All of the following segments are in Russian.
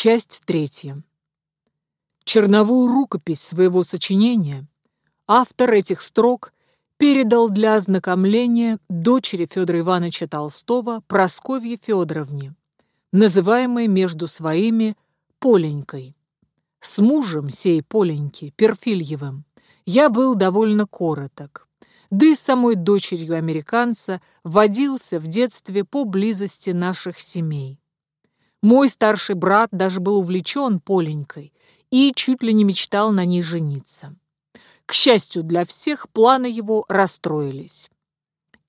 Часть третья. Черновую рукопись своего сочинения автор этих строк передал для ознакомления дочери Федора Ивановича Толстого Просковье Федоровне, называемой между своими Поленькой. С мужем сей Поленьки, Перфильевым, я был довольно короток, да и с самой дочерью американца водился в детстве по близости наших семей. Мой старший брат даже был увлечен Поленькой и чуть ли не мечтал на ней жениться. К счастью для всех, планы его расстроились.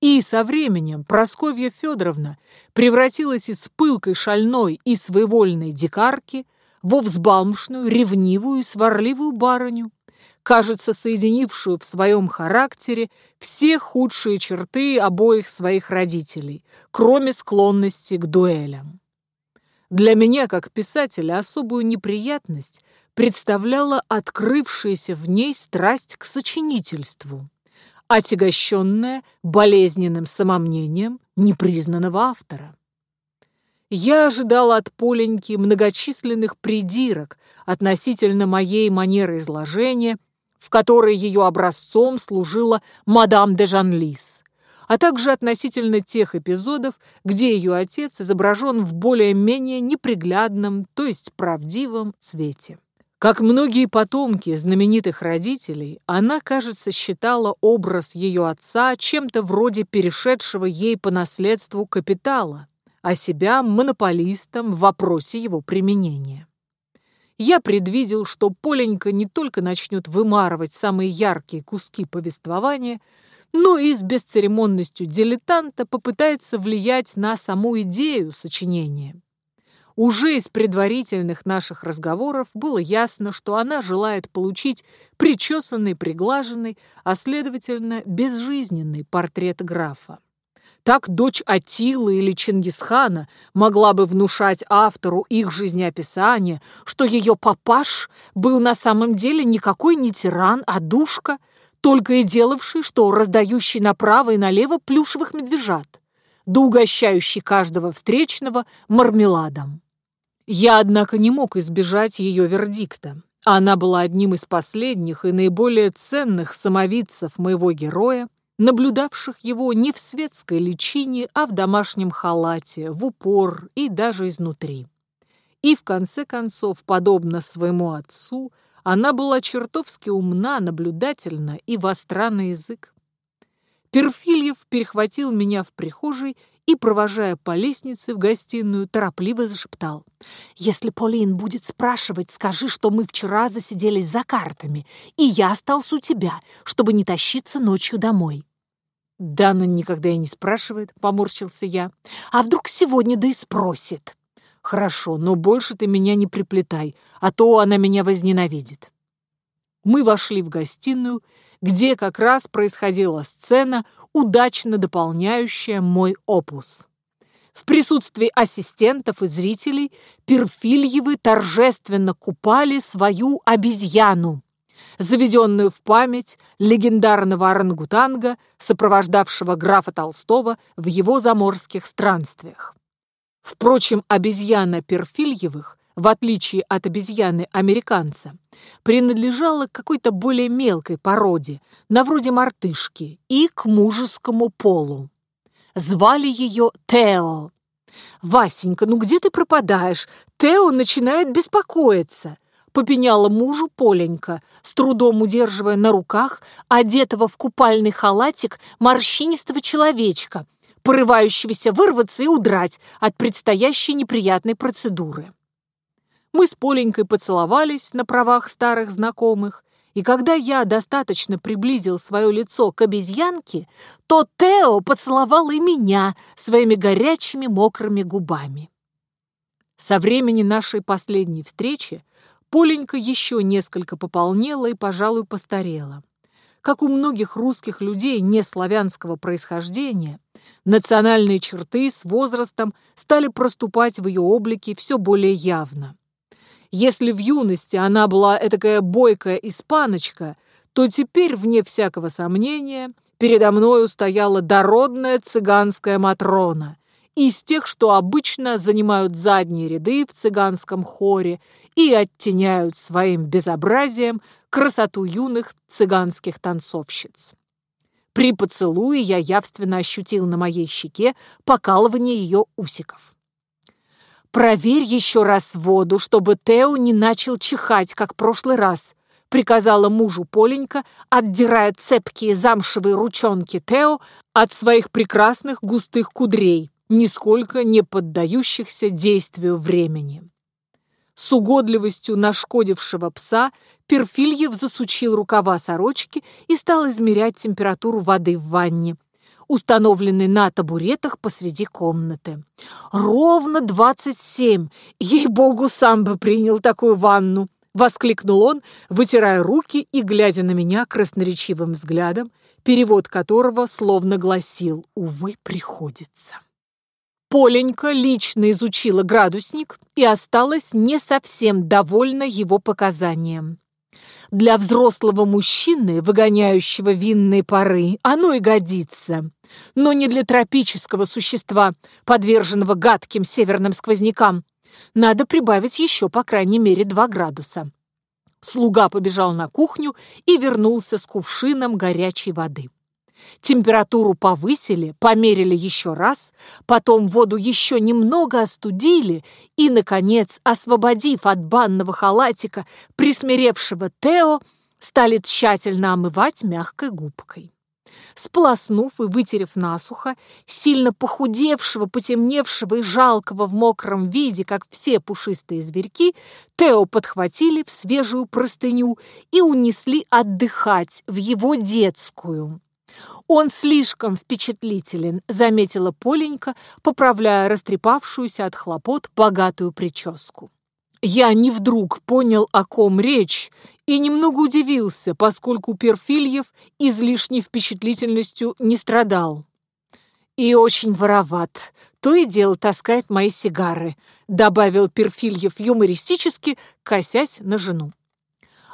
И со временем Просковья Федоровна превратилась из пылкой, шальной и своевольной дикарки во взбалмошную, ревнивую и сварливую барыню, кажется, соединившую в своем характере все худшие черты обоих своих родителей, кроме склонности к дуэлям. Для меня, как писателя, особую неприятность представляла открывшаяся в ней страсть к сочинительству, отягощенная болезненным самомнением непризнанного автора. Я ожидала от Поленьки многочисленных придирок относительно моей манеры изложения, в которой ее образцом служила мадам де Жанлис, а также относительно тех эпизодов, где ее отец изображен в более-менее неприглядном, то есть правдивом цвете. Как многие потомки знаменитых родителей, она, кажется, считала образ ее отца чем-то вроде перешедшего ей по наследству капитала, а себя монополистом в вопросе его применения. Я предвидел, что Поленька не только начнет вымарывать самые яркие куски повествования, но и с бесцеремонностью дилетанта попытается влиять на саму идею сочинения. Уже из предварительных наших разговоров было ясно, что она желает получить причесанный, приглаженный, а следовательно, безжизненный портрет графа. Так дочь Атилы или Чингисхана могла бы внушать автору их жизнеописания, что ее папаш был на самом деле никакой не тиран, а душка, только и делавший, что раздающий направо и налево плюшевых медвежат, да угощающий каждого встречного мармеладом. Я, однако, не мог избежать ее вердикта. Она была одним из последних и наиболее ценных самовидцев моего героя, наблюдавших его не в светской личине, а в домашнем халате, в упор и даже изнутри. И, в конце концов, подобно своему отцу, она была чертовски умна, наблюдательна и востра на язык. Перфильев перехватил меня в прихожей и, провожая по лестнице в гостиную, торопливо зашептал. «Если Полин будет спрашивать, скажи, что мы вчера засиделись за картами, и я остался у тебя, чтобы не тащиться ночью домой». «Дана никогда и не спрашивает», — поморщился я. «А вдруг сегодня да и спросит?» «Хорошо, но больше ты меня не приплетай, а то она меня возненавидит». Мы вошли в гостиную, где как раз происходила сцена, удачно дополняющая мой опус. В присутствии ассистентов и зрителей Перфильевы торжественно купали свою обезьяну, заведенную в память легендарного орангутанга, сопровождавшего графа Толстого в его заморских странствиях. Впрочем, обезьяна Перфильевых в отличие от обезьяны-американца, принадлежала к какой-то более мелкой породе, на вроде мартышки, и к мужескому полу. Звали ее Тео. «Васенька, ну где ты пропадаешь? Тео начинает беспокоиться», — попеняла мужу Поленька, с трудом удерживая на руках одетого в купальный халатик морщинистого человечка, порывающегося вырваться и удрать от предстоящей неприятной процедуры. Мы с Поленькой поцеловались на правах старых знакомых, и когда я достаточно приблизил свое лицо к обезьянке, то Тео поцеловал и меня своими горячими мокрыми губами. Со времени нашей последней встречи Поленька еще несколько пополнела и, пожалуй, постарела. Как у многих русских людей неславянского происхождения, национальные черты с возрастом стали проступать в ее облике все более явно. Если в юности она была этакая бойкая испаночка, то теперь, вне всякого сомнения, передо мною стояла дородная цыганская Матрона, из тех, что обычно занимают задние ряды в цыганском хоре и оттеняют своим безобразием красоту юных цыганских танцовщиц. При поцелуе я явственно ощутил на моей щеке покалывание ее усиков. «Проверь еще раз воду, чтобы Тео не начал чихать, как в прошлый раз», приказала мужу Поленька, отдирая цепкие замшевые ручонки Тео от своих прекрасных густых кудрей, нисколько не поддающихся действию времени. С угодливостью нашкодившего пса Перфильев засучил рукава сорочки и стал измерять температуру воды в ванне, установленной на табуретах посреди комнаты. «Ровно двадцать семь! Ей-богу, сам бы принял такую ванну!» — воскликнул он, вытирая руки и глядя на меня красноречивым взглядом, перевод которого словно гласил «Увы, приходится». Поленька лично изучила градусник и осталась не совсем довольна его показанием. Для взрослого мужчины, выгоняющего винные пары, оно и годится, но не для тропического существа, подверженного гадким северным сквознякам. Надо прибавить еще, по крайней мере, два градуса. Слуга побежал на кухню и вернулся с кувшином горячей воды. Температуру повысили, померили еще раз, потом воду еще немного остудили и, наконец, освободив от банного халатика присмиревшего Тео, стали тщательно омывать мягкой губкой. Сполоснув и вытерев насухо, сильно похудевшего, потемневшего и жалкого в мокром виде, как все пушистые зверьки, Тео подхватили в свежую простыню и унесли отдыхать в его детскую. «Он слишком впечатлителен», — заметила Поленька, поправляя растрепавшуюся от хлопот богатую прическу. Я не вдруг понял, о ком речь, и немного удивился, поскольку Перфильев излишней впечатлительностью не страдал. «И очень вороват. То и дело таскает мои сигары», — добавил Перфильев юмористически, косясь на жену.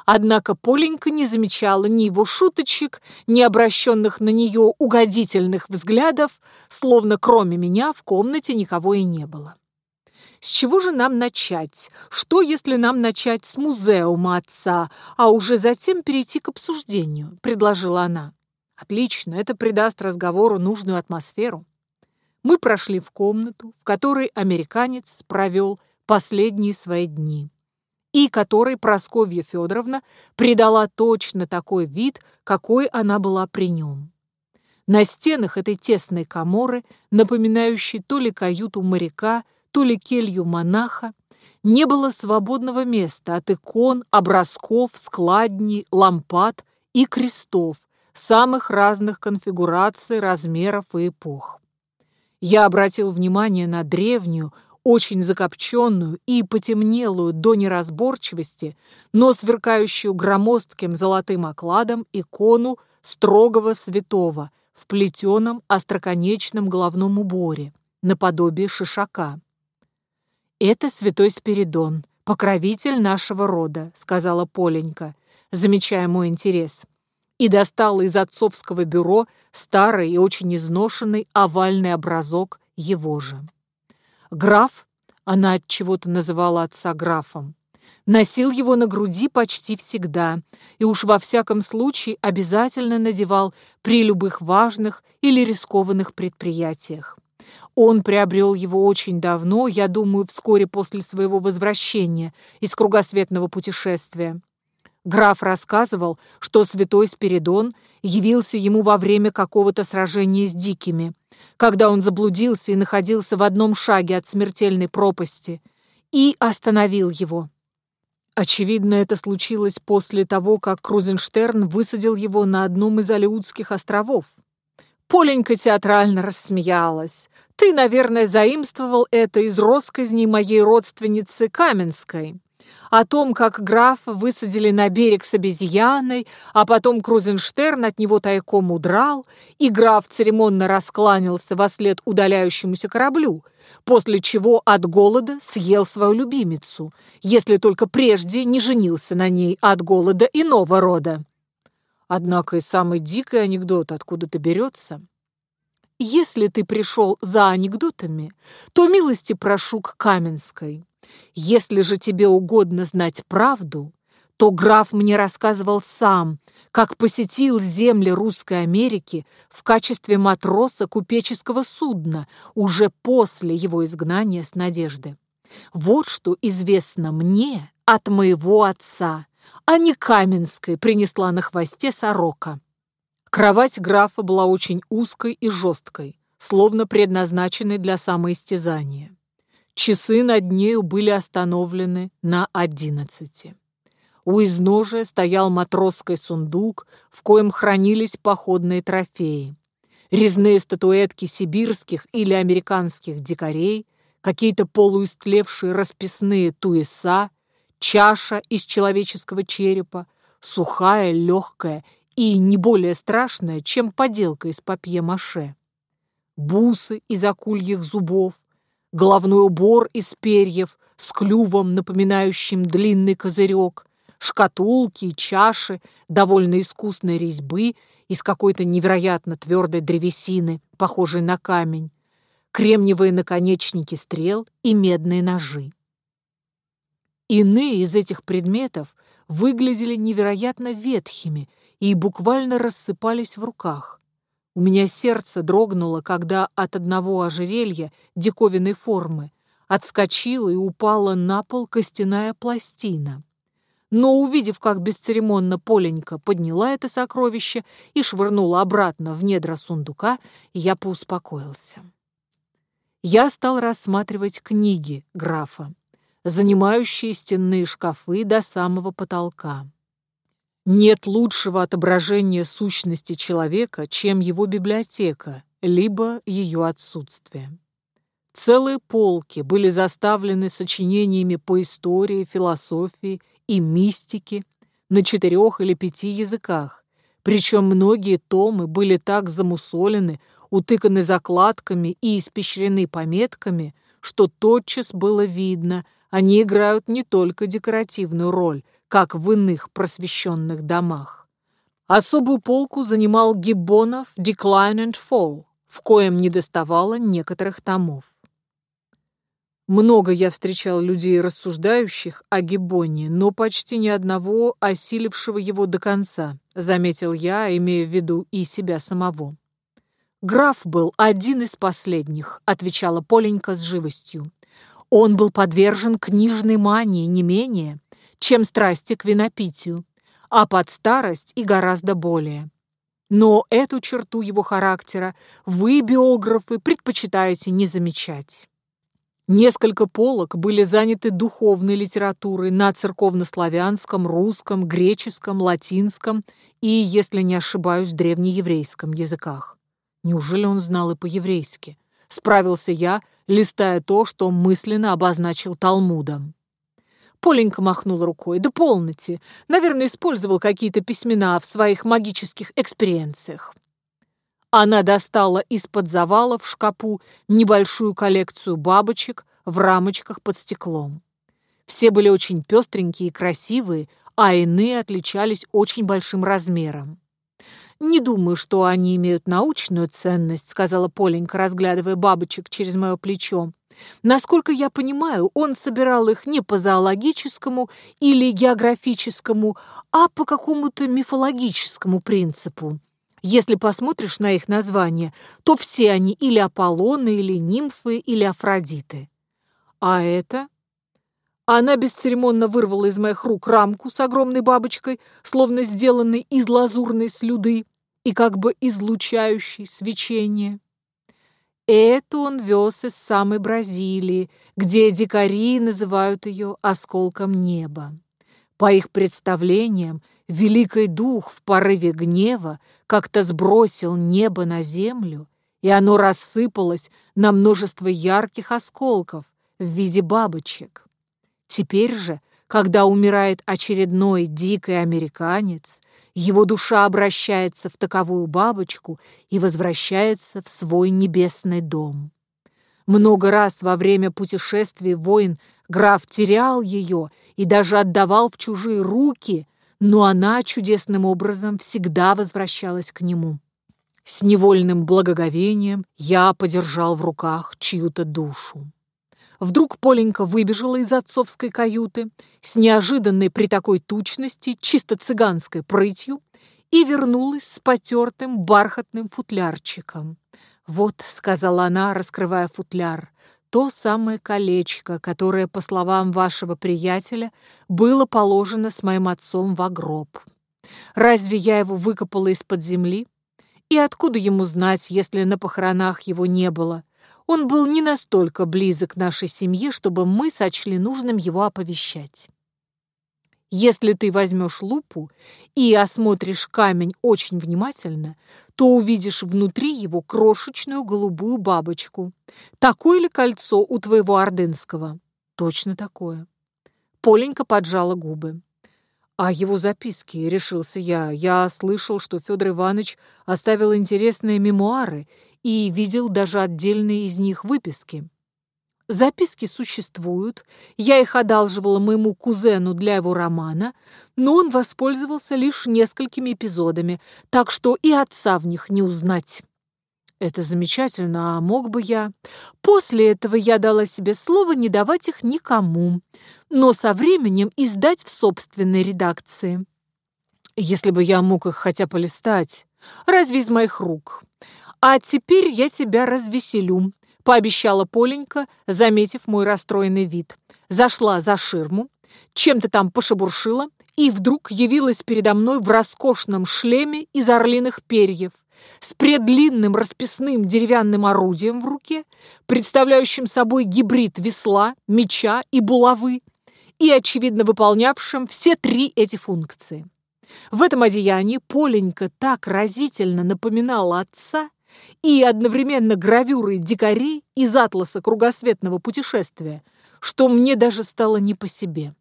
Однако Поленька не замечала ни его шуточек, ни обращенных на нее угодительных взглядов, словно кроме меня в комнате никого и не было. С чего же нам начать? Что, если нам начать с музеума отца, а уже затем перейти к обсуждению?» – предложила она. «Отлично, это придаст разговору нужную атмосферу». Мы прошли в комнату, в которой американец провел последние свои дни и которой Просковья Федоровна придала точно такой вид, какой она была при нем. На стенах этой тесной коморы, напоминающей то ли каюту моряка, то ли келью монаха, не было свободного места от икон, образков, складней, лампад и крестов самых разных конфигураций, размеров и эпох. Я обратил внимание на древнюю, очень закопченную и потемнелую до неразборчивости, но сверкающую громоздким золотым окладом икону строгого святого в плетеном остроконечном головном уборе, наподобие шишака. «Это святой Спиридон, покровитель нашего рода», — сказала Поленька, замечая мой интерес, и достала из отцовского бюро старый и очень изношенный овальный образок его же. Граф, она от чего-то называла отца графом, носил его на груди почти всегда и уж во всяком случае обязательно надевал при любых важных или рискованных предприятиях. Он приобрел его очень давно, я думаю, вскоре после своего возвращения из кругосветного путешествия. Граф рассказывал, что святой Спиридон явился ему во время какого-то сражения с дикими, когда он заблудился и находился в одном шаге от смертельной пропасти, и остановил его. Очевидно, это случилось после того, как Крузенштерн высадил его на одном из Алиутских островов. Поленька театрально рассмеялась. «Ты, наверное, заимствовал это из росказней моей родственницы Каменской о том, как графа высадили на берег с обезьяной, а потом Крузенштерн от него тайком удрал, и граф церемонно раскланялся во след удаляющемуся кораблю, после чего от голода съел свою любимицу, если только прежде не женился на ней от голода иного рода. Однако и самый дикий анекдот откуда-то берется. если ты пришел за анекдотами, то милости прошу к Каменской. Если же тебе угодно знать правду, то граф мне рассказывал сам, как посетил земли Русской Америки в качестве матроса купеческого судна уже после его изгнания с Надежды. Вот что известно мне от моего отца, а не Каменской принесла на хвосте сорока. Кровать графа была очень узкой и жесткой, словно предназначенной для самоистязания. Часы над нею были остановлены на одиннадцати. У изножия стоял матросский сундук, в коем хранились походные трофеи. Резные статуэтки сибирских или американских дикарей, какие-то полуистлевшие расписные туеса, чаша из человеческого черепа, сухая, легкая и не более страшная, чем поделка из папье-маше. Бусы из акульих зубов, головной убор из перьев с клювом, напоминающим длинный козырек, шкатулки и чаши довольно искусной резьбы из какой-то невероятно твердой древесины, похожей на камень, кремниевые наконечники стрел и медные ножи. Иные из этих предметов выглядели невероятно ветхими и буквально рассыпались в руках. У меня сердце дрогнуло, когда от одного ожерелья диковинной формы отскочила и упала на пол костяная пластина но, увидев, как бесцеремонно Поленька подняла это сокровище и швырнула обратно в недра сундука, я поуспокоился. Я стал рассматривать книги графа, занимающие стенные шкафы до самого потолка. Нет лучшего отображения сущности человека, чем его библиотека, либо ее отсутствие. Целые полки были заставлены сочинениями по истории, философии и мистики на четырех или пяти языках, причем многие томы были так замусолены, утыканы закладками и испещрены пометками, что тотчас было видно, они играют не только декоративную роль, как в иных просвещенных домах. Особую полку занимал Гиббонов «Decline and Fall», в коем недоставало некоторых томов. Много я встречал людей, рассуждающих о Гиббоне, но почти ни одного осилившего его до конца, заметил я, имея в виду и себя самого. «Граф был один из последних», — отвечала Поленька с живостью. «Он был подвержен книжной мании не менее, чем страсти к винопитию, а под старость и гораздо более. Но эту черту его характера вы, биографы, предпочитаете не замечать». Несколько полок были заняты духовной литературой на церковнославянском, русском, греческом, латинском и, если не ошибаюсь, древнееврейском языках. Неужели он знал и по-еврейски? Справился я, листая то, что мысленно обозначил Талмудом. Поленька махнул рукой. «Да полноте! Наверное, использовал какие-то письмена в своих магических экспериенциях». Она достала из-под завала в шкапу небольшую коллекцию бабочек в рамочках под стеклом. Все были очень пестренькие и красивые, а иные отличались очень большим размером. «Не думаю, что они имеют научную ценность», — сказала Поленька, разглядывая бабочек через мое плечо. «Насколько я понимаю, он собирал их не по зоологическому или географическому, а по какому-то мифологическому принципу. Если посмотришь на их названия, то все они или Аполлоны, или нимфы, или Афродиты. А это? Она бесцеремонно вырвала из моих рук рамку с огромной бабочкой, словно сделанной из лазурной слюды и как бы излучающей свечение. Это он вез из самой Бразилии, где дикари называют ее осколком неба. По их представлениям, Великий Дух в порыве гнева как-то сбросил небо на землю, и оно рассыпалось на множество ярких осколков в виде бабочек. Теперь же, когда умирает очередной дикий американец, его душа обращается в таковую бабочку и возвращается в свой небесный дом. Много раз во время путешествий воин граф терял ее и даже отдавал в чужие руки – но она чудесным образом всегда возвращалась к нему. С невольным благоговением я подержал в руках чью-то душу. Вдруг Поленька выбежала из отцовской каюты с неожиданной при такой тучности, чисто цыганской прытью и вернулась с потертым бархатным футлярчиком. «Вот», — сказала она, раскрывая футляр, — «то самое колечко, которое, по словам вашего приятеля, было положено с моим отцом в гроб. Разве я его выкопала из-под земли? И откуда ему знать, если на похоронах его не было? Он был не настолько близок нашей семье, чтобы мы сочли нужным его оповещать. Если ты возьмешь лупу и осмотришь камень очень внимательно, то увидишь внутри его крошечную голубую бабочку. Такое ли кольцо у твоего ордынского? Точно такое. Поленька поджала губы. А его записки, решился я. Я слышал, что Федор Иванович оставил интересные мемуары и видел даже отдельные из них выписки. Записки существуют, я их одалживала моему кузену для его романа, но он воспользовался лишь несколькими эпизодами, так что и отца в них не узнать. Это замечательно, а мог бы я... После этого я дала себе слово не давать их никому но со временем издать в собственной редакции. Если бы я мог их хотя полистать, разве из моих рук? А теперь я тебя развеселю, пообещала Поленька, заметив мой расстроенный вид. Зашла за ширму, чем-то там пошебуршила, и вдруг явилась передо мной в роскошном шлеме из орлиных перьев, с предлинным расписным деревянным орудием в руке, представляющим собой гибрид весла, меча и булавы, и, очевидно, выполнявшим все три эти функции. В этом одеянии Поленька так разительно напоминала отца и одновременно гравюры дикарей из атласа кругосветного путешествия, что мне даже стало не по себе.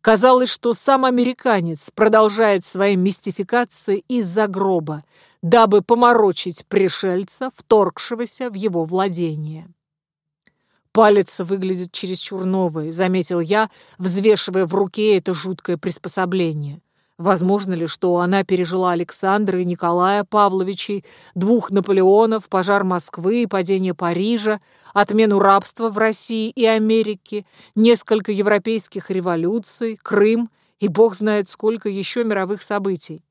Казалось, что сам американец продолжает свои мистификации из-за гроба, дабы поморочить пришельца, вторгшегося в его владение. Палец выглядит чересчур новый, заметил я, взвешивая в руке это жуткое приспособление. Возможно ли, что она пережила Александра и Николая Павловичей, двух Наполеонов, пожар Москвы и падение Парижа, отмену рабства в России и Америке, несколько европейских революций, Крым и бог знает сколько еще мировых событий?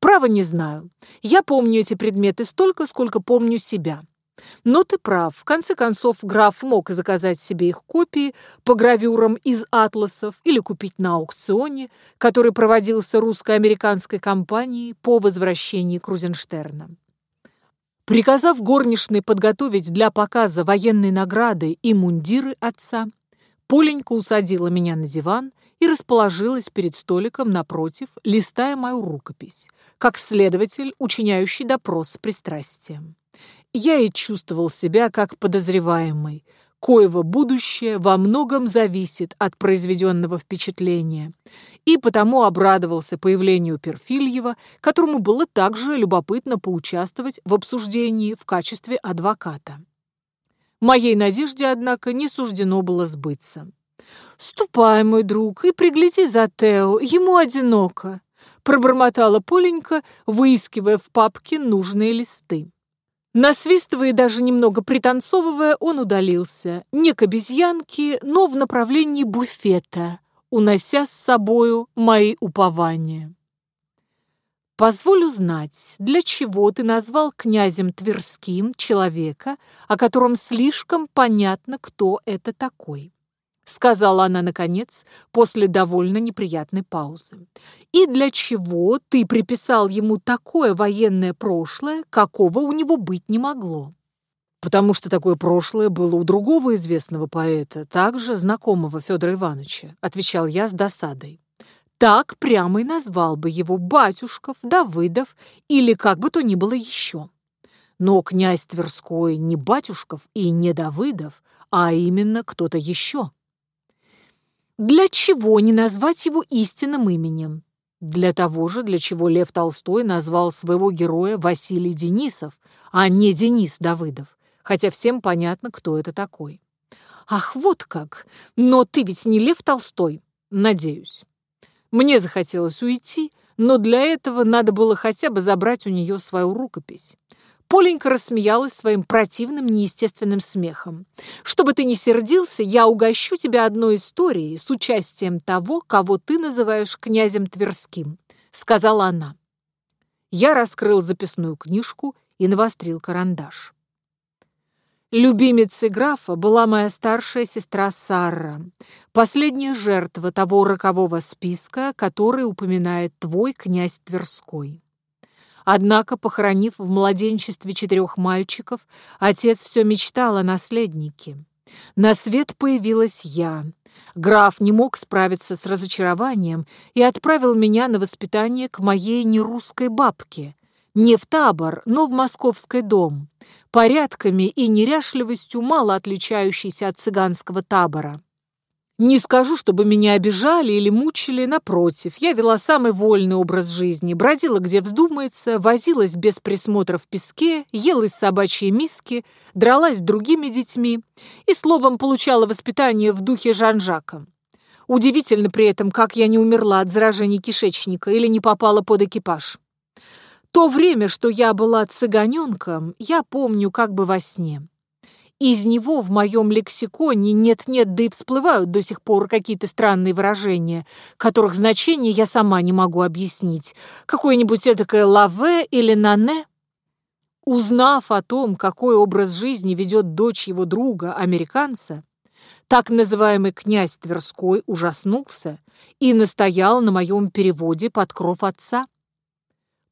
Право не знаю. Я помню эти предметы столько, сколько помню себя. Но ты прав. В конце концов, граф мог заказать себе их копии по гравюрам из атласов или купить на аукционе, который проводился русско-американской компанией по возвращении Крузенштерна. Приказав горничной подготовить для показа военной награды и мундиры отца, Поленька усадила меня на диван и расположилась перед столиком напротив, листая мою рукопись, как следователь, учиняющий допрос с пристрастием я и чувствовал себя как подозреваемый, коего будущее во многом зависит от произведенного впечатления, и потому обрадовался появлению Перфильева, которому было также любопытно поучаствовать в обсуждении в качестве адвоката. Моей надежде, однако, не суждено было сбыться. «Ступай, мой друг, и пригляди за Тео, ему одиноко», пробормотала Поленька, выискивая в папке нужные листы. Насвистывая и даже немного пританцовывая, он удалился, не к обезьянке, но в направлении буфета, унося с собою мои упования. Позволю знать, для чего ты назвал князем Тверским человека, о котором слишком понятно, кто это такой сказала она наконец, после довольно неприятной паузы. «И для чего ты приписал ему такое военное прошлое, какого у него быть не могло?» «Потому что такое прошлое было у другого известного поэта, также знакомого Федора Ивановича», отвечал я с досадой. «Так прямо и назвал бы его Батюшков, Давыдов или как бы то ни было еще». Но князь Тверской не Батюшков и не Давыдов, а именно кто-то еще. Для чего не назвать его истинным именем? Для того же, для чего Лев Толстой назвал своего героя Василий Денисов, а не Денис Давыдов, хотя всем понятно, кто это такой. Ах, вот как! Но ты ведь не Лев Толстой, надеюсь. Мне захотелось уйти, но для этого надо было хотя бы забрать у нее свою рукопись. Поленька рассмеялась своим противным неестественным смехом. «Чтобы ты не сердился, я угощу тебя одной историей с участием того, кого ты называешь князем Тверским», — сказала она. Я раскрыл записную книжку и навострил карандаш. Любимицей графа была моя старшая сестра Сара, последняя жертва того рокового списка, который упоминает твой князь Тверской. Однако, похоронив в младенчестве четырех мальчиков, отец все мечтал о наследнике. На свет появилась я. Граф не мог справиться с разочарованием и отправил меня на воспитание к моей нерусской бабке. Не в табор, но в московский дом, порядками и неряшливостью мало отличающийся от цыганского табора. Не скажу, чтобы меня обижали или мучили, напротив, я вела самый вольный образ жизни, бродила где вздумается, возилась без присмотра в песке, ела из собачьей миски, дралась с другими детьми и, словом, получала воспитание в духе Жан-Жака. Удивительно при этом, как я не умерла от заражения кишечника или не попала под экипаж. То время, что я была цыганенком, я помню как бы во сне. Из него в моем лексиконе нет-нет, да и всплывают до сих пор какие-то странные выражения, которых значение я сама не могу объяснить. Какое-нибудь этакое «лаве» или «нане». Узнав о том, какой образ жизни ведет дочь его друга, американца, так называемый князь Тверской ужаснулся и настоял на моем переводе под кров отца.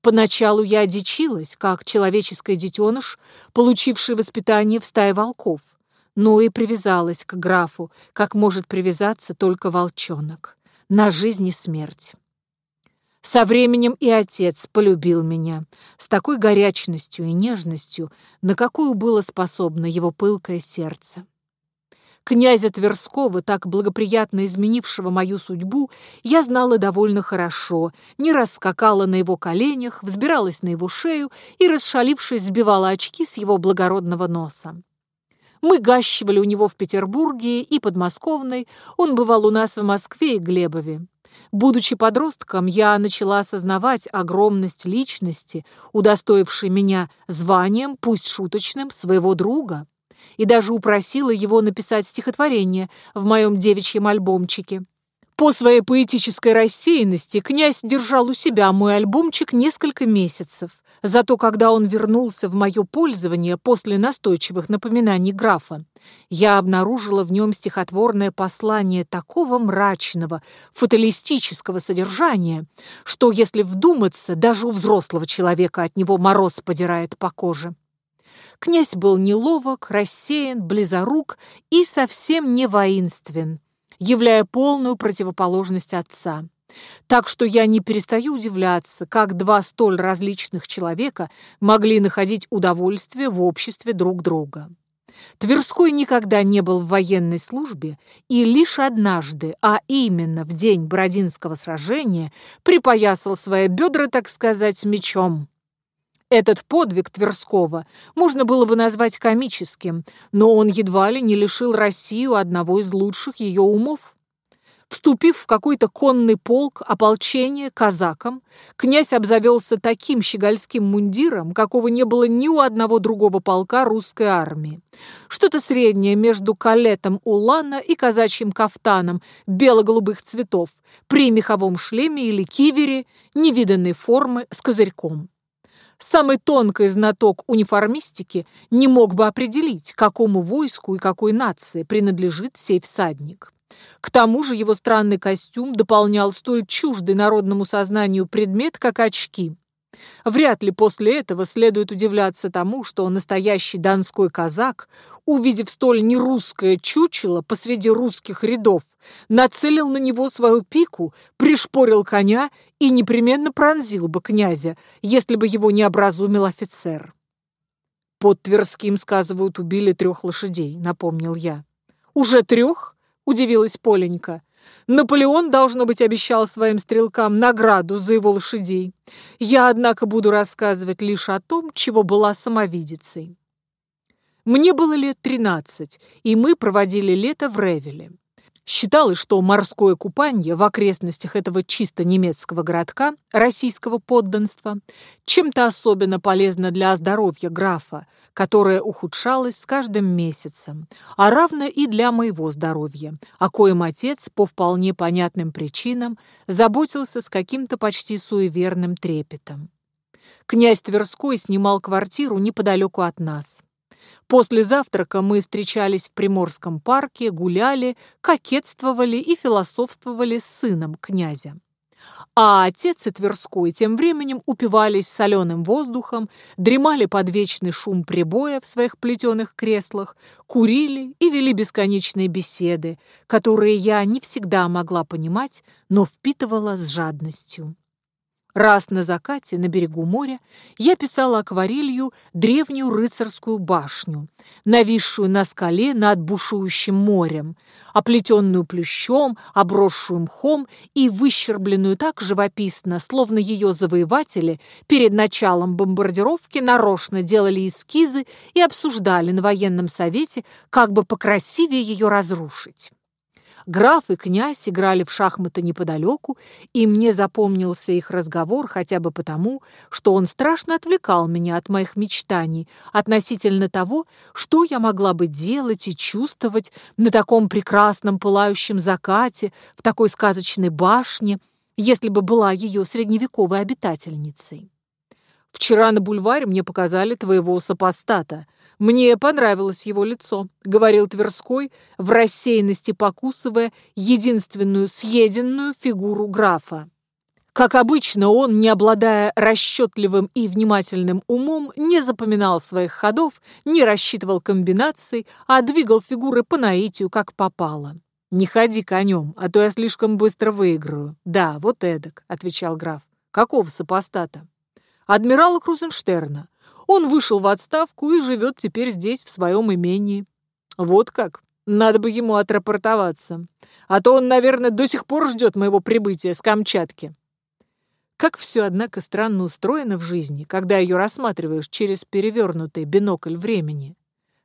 Поначалу я одичилась, как человеческое детеныш, получивший воспитание в стае волков, но и привязалась к графу, как может привязаться только волчонок, на жизнь и смерть. Со временем и отец полюбил меня с такой горячностью и нежностью, на какую было способно его пылкое сердце. Князя Тверского, так благоприятно изменившего мою судьбу, я знала довольно хорошо, не раз скакала на его коленях, взбиралась на его шею и, расшалившись, сбивала очки с его благородного носа. Мы гащивали у него в Петербурге и подмосковной, он бывал у нас в Москве и Глебове. Будучи подростком, я начала осознавать огромность личности, удостоившей меня званием, пусть шуточным, своего друга и даже упросила его написать стихотворение в моем девичьем альбомчике. По своей поэтической рассеянности князь держал у себя мой альбомчик несколько месяцев. Зато когда он вернулся в мое пользование после настойчивых напоминаний графа, я обнаружила в нем стихотворное послание такого мрачного, фаталистического содержания, что, если вдуматься, даже у взрослого человека от него мороз подирает по коже. Князь был неловок, рассеян, близорук и совсем не воинствен, являя полную противоположность отца. Так что я не перестаю удивляться, как два столь различных человека могли находить удовольствие в обществе друг друга. Тверской никогда не был в военной службе и лишь однажды, а именно в день Бородинского сражения, припоясал свои бедра, так сказать, мечом. Этот подвиг Тверского можно было бы назвать комическим, но он едва ли не лишил Россию одного из лучших ее умов. Вступив в какой-то конный полк, ополчение, казаком, князь обзавелся таким щегольским мундиром, какого не было ни у одного другого полка русской армии. Что-то среднее между калетом улана и казачьим кафтаном бело-голубых цветов, при меховом шлеме или кивере, невиданной формы с козырьком самый тонкий знаток униформистики не мог бы определить, какому войску и какой нации принадлежит сей всадник. К тому же его странный костюм дополнял столь чуждый народному сознанию предмет, как очки. Вряд ли после этого следует удивляться тому, что настоящий донской казак, увидев столь нерусское чучело посреди русских рядов, нацелил на него свою пику, пришпорил коня и непременно пронзил бы князя, если бы его не образумил офицер. «Под Тверским, сказывают, убили трех лошадей», — напомнил я. «Уже трех?» — удивилась Поленька. Наполеон, должно быть, обещал своим стрелкам награду за его лошадей. Я, однако, буду рассказывать лишь о том, чего была самовидицей. Мне было лет тринадцать, и мы проводили лето в Ревеле. Считалось, что морское купание в окрестностях этого чисто немецкого городка российского подданства чем-то особенно полезно для здоровья графа, которое ухудшалось с каждым месяцем, а равно и для моего здоровья, о коем отец по вполне понятным причинам заботился с каким-то почти суеверным трепетом. Князь Тверской снимал квартиру неподалеку от нас. После завтрака мы встречались в Приморском парке, гуляли, кокетствовали и философствовали с сыном князя. А отец и Тверской тем временем упивались соленым воздухом, дремали под вечный шум прибоя в своих плетеных креслах, курили и вели бесконечные беседы, которые я не всегда могла понимать, но впитывала с жадностью. Раз на закате на берегу моря я писала акварелью древнюю рыцарскую башню, нависшую на скале над бушующим морем, оплетенную плющом, обросшую мхом и выщербленную так живописно, словно ее завоеватели перед началом бомбардировки нарочно делали эскизы и обсуждали на военном совете, как бы покрасивее ее разрушить. Граф и князь играли в шахматы неподалеку, и мне запомнился их разговор хотя бы потому, что он страшно отвлекал меня от моих мечтаний относительно того, что я могла бы делать и чувствовать на таком прекрасном пылающем закате, в такой сказочной башне, если бы была ее средневековой обитательницей. Вчера на бульваре мне показали твоего сопостата — «Мне понравилось его лицо», — говорил Тверской, в рассеянности покусывая единственную съеденную фигуру графа. Как обычно, он, не обладая расчетливым и внимательным умом, не запоминал своих ходов, не рассчитывал комбинаций, а двигал фигуры по наитию, как попало. «Не ходи конем, а то я слишком быстро выиграю». «Да, вот эдак», — отвечал граф. «Какого сопостата?» «Адмирала Крузенштерна. Он вышел в отставку и живет теперь здесь, в своем имении. Вот как. Надо бы ему отрапортоваться. А то он, наверное, до сих пор ждет моего прибытия с Камчатки. Как все, однако, странно устроено в жизни, когда ее рассматриваешь через перевернутый бинокль времени.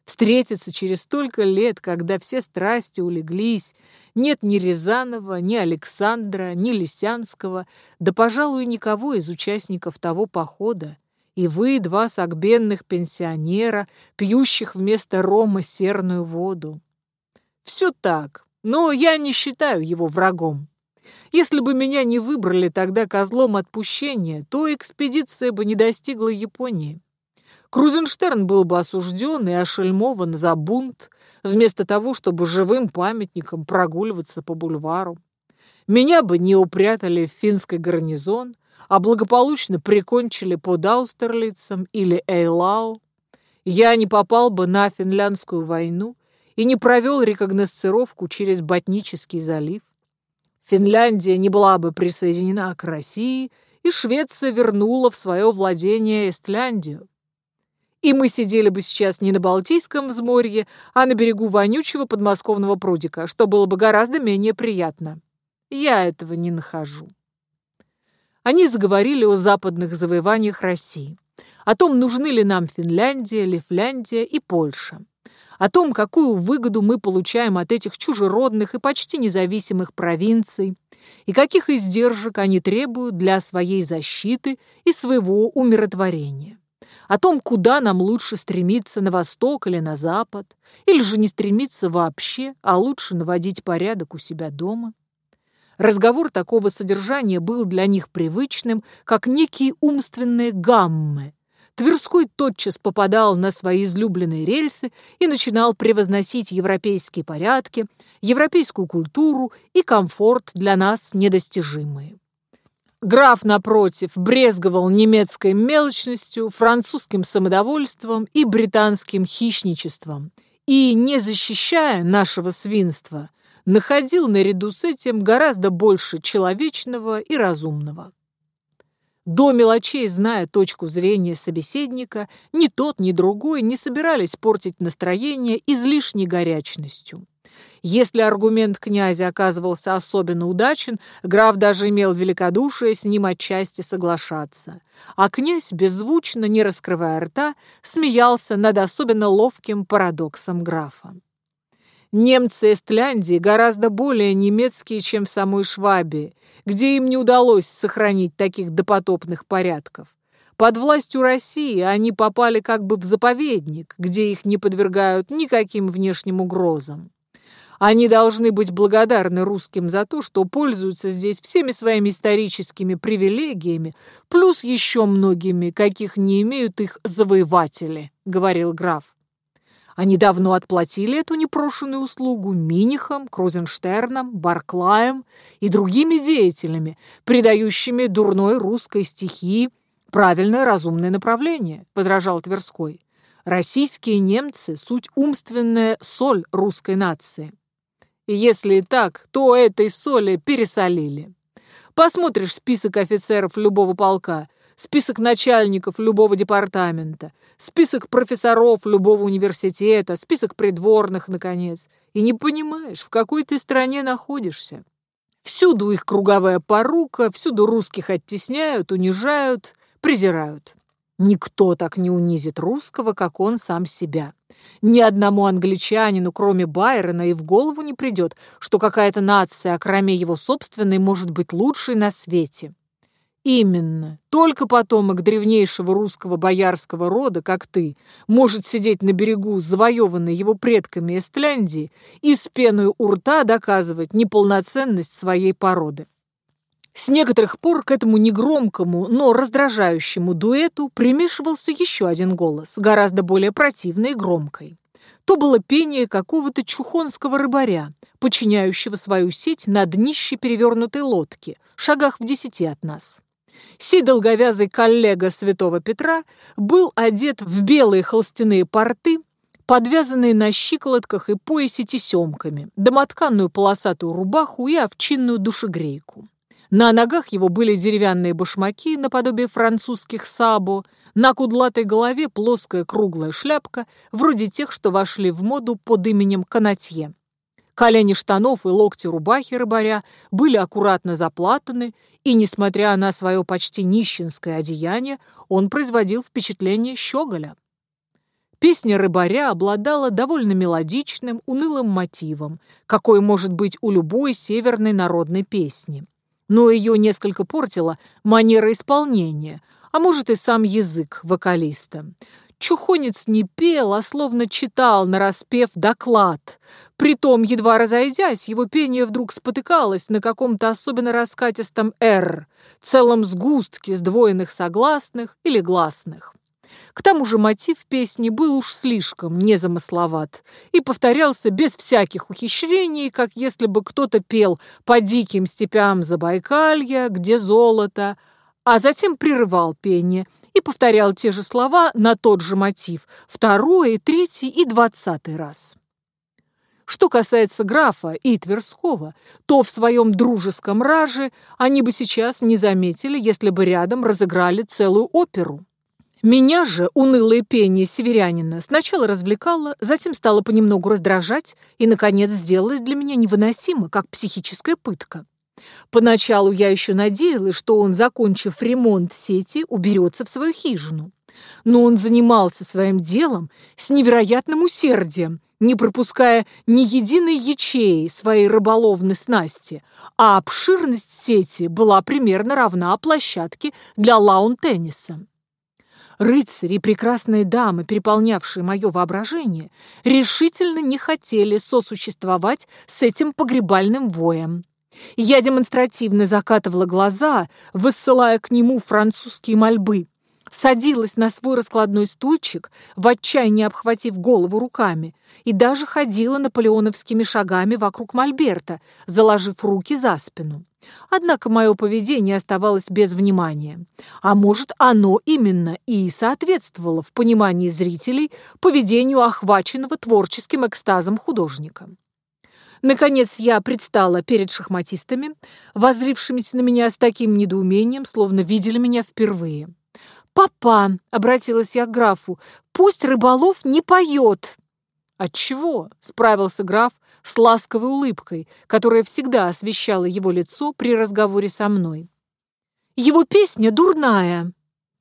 Встретиться через столько лет, когда все страсти улеглись, нет ни Рязанова, ни Александра, ни Лисянского, да, пожалуй, никого из участников того похода, и вы, два сагбенных пенсионера, пьющих вместо рома серную воду. Все так, но я не считаю его врагом. Если бы меня не выбрали тогда козлом отпущения, то экспедиция бы не достигла Японии. Крузенштерн был бы осужден и ошельмован за бунт, вместо того, чтобы живым памятником прогуливаться по бульвару. Меня бы не упрятали в финский гарнизон, а благополучно прикончили под Аустерлицем или Эйлау, я не попал бы на финляндскую войну и не провел рекогносцировку через Ботнический залив. Финляндия не была бы присоединена к России, и Швеция вернула в свое владение Эстляндию. И мы сидели бы сейчас не на Балтийском взморье, а на берегу вонючего подмосковного прудика, что было бы гораздо менее приятно. Я этого не нахожу. Они заговорили о западных завоеваниях России, о том, нужны ли нам Финляндия, Лифляндия и Польша, о том, какую выгоду мы получаем от этих чужеродных и почти независимых провинций, и каких издержек они требуют для своей защиты и своего умиротворения о том, куда нам лучше стремиться, на восток или на запад, или же не стремиться вообще, а лучше наводить порядок у себя дома. Разговор такого содержания был для них привычным, как некие умственные гаммы. Тверской тотчас попадал на свои излюбленные рельсы и начинал превозносить европейские порядки, европейскую культуру и комфорт для нас недостижимые. Граф, напротив, брезговал немецкой мелочностью, французским самодовольством и британским хищничеством. И, не защищая нашего свинства, находил наряду с этим гораздо больше человечного и разумного. До мелочей, зная точку зрения собеседника, ни тот, ни другой не собирались портить настроение излишней горячностью. Если аргумент князя оказывался особенно удачен, граф даже имел великодушие с ним отчасти соглашаться. А князь, беззвучно, не раскрывая рта, смеялся над особенно ловким парадоксом графа. Немцы Эстляндии гораздо более немецкие, чем в самой Швабии, где им не удалось сохранить таких допотопных порядков. Под властью России они попали как бы в заповедник, где их не подвергают никаким внешним угрозам. Они должны быть благодарны русским за то, что пользуются здесь всеми своими историческими привилегиями, плюс еще многими, каких не имеют их завоеватели, говорил граф. Они давно отплатили эту непрошенную услугу Минихам, Крузенштернам, Барклаем и другими деятелями, придающими дурной русской стихии правильное разумное направление, возражал Тверской. Российские немцы – суть умственная соль русской нации. И если так, то этой соли пересолили. Посмотришь список офицеров любого полка, список начальников любого департамента, список профессоров любого университета, список придворных, наконец, и не понимаешь, в какой ты стране находишься. Всюду их круговая порука, всюду русских оттесняют, унижают, презирают. Никто так не унизит русского, как он сам себя. Ни одному англичанину, кроме Байрона, и в голову не придет, что какая-то нация, кроме его собственной, может быть лучшей на свете. Именно. Только потомок древнейшего русского боярского рода, как ты, может сидеть на берегу, завоеванной его предками Эстляндии, и с пеной у рта доказывать неполноценность своей породы. С некоторых пор к этому негромкому, но раздражающему дуэту примешивался еще один голос, гораздо более противный и громкий. То было пение какого-то чухонского рыбаря, подчиняющего свою сеть на днище перевернутой лодки, шагах в десяти от нас. Сей долговязый коллега святого Петра был одет в белые холстяные порты, подвязанные на щиколотках и поясе тесемками, домотканную полосатую рубаху и овчинную душегрейку. На ногах его были деревянные башмаки наподобие французских сабо, на кудлатой голове плоская круглая шляпка, вроде тех, что вошли в моду под именем канатье. Колени штанов и локти рубахи рыбаря были аккуратно заплатаны, и, несмотря на свое почти нищенское одеяние, он производил впечатление щеголя. Песня рыбаря обладала довольно мелодичным, унылым мотивом, какой может быть у любой северной народной песни но ее несколько портила манера исполнения, а может и сам язык вокалиста. Чухонец не пел, а словно читал, нараспев доклад. Притом, едва разойдясь, его пение вдруг спотыкалось на каком-то особенно раскатистом «р», целом сгустке сдвоенных согласных или гласных. К тому же мотив песни был уж слишком незамысловат и повторялся без всяких ухищрений, как если бы кто-то пел по диким степям Забайкалья, где золото, а затем прерывал пение и повторял те же слова на тот же мотив второй, третий и двадцатый раз. Что касается графа и Тверского, то в своем дружеском раже они бы сейчас не заметили, если бы рядом разыграли целую оперу. Меня же унылое пение северянина сначала развлекало, затем стало понемногу раздражать и, наконец, сделалось для меня невыносимо, как психическая пытка. Поначалу я еще надеялась, что он, закончив ремонт сети, уберется в свою хижину. Но он занимался своим делом с невероятным усердием, не пропуская ни единой ячеи своей рыболовной снасти, а обширность сети была примерно равна площадке для лаун-тенниса. Рыцари и прекрасные дамы, переполнявшие мое воображение, решительно не хотели сосуществовать с этим погребальным воем. Я демонстративно закатывала глаза, высылая к нему французские мольбы, садилась на свой раскладной стульчик, в отчаянии обхватив голову руками, и даже ходила наполеоновскими шагами вокруг Мольберта, заложив руки за спину. Однако мое поведение оставалось без внимания. А может, оно именно и соответствовало в понимании зрителей поведению охваченного творческим экстазом художника. Наконец я предстала перед шахматистами, воззрившимися на меня с таким недоумением, словно видели меня впервые. «Папа!» — обратилась я к графу. «Пусть рыболов не поет!» «Отчего?» — справился граф с ласковой улыбкой, которая всегда освещала его лицо при разговоре со мной. «Его песня дурная!»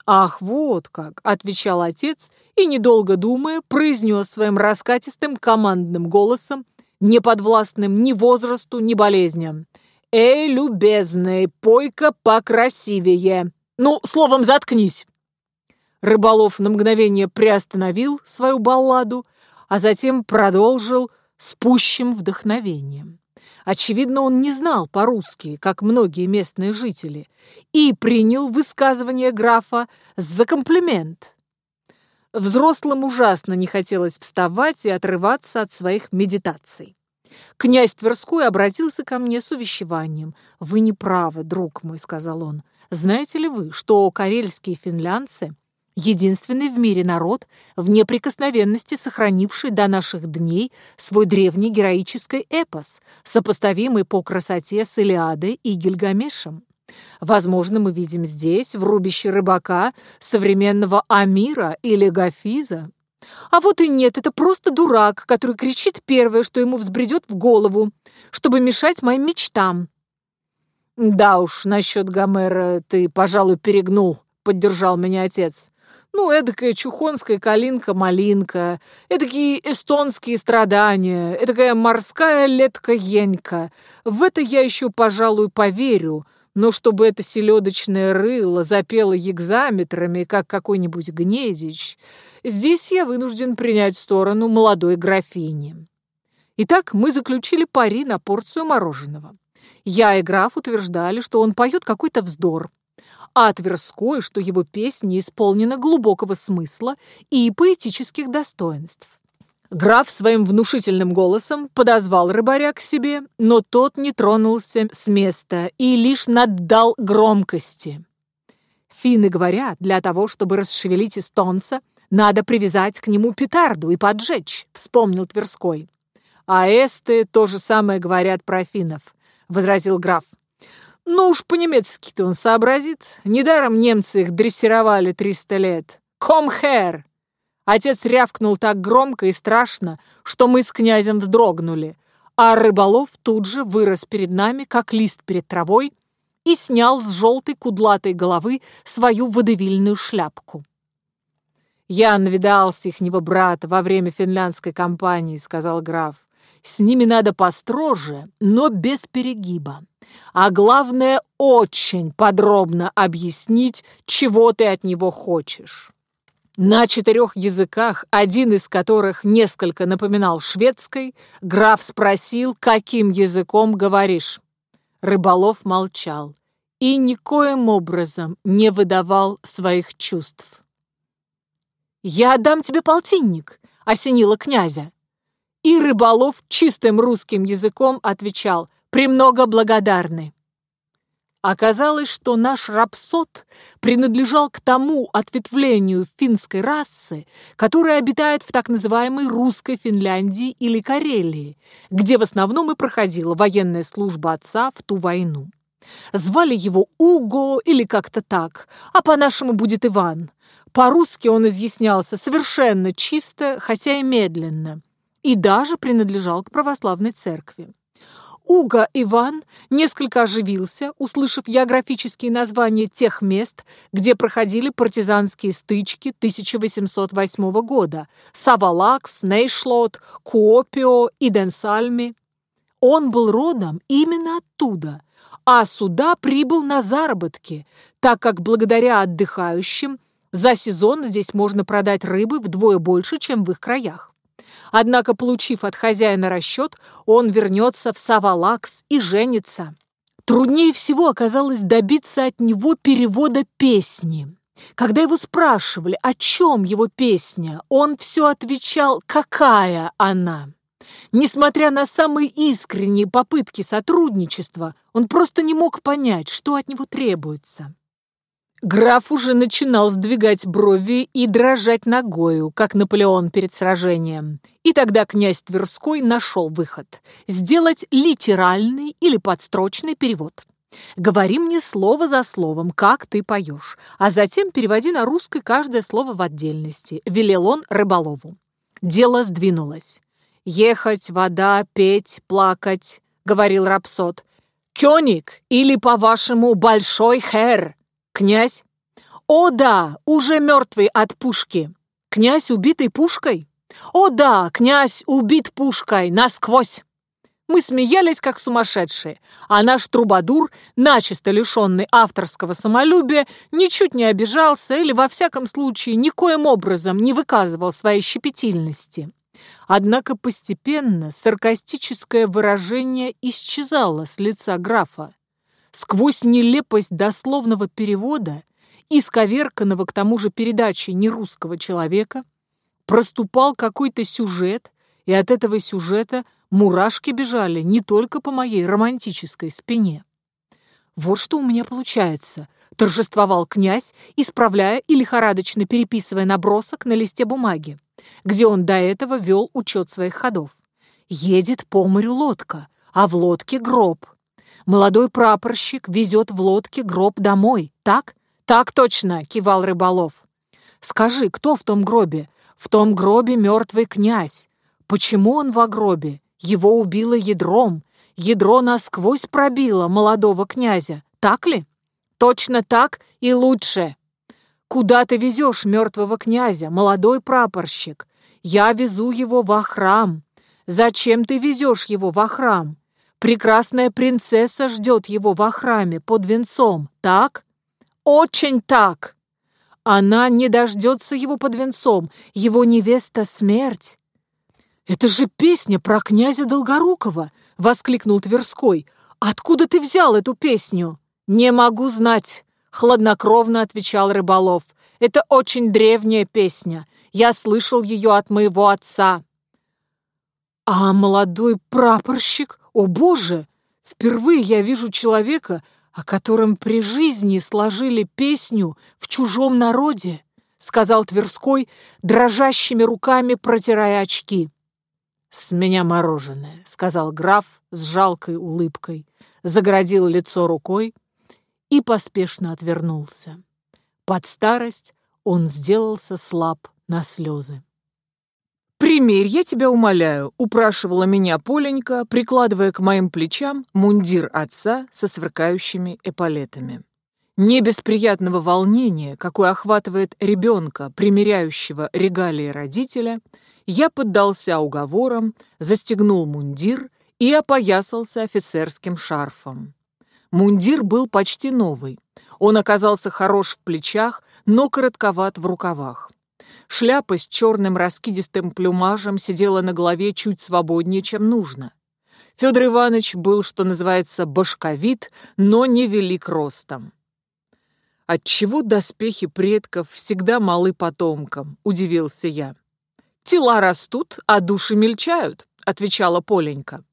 «Ах, вот как!» — отвечал отец и, недолго думая, произнес своим раскатистым командным голосом не подвластным ни возрасту, ни болезням. «Эй, любезный, пой-ка покрасивее! Ну, словом, заткнись!» Рыболов на мгновение приостановил свою балладу, а затем продолжил с пущим вдохновением. Очевидно, он не знал по-русски, как многие местные жители, и принял высказывание графа за комплимент. Взрослым ужасно не хотелось вставать и отрываться от своих медитаций. Князь Тверской обратился ко мне с увещеванием. «Вы не правы, друг мой», — сказал он. «Знаете ли вы, что карельские финлянцы — единственный в мире народ, в неприкосновенности сохранивший до наших дней свой древний героический эпос, сопоставимый по красоте с Илиадой и Гильгамешем?» Возможно, мы видим здесь, в рубище рыбака, современного Амира или Гафиза. А вот и нет, это просто дурак, который кричит первое, что ему взбредет в голову, чтобы мешать моим мечтам. «Да уж, насчет Гомера ты, пожалуй, перегнул», — поддержал меня отец. «Ну, эдакая чухонская калинка-малинка, эдакие эстонские страдания, эдакая морская летка-енька. В это я еще, пожалуй, поверю, но чтобы это селедочное рыло запело ягзаметрами, как какой-нибудь гнедич, здесь я вынужден принять сторону молодой графини. Итак, мы заключили пари на порцию мороженого. Я и граф утверждали, что он поет какой-то вздор, а Тверской, что его песня исполнена глубокого смысла и поэтических достоинств. Граф своим внушительным голосом подозвал рыбаря к себе, но тот не тронулся с места и лишь наддал громкости. Финны говорят, для того, чтобы расшевелить эстонца, надо привязать к нему петарду и поджечь, вспомнил Тверской. А эсты то же самое говорят про финнов, возразил граф. Ну уж по-немецки-то он сообразит. Недаром немцы их дрессировали триста лет. Комхер! Отец рявкнул так громко и страшно, что мы с князем вздрогнули, а рыболов тут же вырос перед нами, как лист перед травой, и снял с желтой кудлатой головы свою водевильную шляпку. «Я навидался ихнего брата во время финляндской кампании», — сказал граф. «С ними надо построже, но без перегиба. А главное, очень подробно объяснить, чего ты от него хочешь». На четырех языках, один из которых несколько напоминал шведской, граф спросил, каким языком говоришь. Рыболов молчал и никоим образом не выдавал своих чувств. «Я отдам тебе полтинник», — осенила князя. И Рыболов чистым русским языком отвечал «Премного благодарны». Оказалось, что наш рапсод принадлежал к тому ответвлению финской расы, которая обитает в так называемой русской Финляндии или Карелии, где в основном и проходила военная служба отца в ту войну. Звали его Уго или как-то так, а по-нашему будет Иван. По-русски он изъяснялся совершенно чисто, хотя и медленно, и даже принадлежал к православной церкви. Уга Иван несколько оживился, услышав географические названия тех мест, где проходили партизанские стычки 1808 года – Савалакс, Нейшлот, Куопио и Денсальми. Он был родом именно оттуда, а сюда прибыл на заработки, так как благодаря отдыхающим за сезон здесь можно продать рыбы вдвое больше, чем в их краях. Однако, получив от хозяина расчет, он вернется в Савалакс и женится. Труднее всего оказалось добиться от него перевода песни. Когда его спрашивали, о чем его песня, он все отвечал «какая она?». Несмотря на самые искренние попытки сотрудничества, он просто не мог понять, что от него требуется. Граф уже начинал сдвигать брови и дрожать ногою, как Наполеон перед сражением. И тогда князь Тверской нашел выход – сделать литеральный или подстрочный перевод. Говори мне слово за словом, как ты поешь, а затем переводи на русский каждое слово в отдельности, велел он рыболову. Дело сдвинулось. «Ехать, вода, петь, плакать», — говорил рапсод. «Кёник или, по-вашему, большой хэр», «Князь?» «О да, уже мертвый от пушки!» «Князь, убитый пушкой?» «О да, князь убит пушкой насквозь!» Мы смеялись, как сумасшедшие, а наш трубадур, начисто лишенный авторского самолюбия, ничуть не обижался или, во всяком случае, никоим образом не выказывал своей щепетильности. Однако постепенно саркастическое выражение исчезало с лица графа. Сквозь нелепость дословного перевода, исковерканного к тому же передачей нерусского человека, проступал какой-то сюжет, и от этого сюжета мурашки бежали не только по моей романтической спине. «Вот что у меня получается», — торжествовал князь, исправляя и лихорадочно переписывая набросок на листе бумаги, где он до этого вел учет своих ходов. «Едет по морю лодка, а в лодке гроб. Молодой прапорщик везет в лодке гроб домой, так?» «Так точно!» — кивал Рыболов. «Скажи, кто в том гробе? В том гробе мертвый князь. Почему он в гробе? Его убило ядром. Ядро насквозь пробило молодого князя. Так ли? Точно так и лучше. Куда ты везешь мертвого князя, молодой прапорщик? Я везу его во храм. Зачем ты везешь его во храм? Прекрасная принцесса ждет его во храме под венцом, так? Очень так. Она не дождется его под венцом, его невеста — смерть. «Это же песня про князя Долгорукова!» — воскликнул Тверской. «Откуда ты взял эту песню?» «Не могу знать», — хладнокровно отвечал Рыболов. «Это очень древняя песня. Я слышал ее от моего отца». «А молодой прапорщик? О, Боже! Впервые я вижу человека, о котором при жизни сложили песню в чужом народе», сказал Тверской, дрожащими руками протирая очки. «С меня мороженое», — сказал граф с жалкой улыбкой, заградил лицо рукой и поспешно отвернулся. Под старость он сделался слаб на слезы. «Примерь, я тебя умоляю», — упрашивала меня Поленька, прикладывая к моим плечам мундир отца со сверкающими эполетами. Не без приятного волнения, какое охватывает ребенка, примеряющего регалии родителя, я поддался уговорам, застегнул мундир и опоясался офицерским шарфом. Мундир был почти новый. Он оказался хорош в плечах, но коротковат в рукавах. Шляпа с черным раскидистым плюмажем сидела на голове чуть свободнее, чем нужно. Федор Иванович был, что называется, башковит, но не велик ростом. «Отчего доспехи предков всегда малы потомкам?» – удивился я. «Тела растут, а души мельчают», – отвечала Поленька.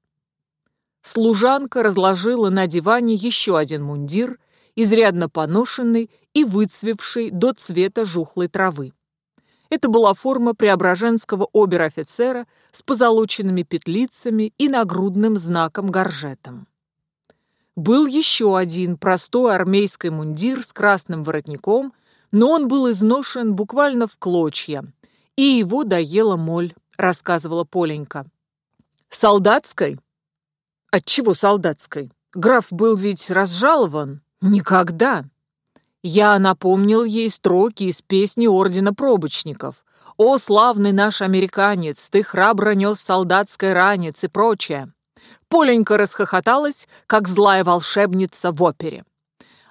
Служанка разложила на диване еще один мундир, изрядно поношенный и выцвевший до цвета жухлой травы. Это была форма преображенского обер-офицера с позолоченными петлицами и нагрудным знаком-горжетом. Был еще один простой армейский мундир с красным воротником, но он был изношен буквально в клочья, и его доела моль, рассказывала Поленька. «Солдатской?» «Отчего солдатской? Граф был ведь разжалован?» «Никогда!» Я напомнил ей строки из песни Ордена Пробочников. «О, славный наш американец, ты храбро нес солдатской ранец» и прочее. Поленька расхохоталась, как злая волшебница в опере.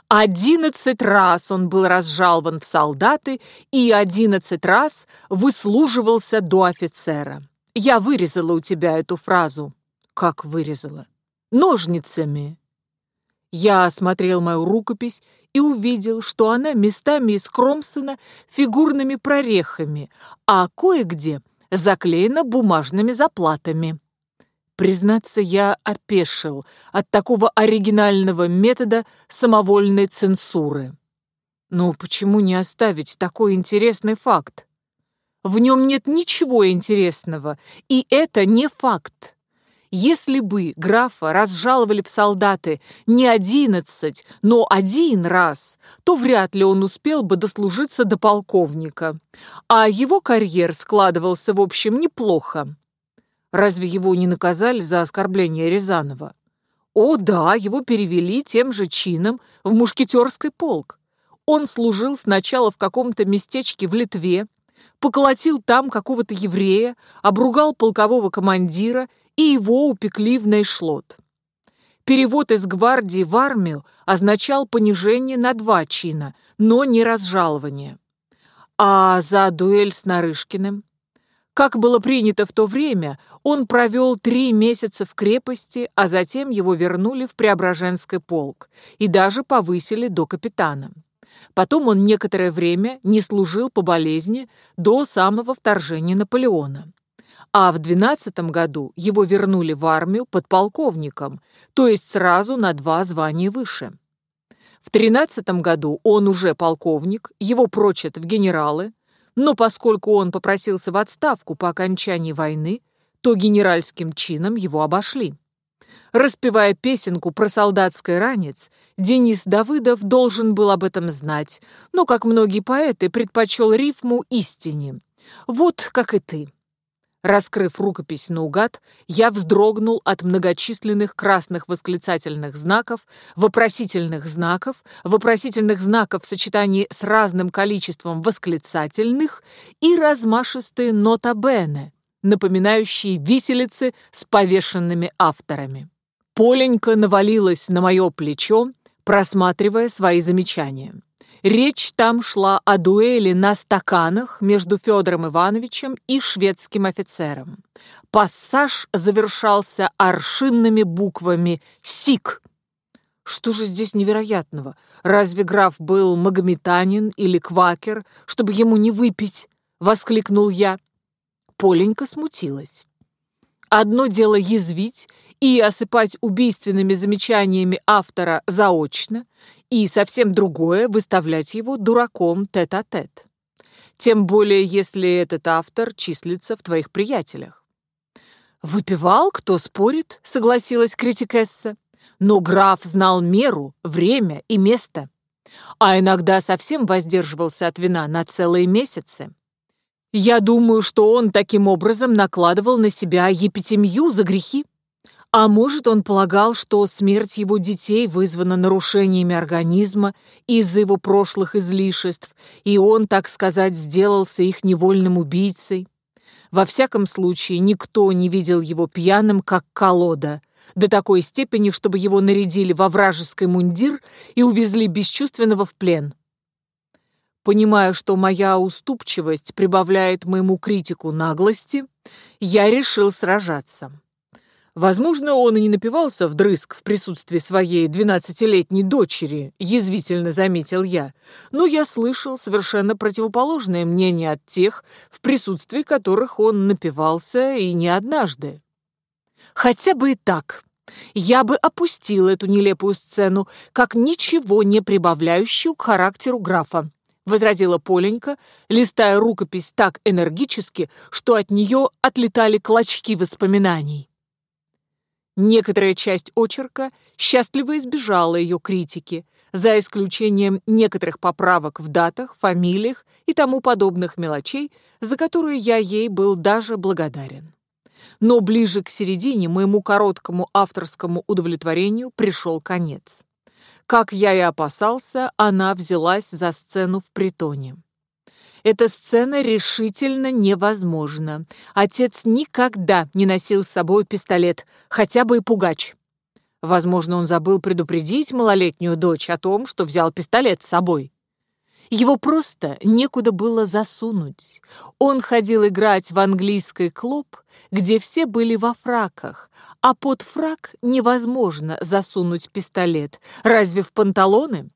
Одиннадцать раз он был разжалован в солдаты и одиннадцать раз выслуживался до офицера. Я вырезала у тебя эту фразу. Как вырезала? Ножницами. Я осмотрел мою рукопись и увидел, что она местами искромсана фигурными прорехами, а кое-где заклеена бумажными заплатами. Признаться, я опешил от такого оригинального метода самовольной цензуры. Но почему не оставить такой интересный факт? В нем нет ничего интересного, и это не факт. Если бы графа разжаловали в солдаты не одиннадцать, но один раз, то вряд ли он успел бы дослужиться до полковника. А его карьер складывался, в общем, неплохо. Разве его не наказали за оскорбление Рязанова? О, да, его перевели тем же чином в мушкетерский полк. Он служил сначала в каком-то местечке в Литве, поколотил там какого-то еврея, обругал полкового командира и его упекли в Нейшлот. Перевод из гвардии в армию означал понижение на два чина, но не разжалование. А за дуэль с Нарышкиным? Как было принято в то время, он провел три месяца в крепости, а затем его вернули в Преображенский полк и даже повысили до капитана. Потом он некоторое время не служил по болезни до самого вторжения Наполеона. А в 12 году его вернули в армию подполковником, то есть сразу на два звания выше. В 13 году он уже полковник, его прочат в генералы, но поскольку он попросился в отставку по окончании войны, то генеральским чином его обошли. Распевая песенку про солдатский ранец, Денис Давыдов должен был об этом знать, но, как многие поэты, предпочел рифму истине. Вот как и ты. Раскрыв рукопись наугад, я вздрогнул от многочисленных красных восклицательных знаков, вопросительных знаков, вопросительных знаков в сочетании с разным количеством восклицательных и размашистые нота бене, напоминающие виселицы с повешенными авторами. Поленька навалилась на мое плечо, просматривая свои замечания. Речь там шла о дуэли на стаканах между Федором Ивановичем и шведским офицером. Пассаж завершался аршинными буквами «СИК». Что же здесь невероятного? Разве граф был магометанин или квакер, чтобы ему не выпить? Воскликнул я. Поленька смутилась. Одно дело язвить и осыпать убийственными замечаниями автора заочно, и совсем другое — выставлять его дураком тет-а-тет. -тет. Тем более, если этот автор числится в твоих приятелях. «Выпивал, кто спорит», — согласилась критикесса. Но граф знал меру, время и место. А иногда совсем воздерживался от вина на целые месяцы. Я думаю, что он таким образом накладывал на себя епитемью за грехи. А может, он полагал, что смерть его детей вызвана нарушениями организма из-за его прошлых излишеств, и он, так сказать, сделался их невольным убийцей. Во всяком случае, никто не видел его пьяным, как колода, до такой степени, чтобы его нарядили во вражеский мундир и увезли бесчувственного в плен. Понимая, что моя уступчивость прибавляет моему критику наглости, я решил сражаться. Возможно, он и не напивался вдрызг в присутствии своей двенадцатилетней дочери, язвительно заметил я, но я слышал совершенно противоположное мнение от тех, в присутствии которых он напивался и не однажды. Хотя бы и так. Я бы опустил эту нелепую сцену, как ничего не прибавляющую к характеру графа, возразила Поленька, листая рукопись так энергически, что от нее отлетали клочки воспоминаний. Некоторая часть очерка счастливо избежала ее критики, за исключением некоторых поправок в датах, фамилиях и тому подобных мелочей, за которые я ей был даже благодарен. Но ближе к середине моему короткому авторскому удовлетворению пришел конец. Как я и опасался, она взялась за сцену в притоне. Эта сцена решительно невозможна. Отец никогда не носил с собой пистолет, хотя бы и пугач. Возможно, он забыл предупредить малолетнюю дочь о том, что взял пистолет с собой. Его просто некуда было засунуть. Он ходил играть в английский клуб, где все были во фраках, а под фрак невозможно засунуть пистолет. Разве в панталоны?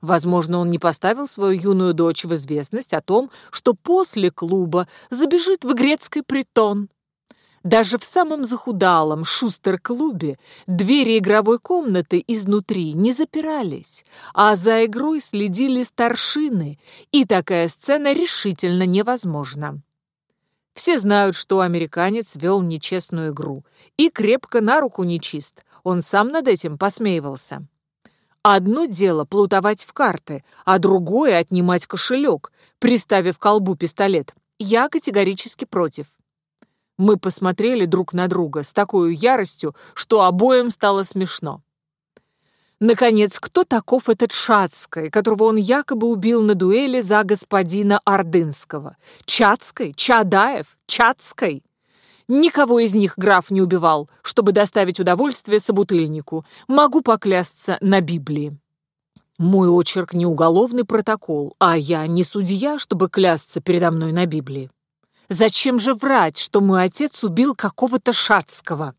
Возможно, он не поставил свою юную дочь в известность о том, что после клуба забежит в грецкий притон. Даже в самом захудалом шустер-клубе двери игровой комнаты изнутри не запирались, а за игрой следили старшины, и такая сцена решительно невозможна. Все знают, что американец вел нечестную игру и крепко на руку нечист, он сам над этим посмеивался. Одно дело плутовать в карты, а другое — отнимать кошелек, приставив к колбу пистолет. Я категорически против. Мы посмотрели друг на друга с такой яростью, что обоим стало смешно. Наконец, кто таков этот Шацкой, которого он якобы убил на дуэли за господина Ордынского? Чацкой? Чадаев? Чацкой? Никого из них граф не убивал, чтобы доставить удовольствие собутыльнику. Могу поклясться на Библии. Мой очерк не уголовный протокол, а я не судья, чтобы клясться передо мной на Библии. Зачем же врать, что мой отец убил какого-то Шацкого?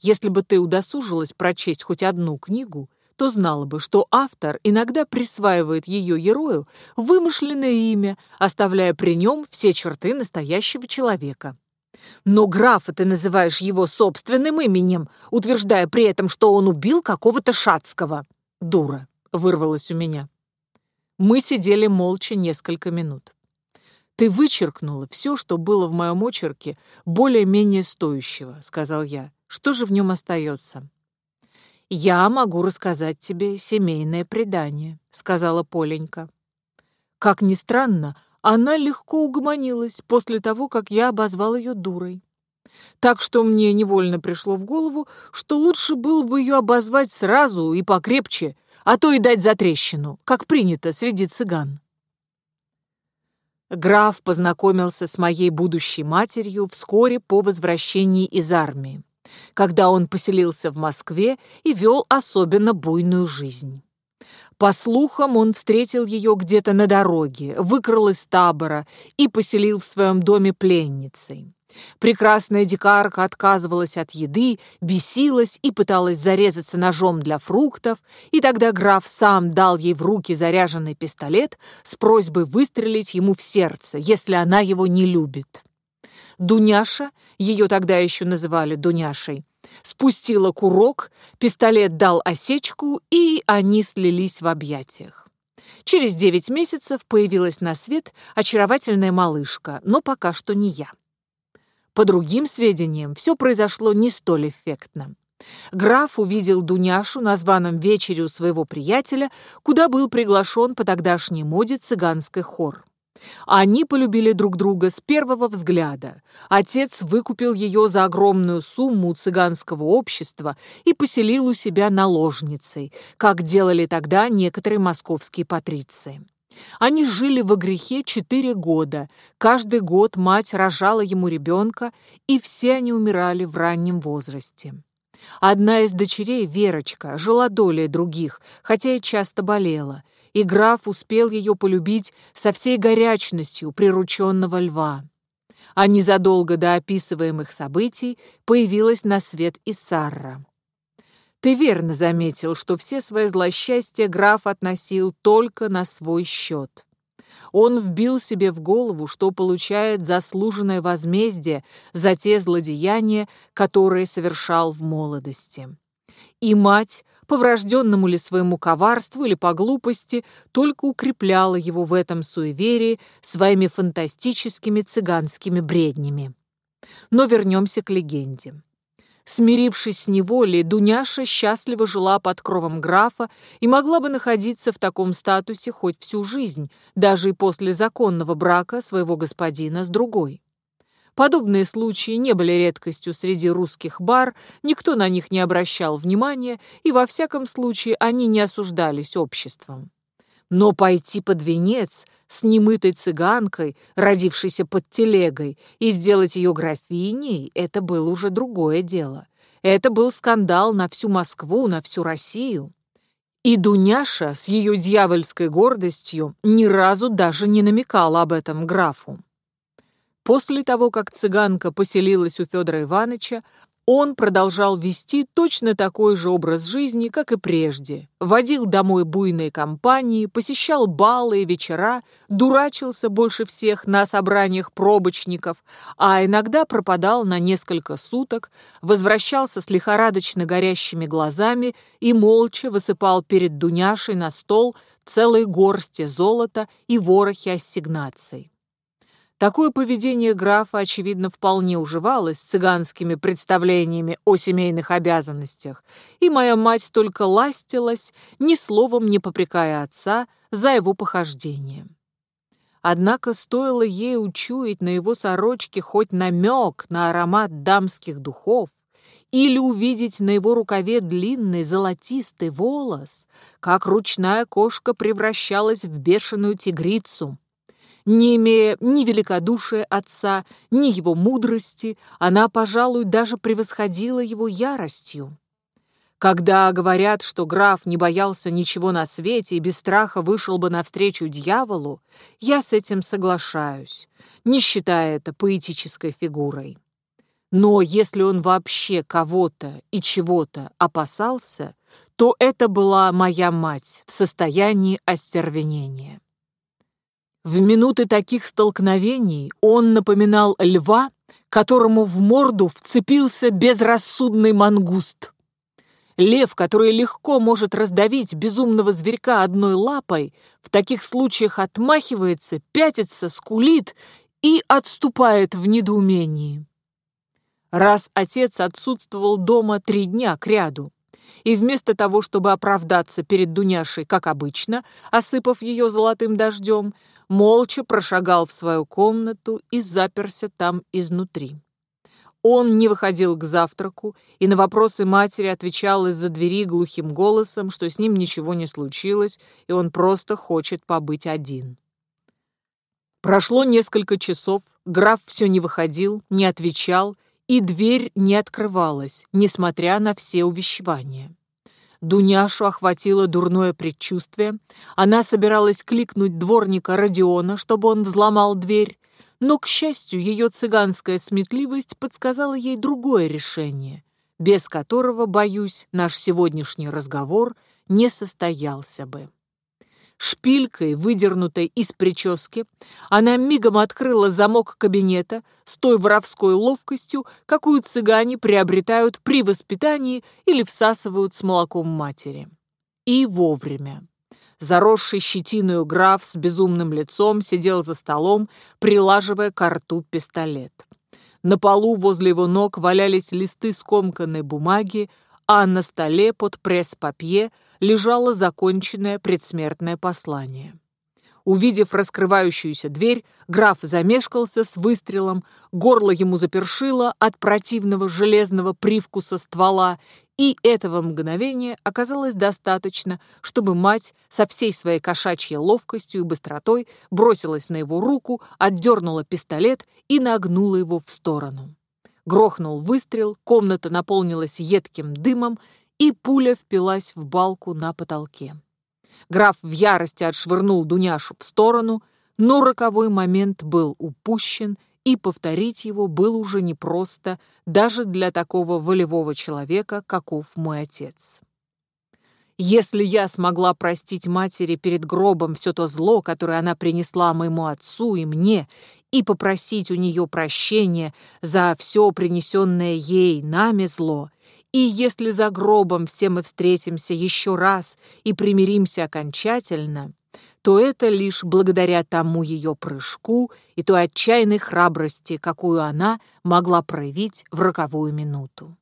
Если бы ты удосужилась прочесть хоть одну книгу, то знала бы, что автор иногда присваивает ее герою вымышленное имя, оставляя при нем все черты настоящего человека. Но графа ты называешь его собственным именем, утверждая при этом, что он убил какого-то Шацкого. Дура, вырвалась у меня. Мы сидели молча несколько минут. «Ты вычеркнула все, что было в моем очерке, более-менее стоящего», — сказал я. «Что же в нем остается?» «Я могу рассказать тебе семейное предание», — сказала Поленька. Как ни странно, она легко угомонилась после того, как я обозвал ее дурой. Так что мне невольно пришло в голову, что лучше было бы ее обозвать сразу и покрепче, а то и дать затрещину, как принято среди цыган. Граф познакомился с моей будущей матерью вскоре по возвращении из армии, когда он поселился в Москве и вел особенно буйную жизнь. По слухам, он встретил ее где-то на дороге, выкрал из табора и поселил в своем доме пленницей. Прекрасная дикарка отказывалась от еды, бесилась и пыталась зарезаться ножом для фруктов, и тогда граф сам дал ей в руки заряженный пистолет с просьбой выстрелить ему в сердце, если она его не любит. Дуняша, ее тогда еще называли Дуняшей, спустила курок, пистолет дал осечку, и они слились в объятиях. Через девять месяцев появилась на свет очаровательная малышка, но пока что не я. По другим сведениям, все произошло не столь эффектно. Граф увидел Дуняшу на званом вечере у своего приятеля, куда был приглашен по тогдашней моде цыганский хор. Они полюбили друг друга с первого взгляда. Отец выкупил ее за огромную сумму у цыганского общества и поселил у себя наложницей, как делали тогда некоторые московские патриции. Они жили во грехе четыре года. Каждый год мать рожала ему ребенка, и все они умирали в раннем возрасте. Одна из дочерей, Верочка, жила долей других, хотя и часто болела, и граф успел ее полюбить со всей горячностью прирученного льва. А незадолго до описываемых событий появилась на свет и Сарра. Ты верно заметил, что все свои злосчастья граф относил только на свой счет. Он вбил себе в голову, что получает заслуженное возмездие за те злодеяния, которые совершал в молодости. И мать, по врожденному ли своему коварству или по глупости, только укрепляла его в этом суеверии своими фантастическими цыганскими бреднями. Но вернемся к легенде. Смирившись с неволей, Дуняша счастливо жила под кровом графа и могла бы находиться в таком статусе хоть всю жизнь, даже и после законного брака своего господина с другой. Подобные случаи не были редкостью среди русских бар, никто на них не обращал внимания, и во всяком случае они не осуждались обществом. Но пойти под венец с немытой цыганкой, родившейся под телегой, и сделать ее графиней — это было уже другое дело. Это был скандал на всю Москву, на всю Россию. И Дуняша с ее дьявольской гордостью ни разу даже не намекала об этом графу. После того, как цыганка поселилась у Федора Ивановича, он продолжал вести точно такой же образ жизни, как и прежде. Водил домой буйные компании, посещал балы и вечера, дурачился больше всех на собраниях пробочников, а иногда пропадал на несколько суток, возвращался с лихорадочно горящими глазами и молча высыпал перед Дуняшей на стол целые горсти золота и ворохи ассигнаций. Такое поведение графа, очевидно, вполне уживалось с цыганскими представлениями о семейных обязанностях, и моя мать только ластилась, ни словом не попрекая отца за его похождение. Однако стоило ей учуять на его сорочке хоть намек на аромат дамских духов, или увидеть на его рукаве длинный золотистый волос, как ручная кошка превращалась в бешеную тигрицу — Не имея ни великодушия отца, ни его мудрости, она, пожалуй, даже превосходила его яростью. Когда говорят, что граф не боялся ничего на свете и без страха вышел бы навстречу дьяволу, я с этим соглашаюсь, не считая это поэтической фигурой. Но если он вообще кого-то и чего-то опасался, то это была моя мать в состоянии остервенения. В минуты таких столкновений он напоминал льва, которому в морду вцепился безрассудный мангуст. Лев, который легко может раздавить безумного зверька одной лапой, в таких случаях отмахивается, пятится, скулит и отступает в недоумении. Раз отец отсутствовал дома три дня кряду, и вместо того, чтобы оправдаться перед Дуняшей, как обычно, осыпав ее золотым дождем, молча прошагал в свою комнату и заперся там изнутри. Он не выходил к завтраку и на вопросы матери отвечал из-за двери глухим голосом, что с ним ничего не случилось, и он просто хочет побыть один. Прошло несколько часов, граф все не выходил, не отвечал, и дверь не открывалась, несмотря на все увещевания. Дуняшу охватило дурное предчувствие. Она собиралась кликнуть дворника Родиона, чтобы он взломал дверь, но, к счастью, ее цыганская сметливость подсказала ей другое решение, без которого, боюсь, наш сегодняшний разговор не состоялся бы. Шпилькой, выдернутой из прически, она мигом открыла замок кабинета с той воровской ловкостью, какую цыгане приобретают при воспитании или всасывают с молоком матери. И вовремя. Заросший щетиною граф с безумным лицом сидел за столом, прилаживая к рту пистолет. На полу возле его ног валялись листы скомканной бумаги, а на столе под пресс-папье лежало законченное предсмертное послание. Увидев раскрывающуюся дверь, граф замешкался с выстрелом, горло ему запершило от противного железного привкуса ствола, и этого мгновения оказалось достаточно, чтобы мать со всей своей кошачьей ловкостью и быстротой бросилась на его руку, отдернула пистолет и нагнула его в сторону. Грохнул выстрел, комната наполнилась едким дымом, и пуля впилась в балку на потолке. Граф в ярости отшвырнул Дуняшу в сторону, но роковой момент был упущен, и повторить его было уже непросто даже для такого волевого человека, каков мой отец. Если я смогла простить матери перед гробом все то зло, которое она принесла моему отцу и мне, и попросить у нее прощения за все принесенное ей нами зло, и если за гробом все мы встретимся еще раз и примиримся окончательно, то это лишь благодаря тому ее прыжку и той отчаянной храбрости, какую она могла проявить в роковую минуту.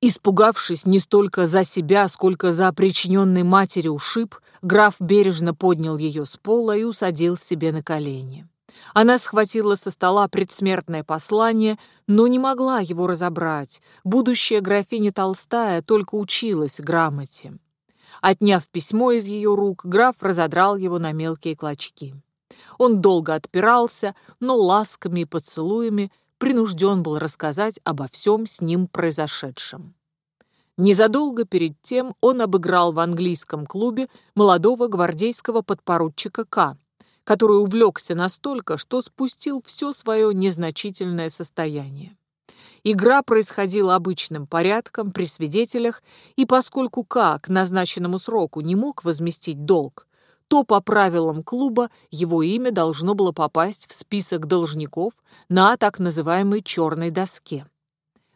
Испугавшись не столько за себя, сколько за причиненный матери ушиб, граф бережно поднял ее с пола и усадил себе на колени. Она схватила со стола предсмертное послание, но не могла его разобрать. Будущая графиня Толстая только училась грамоте. Отняв письмо из ее рук, граф разодрал его на мелкие клочки. Он долго отпирался, но ласками и поцелуями принужден был рассказать обо всем с ним произошедшем. Незадолго перед тем он обыграл в английском клубе молодого гвардейского подпоручика К, который увлекся настолько, что спустил все свое незначительное состояние. Игра происходила обычным порядком при свидетелях, и поскольку К к назначенному сроку не мог возместить долг, то по правилам клуба его имя должно было попасть в список должников на так называемой «черной доске».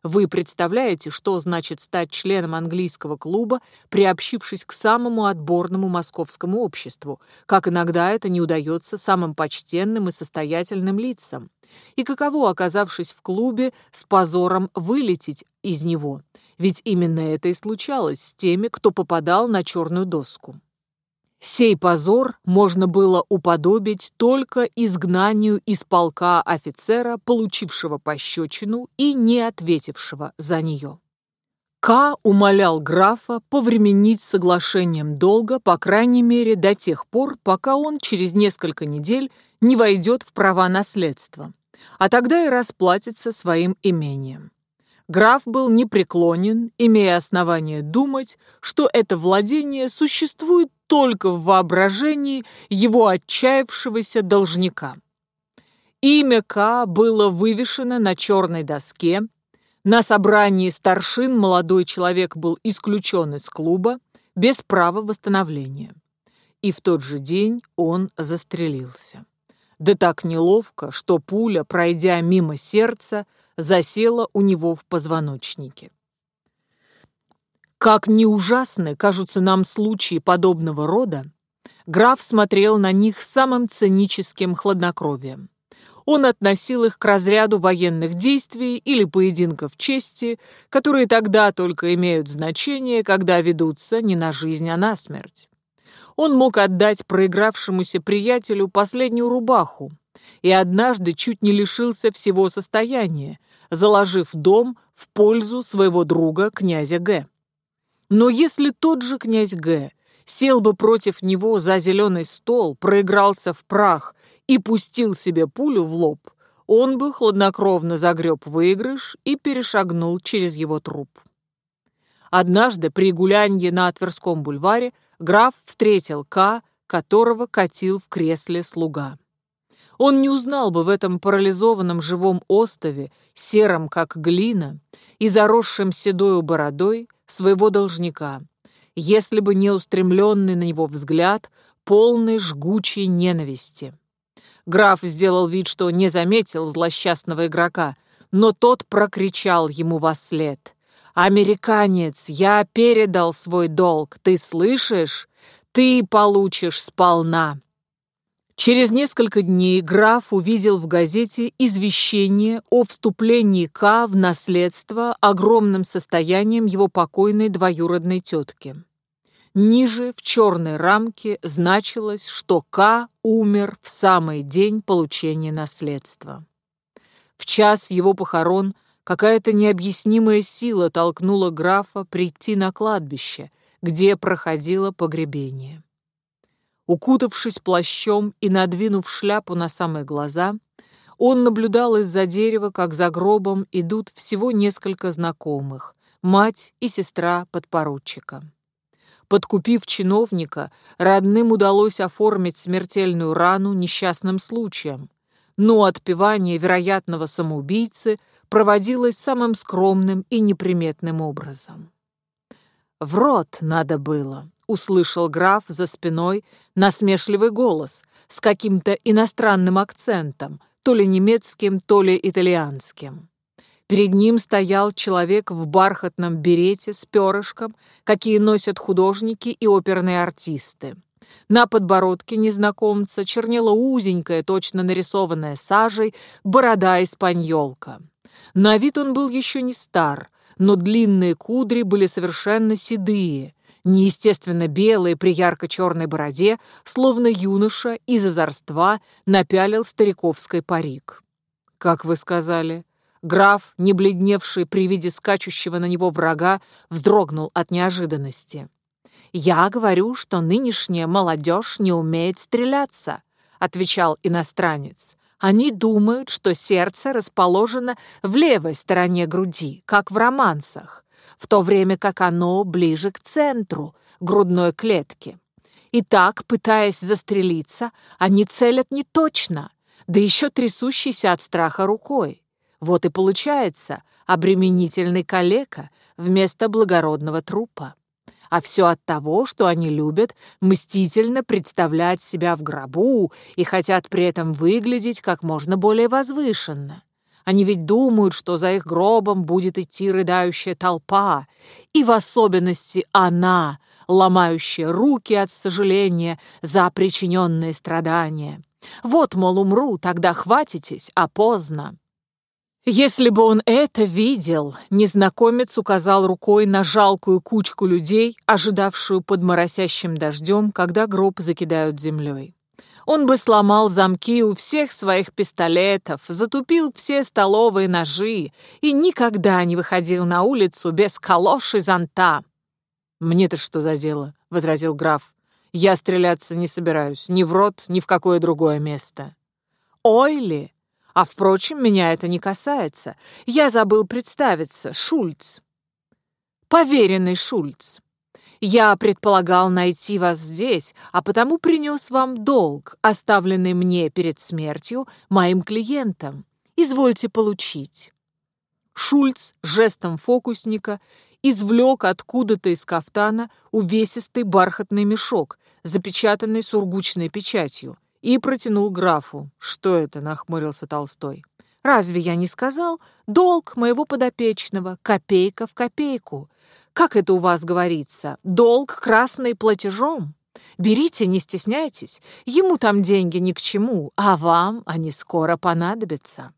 Вы представляете, что значит стать членом английского клуба, приобщившись к самому отборному московскому обществу, как иногда это не удается самым почтенным и состоятельным лицам? И каково, оказавшись в клубе, с позором вылететь из него? Ведь именно это и случалось с теми, кто попадал на черную доску. Сей позор можно было уподобить только изгнанию из полка офицера, получившего пощечину и не ответившего за нее. К умолял графа повременить соглашением долга, по крайней мере, до тех пор, пока он через несколько недель не войдет в права наследства, а тогда и расплатится своим имением. Граф был непреклонен, имея основание думать, что это владение существует только в воображении его отчаявшегося должника. Имя К было вывешено на черной доске, на собрании старшин молодой человек был исключен из клуба без права восстановления. И в тот же день он застрелился. Да так неловко, что пуля, пройдя мимо сердца, засела у него в позвоночнике. Как не ужасны кажутся нам случаи подобного рода, граф смотрел на них самым циническим хладнокровием он относил их к разряду военных действий или поединков чести, которые тогда только имеют значение, когда ведутся не на жизнь, а на смерть. Он мог отдать проигравшемуся приятелю последнюю рубаху и однажды чуть не лишился всего состояния, заложив дом в пользу своего друга князя Г. Но если тот же князь Г сел бы против него за зеленый стол, проигрался в прах и пустил себе пулю в лоб, он бы хладнокровно загреб выигрыш и перешагнул через его труп. Однажды при гулянье на Тверском бульваре граф встретил К, которого катил в кресле слуга. Он не узнал бы в этом парализованном живом остове, сером как глина и заросшем седою бородой, своего должника, если бы не устремленный на него взгляд, полный жгучей ненависти. Граф сделал вид, что не заметил злосчастного игрока, но тот прокричал ему во след. «Американец, я передал свой долг, ты слышишь? Ты получишь сполна!» Через несколько дней граф увидел в газете извещение о вступлении К в наследство огромным состоянием его покойной двоюродной тетки. Ниже, в черной рамке, значилось, что К умер в самый день получения наследства. В час его похорон какая-то необъяснимая сила толкнула графа прийти на кладбище, где проходило погребение. Укутавшись плащом и надвинув шляпу на самые глаза, он наблюдал из-за дерева, как за гробом идут всего несколько знакомых — мать и сестра подпоручика. Подкупив чиновника, родным удалось оформить смертельную рану несчастным случаем, но отпевание вероятного самоубийцы проводилось самым скромным и неприметным образом. «В рот надо было», — услышал граф за спиной насмешливый голос с каким-то иностранным акцентом, то ли немецким, то ли итальянским. Перед ним стоял человек в бархатном берете с перышком, какие носят художники и оперные артисты. На подбородке незнакомца чернела узенькая, точно нарисованная сажей, борода испаньолка. На вид он был еще не стар, но длинные кудри были совершенно седые, неестественно белые при ярко-черной бороде, словно юноша из озорства напялил стариковский парик. «Как вы сказали?» Граф, не бледневший при виде скачущего на него врага, вздрогнул от неожиданности. «Я говорю, что нынешняя молодежь не умеет стреляться», — отвечал иностранец. «Они думают, что сердце расположено в левой стороне груди, как в романсах, в то время как оно ближе к центру грудной клетки. И так, пытаясь застрелиться, они целят не точно, да еще трясущейся от страха рукой. Вот и получается обременительный калека вместо благородного трупа. А все от того, что они любят мстительно представлять себя в гробу и хотят при этом выглядеть как можно более возвышенно. Они ведь думают, что за их гробом будет идти рыдающая толпа, и в особенности она, ломающая руки от сожаления за причиненные страдания. Вот, мол, умру, тогда хватитесь, а поздно. Если бы он это видел, незнакомец указал рукой на жалкую кучку людей, ожидавшую под моросящим дождем, когда гроб закидают землей. Он бы сломал замки у всех своих пистолетов, затупил все столовые ножи и никогда не выходил на улицу без калош и зонта. «Мне-то что за дело?» — возразил граф. «Я стреляться не собираюсь ни в рот, ни в какое другое место». «Ой ли! А, впрочем, меня это не касается. Я забыл представиться. Шульц. Поверенный Шульц. Я предполагал найти вас здесь, а потому принес вам долг, оставленный мне перед смертью моим клиентам. Извольте получить». Шульц жестом фокусника извлек откуда-то из кафтана увесистый бархатный мешок, запечатанный сургучной печатью, и протянул графу. «Что это?» — нахмурился Толстой. «Разве я не сказал? Долг моего подопечного, копейка в копейку. Как это у вас говорится? Долг красный платежом? Берите, не стесняйтесь. Ему там деньги ни к чему, а вам они скоро понадобятся.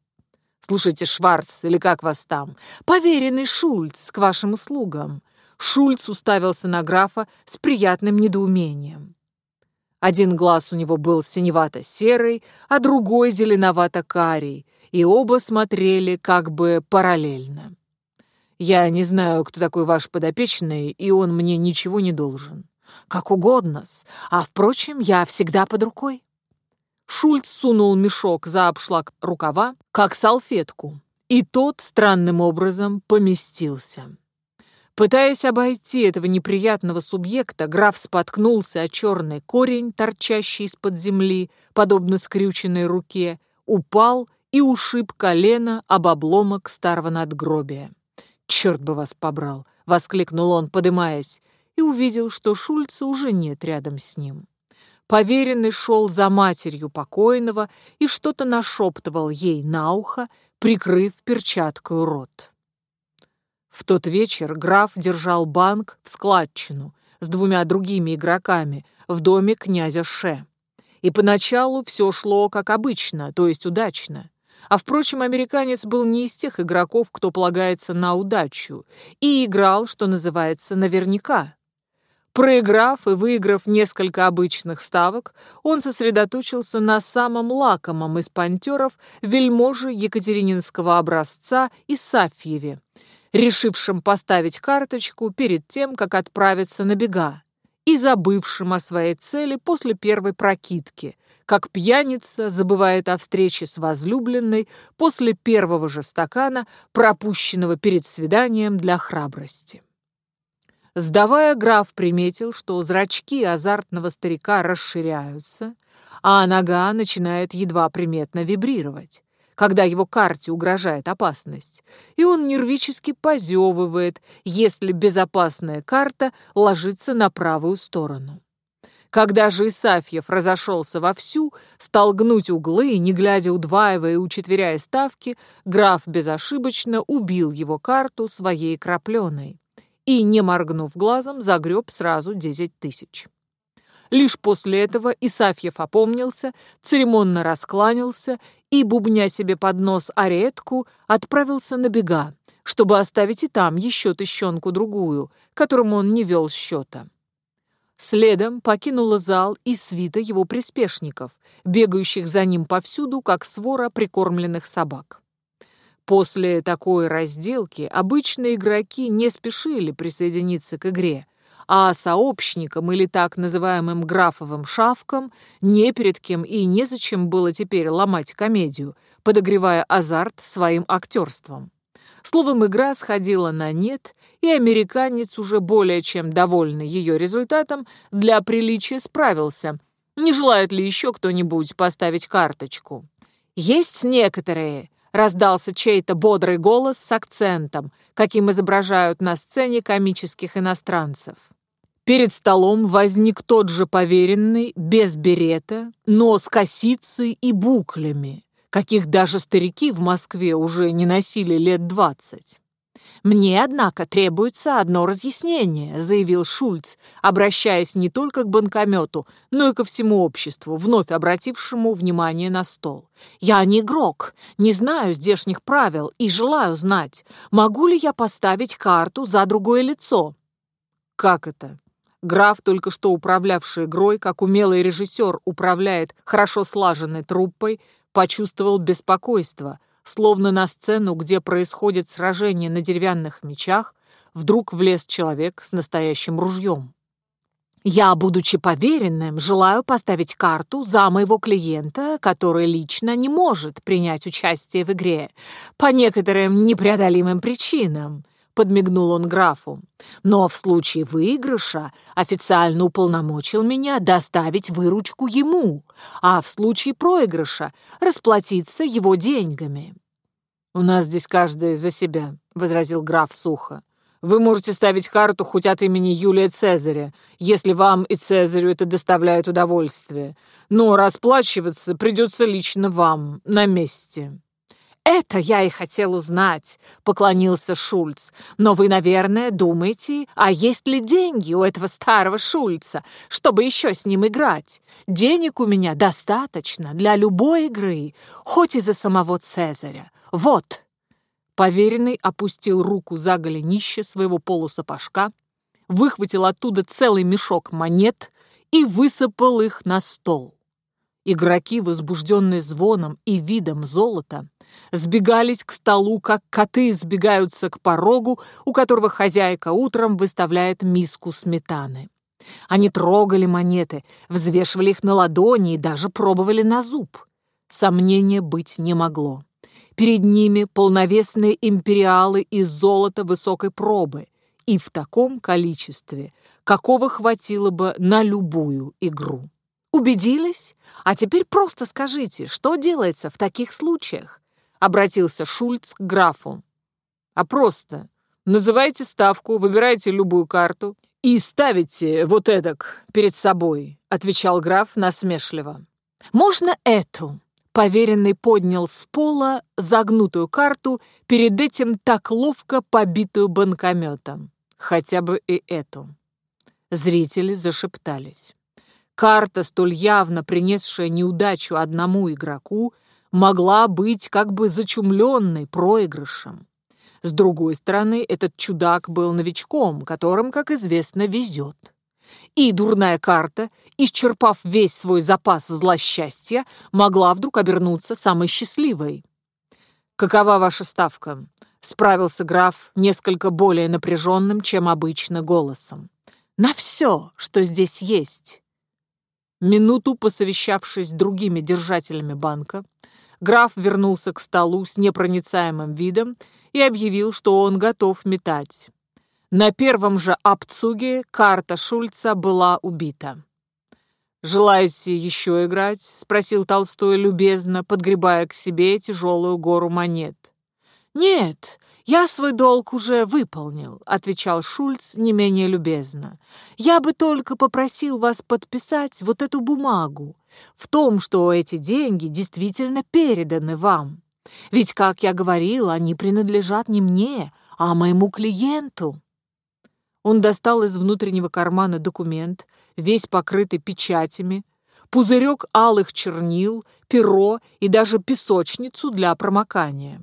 Слушайте, Шварц, или как вас там? Поверенный Шульц к вашим услугам. Шульц уставился на графа с приятным недоумением. Один глаз у него был синевато-серый, а другой зеленовато-карий, и оба смотрели как бы параллельно. Я не знаю, кто такой ваш подопечный, и он мне ничего не должен. Как угодно-с, а, впрочем, я всегда под рукой. Шульц сунул мешок за обшлаг рукава, как салфетку, и тот странным образом поместился. Пытаясь обойти этого неприятного субъекта, граф споткнулся о черный корень, торчащий из-под земли, подобно скрюченной руке, упал и ушиб колено об обломок старого надгробия. «Черт бы вас побрал!» — воскликнул он, подымаясь, и увидел, что Шульца уже нет рядом с ним. Поверенный шел за матерью покойного и что-то нашептывал ей на ухо, прикрыв перчаткой рот. В тот вечер граф держал банк в складчину с двумя другими игроками в доме князя Ше. И поначалу все шло как обычно, то есть удачно. А впрочем, американец был не из тех игроков, кто полагается на удачу, и играл, что называется, наверняка. Проиграв и выиграв несколько обычных ставок, он сосредоточился на самом лакомом из пантеров вельможи Екатерининского образца Исафьеве, решившим поставить карточку перед тем, как отправиться на бега, и забывшим о своей цели после первой прокидки, как пьяница забывает о встрече с возлюбленной после первого же стакана, пропущенного перед свиданием для храбрости. Сдавая, граф приметил, что зрачки азартного старика расширяются, а нога начинает едва приметно вибрировать, когда его карте угрожает опасность, и он нервически позевывает, если безопасная карта ложится на правую сторону. Когда же Исафьев разошелся вовсю, стал гнуть углы, не глядя удваивая и учетверяя ставки, граф безошибочно убил его карту своей крапленой и, не моргнув глазом, загреб сразу десять тысяч. Лишь после этого Исафьев опомнился, церемонно раскланялся и, бубня себе под нос аретку, отправился на бега, чтобы оставить и там еще тыщенку-другую, которому он не вел счета. Следом покинула зал и свита его приспешников, бегающих за ним повсюду, как свора прикормленных собак. После такой разделки обычные игроки не спешили присоединиться к игре, а сообщникам или так называемым графовым шавкам не перед кем и незачем было теперь ломать комедию, подогревая азарт своим актерством. Словом, игра сходила на нет, и американец, уже более чем довольный ее результатом, для приличия справился. Не желает ли еще кто-нибудь поставить карточку? «Есть некоторые», — раздался чей-то бодрый голос с акцентом, каким изображают на сцене комических иностранцев. Перед столом возник тот же поверенный, без берета, но с косицей и буклями каких даже старики в Москве уже не носили лет двадцать. «Мне, однако, требуется одно разъяснение», — заявил Шульц, обращаясь не только к банкомету, но и ко всему обществу, вновь обратившему внимание на стол. «Я не игрок, не знаю здешних правил и желаю знать, могу ли я поставить карту за другое лицо». «Как это? Граф, только что управлявший игрой, как умелый режиссер управляет хорошо слаженной труппой, почувствовал беспокойство, словно на сцену, где происходит сражение на деревянных мечах, вдруг влез человек с настоящим ружьем. Я, будучи поверенным, желаю поставить карту за моего клиента, который лично не может принять участие в игре по некоторым непреодолимым причинам, подмигнул он графу. Но в случае выигрыша официально уполномочил меня доставить выручку ему, а в случае проигрыша расплатиться его деньгами. «У нас здесь каждый за себя», — возразил граф сухо. Вы можете ставить карту хоть от имени Юлия Цезаря, если вам и Цезарю это доставляет удовольствие. Но расплачиваться придется лично вам, на месте». «Это я и хотел узнать», — поклонился Шульц. «Но вы, наверное, думаете, а есть ли деньги у этого старого Шульца, чтобы еще с ним играть? Денег у меня достаточно для любой игры, хоть и за самого Цезаря. Вот, Поверенный опустил руку за голенище своего полусапожка, выхватил оттуда целый мешок монет и высыпал их на стол. Игроки, возбужденные звоном и видом золота, сбегались к столу, как коты сбегаются к порогу, у которого хозяйка утром выставляет миску сметаны. Они трогали монеты, взвешивали их на ладони и даже пробовали на зуб. Сомнения быть не могло. Перед ними полновесные империалы из золота высокой пробы и в таком количестве, какого хватило бы на любую игру. Убедились? А теперь просто скажите, что делается в таких случаях? Обратился Шульц к графу. А просто называйте ставку, выбирайте любую карту и ставите вот эдак перед собой, отвечал граф насмешливо. Можно эту? Поверенный поднял с пола загнутую карту, перед этим так ловко побитую банкометом. Хотя бы и эту. Зрители зашептались. Карта, столь явно принесшая неудачу одному игроку, могла быть как бы зачумленной проигрышем. С другой стороны, этот чудак был новичком, которым, как известно, везет. И дурная карта, исчерпав весь свой запас злосчастья, могла вдруг обернуться самой счастливой. «Какова ваша ставка?» — справился граф несколько более напряженным, чем обычно, голосом. «На все, что здесь есть». Минуту посовещавшись с другими держателями банка, граф вернулся к столу с непроницаемым видом и объявил, что он готов метать. На первом же обцуге карта Шульца была убита. «Желаете еще играть?» — спросил Толстой любезно, подгребая к себе тяжелую гору монет. «Нет, я свой долг уже выполнил», — отвечал Шульц не менее любезно. «Я бы только попросил вас подписать вот эту бумагу в том, что эти деньги действительно переданы вам. Ведь, как я говорил, они принадлежат не мне, а моему клиенту». Он достал из внутреннего кармана документ, весь покрытый печатями, пузырек алых чернил, перо и даже песочницу для промокания.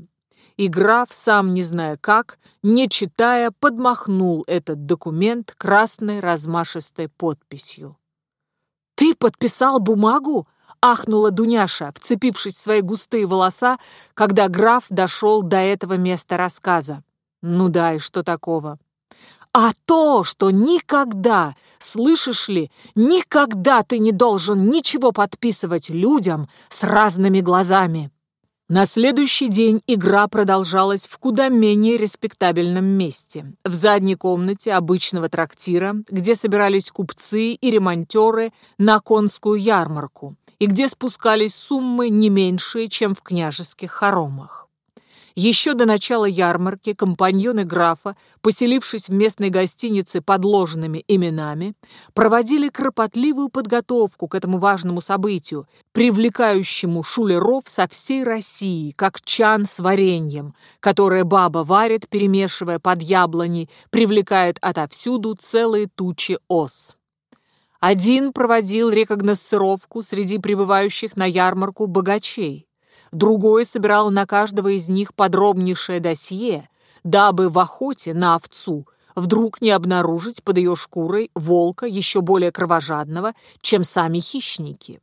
И граф, сам не зная как, не читая, подмахнул этот документ красной размашистой подписью. «Ты подписал бумагу?» — ахнула Дуняша, вцепившись в свои густые волоса, когда граф дошел до этого места рассказа. «Ну да, и что такого?» а то, что никогда, слышишь ли, никогда ты не должен ничего подписывать людям с разными глазами. На следующий день игра продолжалась в куда менее респектабельном месте, в задней комнате обычного трактира, где собирались купцы и ремонтеры на конскую ярмарку, и где спускались суммы не меньшие, чем в княжеских хоромах. Еще до начала ярмарки компаньоны графа, поселившись в местной гостинице под ложными именами, проводили кропотливую подготовку к этому важному событию, привлекающему шулеров со всей России, как чан с вареньем, которое баба варит, перемешивая под яблони, привлекает отовсюду целые тучи ос. Один проводил рекогносцировку среди прибывающих на ярмарку богачей другой собирал на каждого из них подробнейшее досье, дабы в охоте на овцу вдруг не обнаружить под ее шкурой волка еще более кровожадного, чем сами хищники.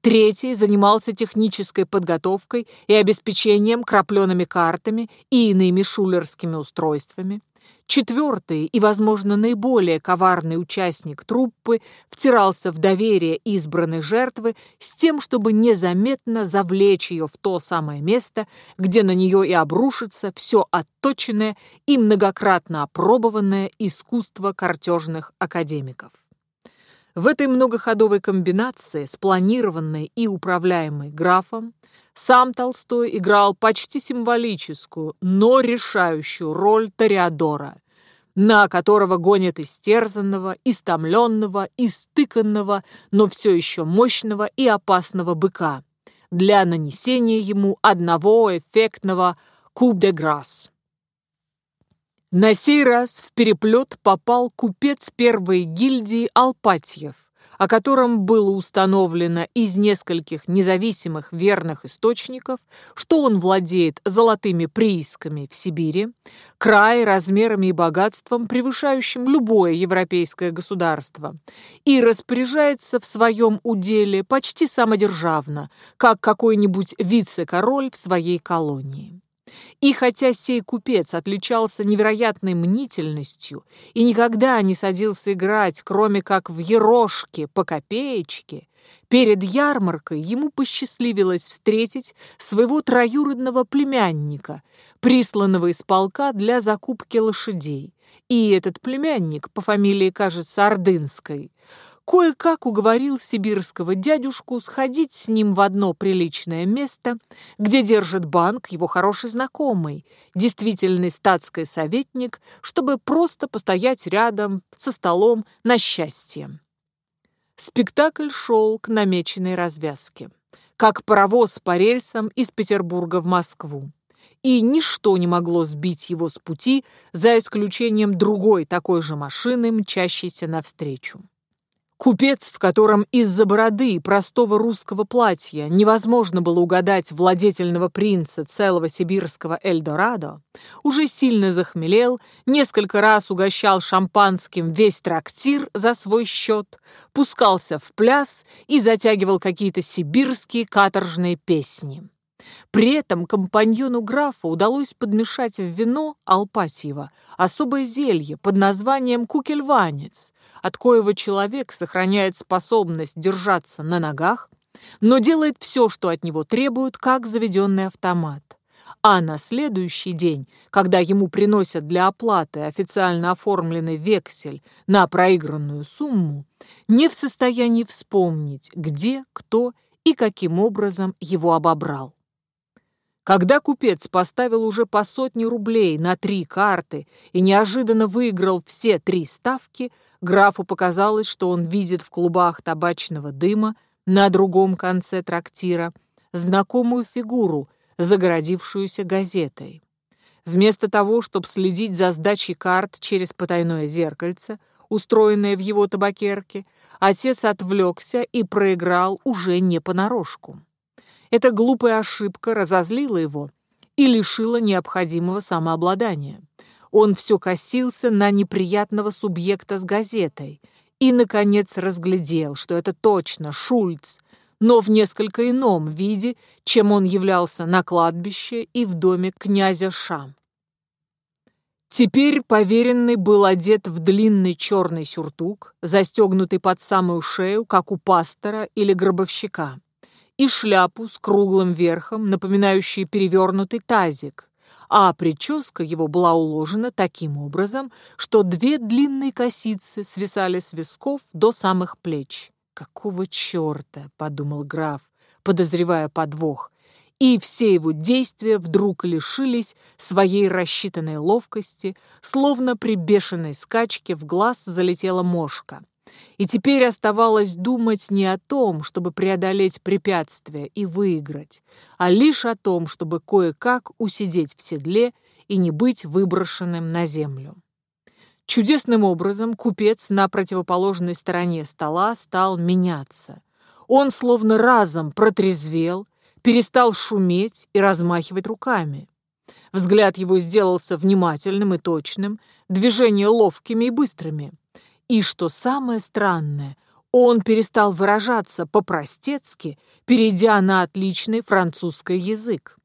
Третий занимался технической подготовкой и обеспечением крапленными картами и иными шулерскими устройствами. Четвертый и, возможно, наиболее коварный участник труппы втирался в доверие избранной жертвы с тем, чтобы незаметно завлечь ее в то самое место, где на нее и обрушится все отточенное и многократно опробованное искусство картежных академиков. В этой многоходовой комбинации, спланированной и управляемой графом, сам Толстой играл почти символическую, но решающую роль Тореадора, на которого гонят истерзанного, истомленного, истыканного, но все еще мощного и опасного быка для нанесения ему одного эффектного куб де грасс. На сей раз в переплет попал купец первой гильдии Алпатьев, о котором было установлено из нескольких независимых верных источников, что он владеет золотыми приисками в Сибири, край размерами и богатством, превышающим любое европейское государство, и распоряжается в своем уделе почти самодержавно, как какой-нибудь вице-король в своей колонии. И хотя сей купец отличался невероятной мнительностью и никогда не садился играть, кроме как в ерошке по копеечке, перед ярмаркой ему посчастливилось встретить своего троюродного племянника, присланного из полка для закупки лошадей. И этот племянник, по фамилии, кажется, Ордынской, кое-как уговорил сибирского дядюшку сходить с ним в одно приличное место, где держит банк его хороший знакомый, действительный статский советник, чтобы просто постоять рядом со столом на счастье. Спектакль шел к намеченной развязке, как паровоз по рельсам из Петербурга в Москву. И ничто не могло сбить его с пути, за исключением другой такой же машины, мчащейся навстречу. Купец, в котором из-за бороды и простого русского платья невозможно было угадать владетельного принца целого сибирского Эльдорадо, уже сильно захмелел, несколько раз угощал шампанским весь трактир за свой счет, пускался в пляс и затягивал какие-то сибирские каторжные песни. При этом компаньону графа удалось подмешать в вино Алпатьева особое зелье под названием кукельванец, от коего человек сохраняет способность держаться на ногах, но делает все, что от него требуют, как заведенный автомат. А на следующий день, когда ему приносят для оплаты официально оформленный вексель на проигранную сумму, не в состоянии вспомнить, где, кто и каким образом его обобрал. Когда купец поставил уже по сотне рублей на три карты и неожиданно выиграл все три ставки, графу показалось, что он видит в клубах табачного дыма на другом конце трактира знакомую фигуру, загородившуюся газетой. Вместо того, чтобы следить за сдачей карт через потайное зеркальце, устроенное в его табакерке, отец отвлекся и проиграл уже не понарошку. Эта глупая ошибка разозлила его и лишила необходимого самообладания. Он все косился на неприятного субъекта с газетой и, наконец, разглядел, что это точно Шульц, но в несколько ином виде, чем он являлся на кладбище и в доме князя Ша. Теперь поверенный был одет в длинный черный сюртук, застегнутый под самую шею, как у пастора или гробовщика и шляпу с круглым верхом, напоминающую перевернутый тазик, а прическа его была уложена таким образом, что две длинные косицы свисали с висков до самых плеч. «Какого черта?» — подумал граф, подозревая подвох, и все его действия вдруг лишились своей рассчитанной ловкости, словно при бешеной скачке в глаз залетела мошка. И теперь оставалось думать не о том, чтобы преодолеть препятствия и выиграть, а лишь о том, чтобы кое-как усидеть в седле и не быть выброшенным на землю. Чудесным образом купец на противоположной стороне стола стал меняться. Он словно разом протрезвел, перестал шуметь и размахивать руками. Взгляд его сделался внимательным и точным, движения ловкими и быстрыми. И что самое странное, он перестал выражаться по-простецки, перейдя на отличный французский язык.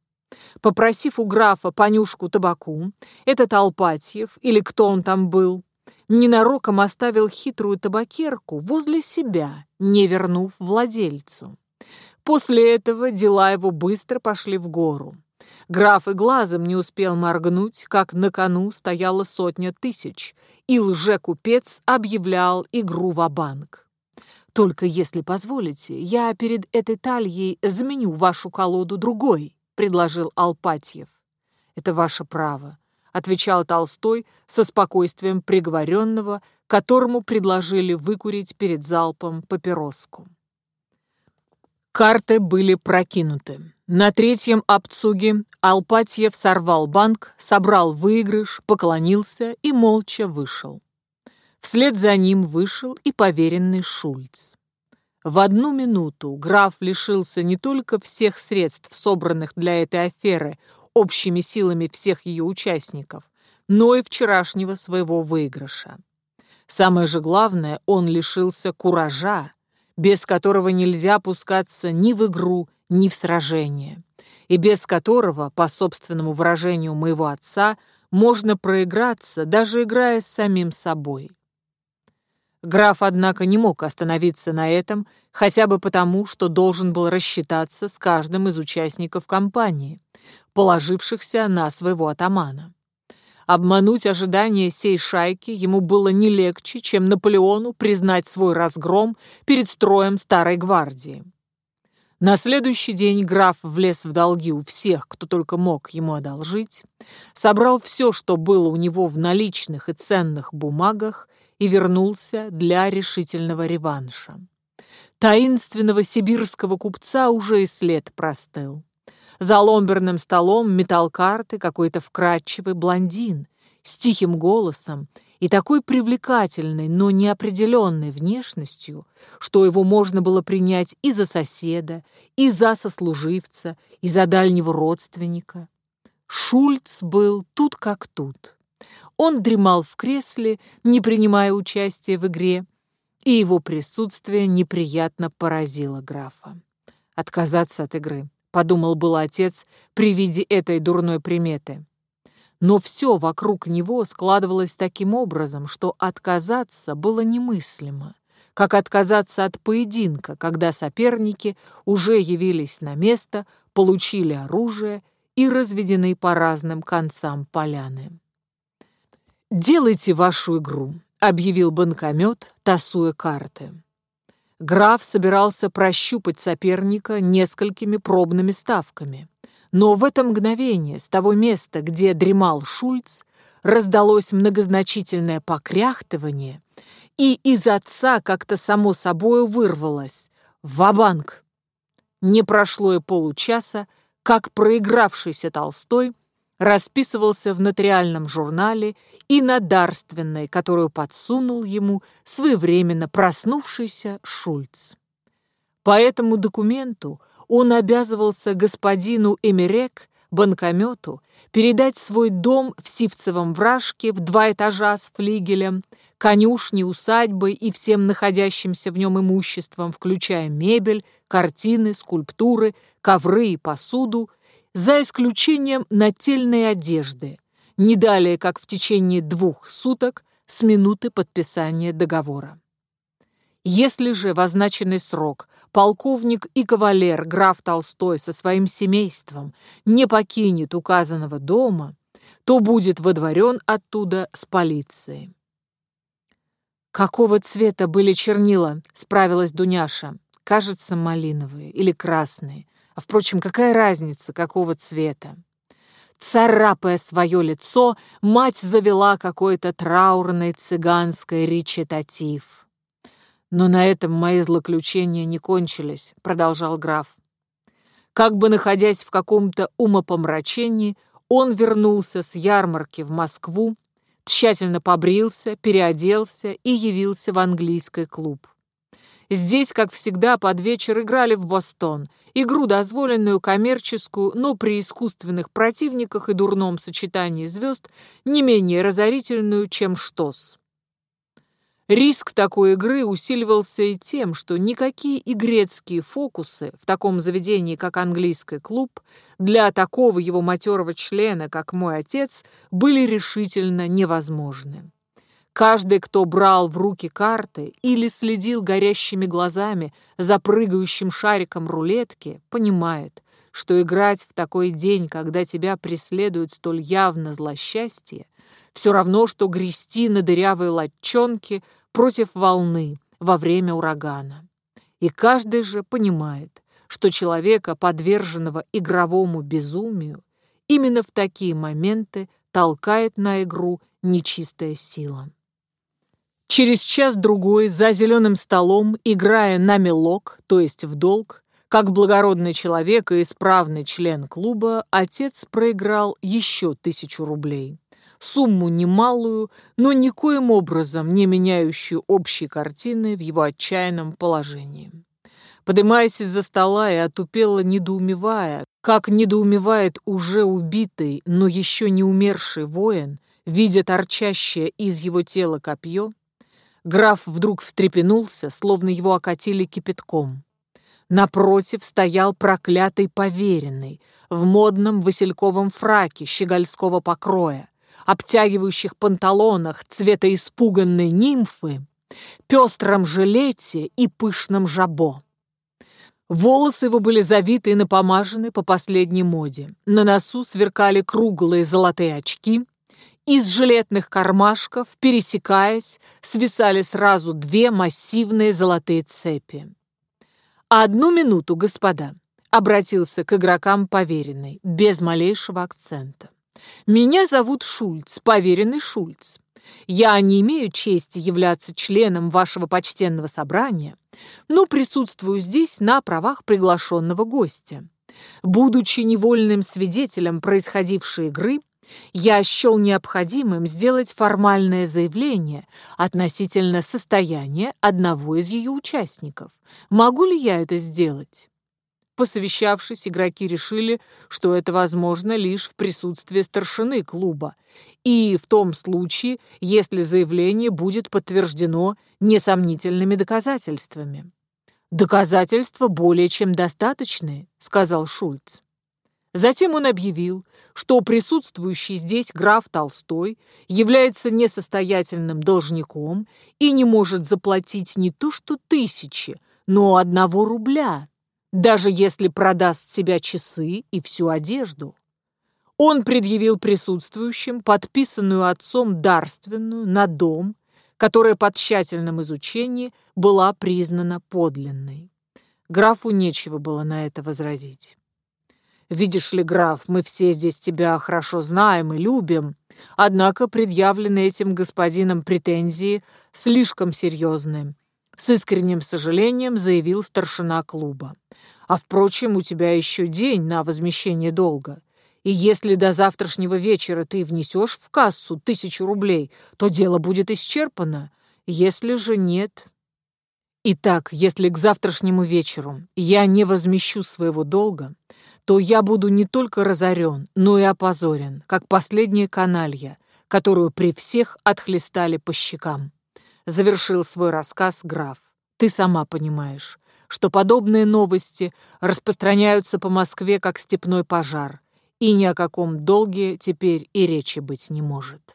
Попросив у графа понюшку табаку, этот Алпатьев, или кто он там был, ненароком оставил хитрую табакерку возле себя, не вернув владельцу. После этого дела его быстро пошли в гору. Граф и глазом не успел моргнуть, как на кону стояла сотня тысяч, и лже-купец объявлял игру в банк «Только если позволите, я перед этой тальей заменю вашу колоду другой», — предложил Алпатьев. «Это ваше право», — отвечал Толстой со спокойствием приговоренного, которому предложили выкурить перед залпом папироску. Карты были прокинуты. На третьем обцуге Алпатьев сорвал банк, собрал выигрыш, поклонился и молча вышел. Вслед за ним вышел и поверенный Шульц. В одну минуту граф лишился не только всех средств, собранных для этой аферы общими силами всех ее участников, но и вчерашнего своего выигрыша. Самое же главное, он лишился куража, без которого нельзя пускаться ни в игру, ни в сражение, и без которого, по собственному выражению моего отца, можно проиграться, даже играя с самим собой. Граф, однако, не мог остановиться на этом, хотя бы потому, что должен был рассчитаться с каждым из участников компании, положившихся на своего атамана. Обмануть ожидания сей шайки ему было не легче, чем Наполеону признать свой разгром перед строем Старой Гвардии. На следующий день граф влез в долги у всех, кто только мог ему одолжить, собрал все, что было у него в наличных и ценных бумагах, и вернулся для решительного реванша. Таинственного сибирского купца уже и след простыл. За ломберным столом метал карты какой-то вкрадчивый блондин с тихим голосом и такой привлекательной, но неопределенной внешностью, что его можно было принять и за соседа, и за сослуживца, и за дальнего родственника. Шульц был тут как тут. Он дремал в кресле, не принимая участия в игре, и его присутствие неприятно поразило графа. Отказаться от игры подумал был отец при виде этой дурной приметы. Но все вокруг него складывалось таким образом, что отказаться было немыслимо, как отказаться от поединка, когда соперники уже явились на место, получили оружие и разведены по разным концам поляны. «Делайте вашу игру», — объявил банкомет, тасуя карты. Граф собирался прощупать соперника несколькими пробными ставками. Но в это мгновение с того места, где дремал Шульц, раздалось многозначительное покряхтывание, и из отца как-то само собою вырвалось «Ва-банк!». Не прошло и получаса, как проигравшийся Толстой расписывался в нотариальном журнале и на дарственной, которую подсунул ему своевременно проснувшийся Шульц. По этому документу он обязывался господину Эмерек, банкомету, передать свой дом в Сивцевом вражке в два этажа с флигелем, конюшни, усадьбой и всем находящимся в нем имуществом, включая мебель, картины, скульптуры, ковры и посуду, за исключением нательной одежды, не далее, как в течение двух суток с минуты подписания договора. Если же в означенный срок полковник и кавалер граф Толстой со своим семейством не покинет указанного дома, то будет водворен оттуда с полицией. «Какого цвета были чернила?» — справилась Дуняша. «Кажется, малиновые или красные. А, впрочем, какая разница, какого цвета? Царапая свое лицо, мать завела какой-то траурный цыганский речитатив. «Но на этом мои злоключения не кончились», — продолжал граф. Как бы находясь в каком-то умопомрачении, он вернулся с ярмарки в Москву, тщательно побрился, переоделся и явился в английский клуб. Здесь, как всегда, под вечер играли в Бостон, игру, дозволенную коммерческую, но при искусственных противниках и дурном сочетании звезд не менее разорительную, чем штос. Риск такой игры усиливался и тем, что никакие игрецкие фокусы в таком заведении, как английский клуб, для такого его матерого члена, как мой отец, были решительно невозможны. Каждый, кто брал в руки карты или следил горящими глазами за прыгающим шариком рулетки, понимает, что играть в такой день, когда тебя преследует столь явно злосчастье, все равно, что грести на дырявой латчонке против волны во время урагана. И каждый же понимает, что человека, подверженного игровому безумию, именно в такие моменты толкает на игру нечистая сила. Через час-другой за зеленым столом, играя на мелок, то есть в долг, как благородный человек и исправный член клуба, отец проиграл еще тысячу рублей. Сумму немалую, но никоим образом не меняющую общей картины в его отчаянном положении. Подымаясь из-за стола и отупело недоумевая, как недоумевает уже убитый, но еще не умерший воин, видя торчащее из его тела копье, Граф вдруг встрепенулся, словно его окатили кипятком. Напротив стоял проклятый поверенный в модном васильковом фраке щегольского покроя, обтягивающих панталонах цвета испуганной нимфы, пестром жилете и пышном жабо. Волосы его были завиты и напомажены по последней моде. На носу сверкали круглые золотые очки, из жилетных кармашков, пересекаясь, свисали сразу две массивные золотые цепи. «Одну минуту, господа», — обратился к игрокам поверенный, без малейшего акцента. «Меня зовут Шульц, поверенный Шульц. Я не имею чести являться членом вашего почтенного собрания, но присутствую здесь на правах приглашенного гостя. Будучи невольным свидетелем происходившей игры, я счел необходимым сделать формальное заявление относительно состояния одного из ее участников. Могу ли я это сделать? Посовещавшись, игроки решили, что это возможно лишь в присутствии старшины клуба, и в том случае, если заявление будет подтверждено несомнительными доказательствами. «Доказательства более чем достаточные», — сказал Шульц. Затем он объявил, что присутствующий здесь граф Толстой является несостоятельным должником и не может заплатить не то что тысячи, но одного рубля, даже если продаст себя часы и всю одежду. Он предъявил присутствующим подписанную отцом дарственную на дом, которая по тщательном изучении была признана подлинной. Графу нечего было на это возразить. Видишь ли, граф, мы все здесь тебя хорошо знаем и любим, однако предъявлены этим господином претензии слишком серьезные. С искренним сожалением заявил старшина клуба. А, впрочем, у тебя еще день на возмещение долга. И если до завтрашнего вечера ты внесешь в кассу тысячу рублей, то дело будет исчерпано. Если же нет... Итак, если к завтрашнему вечеру я не возмещу своего долга, то я буду не только разорен, но и опозорен, как последняя каналья, которую при всех отхлестали по щекам. Завершил свой рассказ граф. Ты сама понимаешь, что подобные новости распространяются по Москве, как степной пожар, и ни о каком долге теперь и речи быть не может.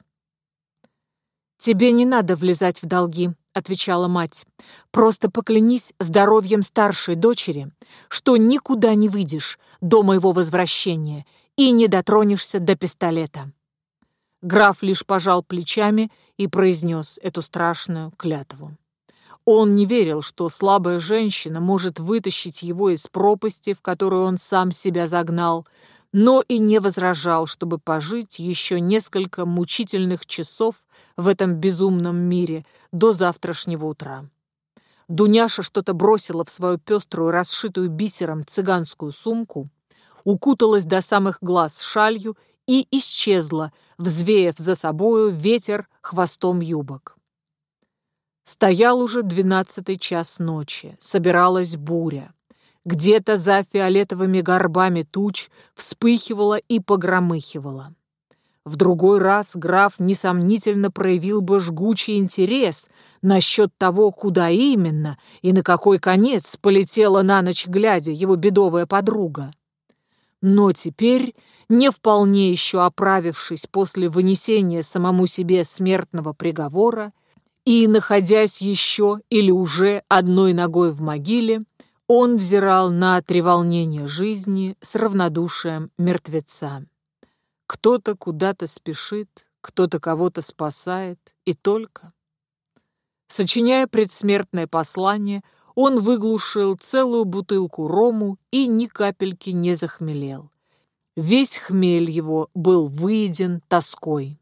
«Тебе не надо влезать в долги», — отвечала мать. «Просто поклянись здоровьем старшей дочери, что никуда не выйдешь до моего возвращения и не дотронешься до пистолета». Граф лишь пожал плечами и произнес эту страшную клятву. Он не верил, что слабая женщина может вытащить его из пропасти, в которую он сам себя загнал, но и не возражал, чтобы пожить еще несколько мучительных часов в этом безумном мире до завтрашнего утра. Дуняша что-то бросила в свою пеструю, расшитую бисером цыганскую сумку, укуталась до самых глаз шалью и исчезла, взвеяв за собою ветер хвостом юбок. Стоял уже двенадцатый час ночи, собиралась буря. Где-то за фиолетовыми горбами туч вспыхивала и погромыхивала. В другой раз граф несомнительно проявил бы жгучий интерес насчет того, куда именно и на какой конец полетела на ночь глядя его бедовая подруга. Но теперь, не вполне еще оправившись после вынесения самому себе смертного приговора и находясь еще или уже одной ногой в могиле, он взирал на треволнение жизни с равнодушием мертвеца. Кто-то куда-то спешит, кто-то кого-то спасает, и только. Сочиняя предсмертное послание, он выглушил целую бутылку рому и ни капельки не захмелел. Весь хмель его был выеден тоской.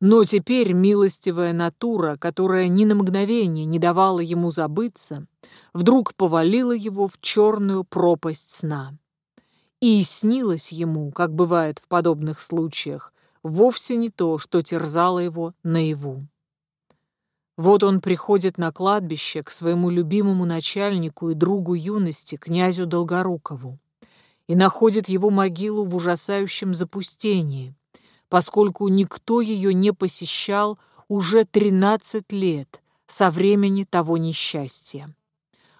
Но теперь милостивая натура, которая ни на мгновение не давала ему забыться, вдруг повалила его в черную пропасть сна. И снилось ему, как бывает в подобных случаях, вовсе не то, что терзало его наяву. Вот он приходит на кладбище к своему любимому начальнику и другу юности, князю Долгорукову, и находит его могилу в ужасающем запустении, поскольку никто ее не посещал уже 13 лет со времени того несчастья.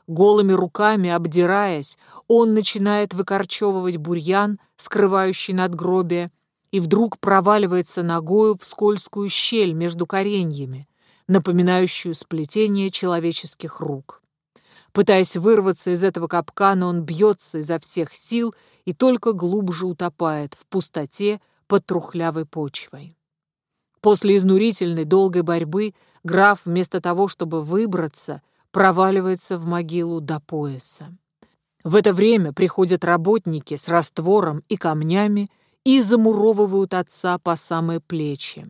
Голыми руками, обдираясь, он начинает выкорчевывать бурьян, скрывающий надгробие, и вдруг проваливается ногою в скользкую щель между кореньями, напоминающую сплетение человеческих рук. Пытаясь вырваться из этого капкана, он бьется изо всех сил и только глубже утопает в пустоте под трухлявой почвой. После изнурительной долгой борьбы граф вместо того, чтобы выбраться, проваливается в могилу до пояса. В это время приходят работники с раствором и камнями и замуровывают отца по самые плечи.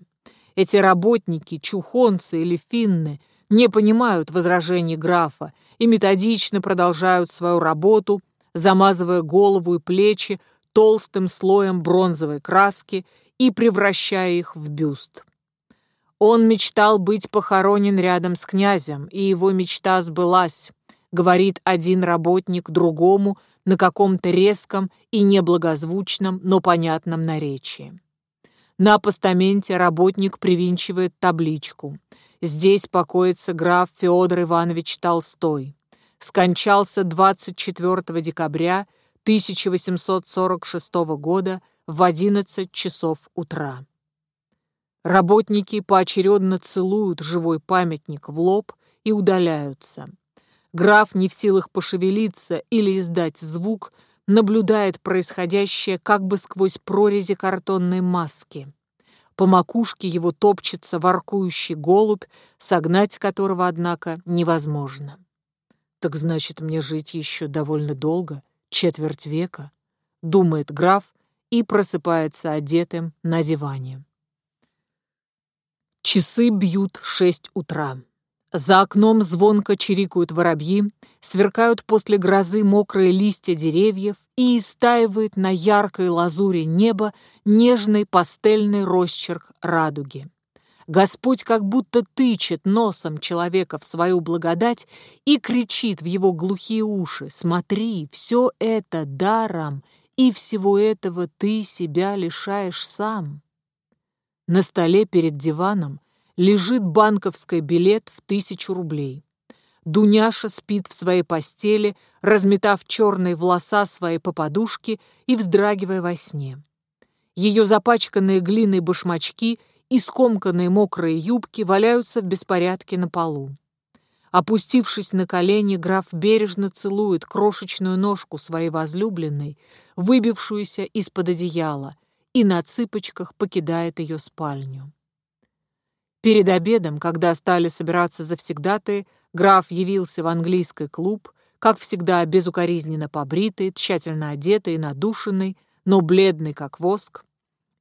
Эти работники, чухонцы или финны, не понимают возражений графа и методично продолжают свою работу, замазывая голову и плечи толстым слоем бронзовой краски и превращая их в бюст. Он мечтал быть похоронен рядом с князем, и его мечта сбылась, говорит один работник другому на каком-то резком и неблагозвучном, но понятном наречии. На постаменте работник привинчивает табличку. Здесь покоится граф Федор Иванович Толстой. Скончался 24 декабря 1846 года в 11 часов утра. Работники поочередно целуют живой памятник в лоб и удаляются. Граф не в силах пошевелиться или издать звук, наблюдает происходящее как бы сквозь прорези картонной маски. По макушке его топчется воркующий голубь, согнать которого, однако, невозможно. Так значит, мне жить еще довольно долго, четверть века, думает граф и просыпается одетым на диване. Часы бьют шесть утра. За окном звонко чирикают воробьи, сверкают после грозы мокрые листья деревьев и истаивает на яркой лазуре неба нежный пастельный росчерк радуги. Господь как будто тычет носом человека в свою благодать и кричит в его глухие уши «Смотри, все это даром, и всего этого ты себя лишаешь сам». На столе перед диваном лежит банковский билет в тысячу рублей. Дуняша спит в своей постели, разметав черные волоса своей по подушке и вздрагивая во сне. Ее запачканные глиной башмачки – и скомканные мокрые юбки валяются в беспорядке на полу. Опустившись на колени, граф бережно целует крошечную ножку своей возлюбленной, выбившуюся из-под одеяла, и на цыпочках покидает ее спальню. Перед обедом, когда стали собираться завсегдаты, граф явился в английский клуб, как всегда безукоризненно побритый, тщательно одетый и надушенный, но бледный, как воск,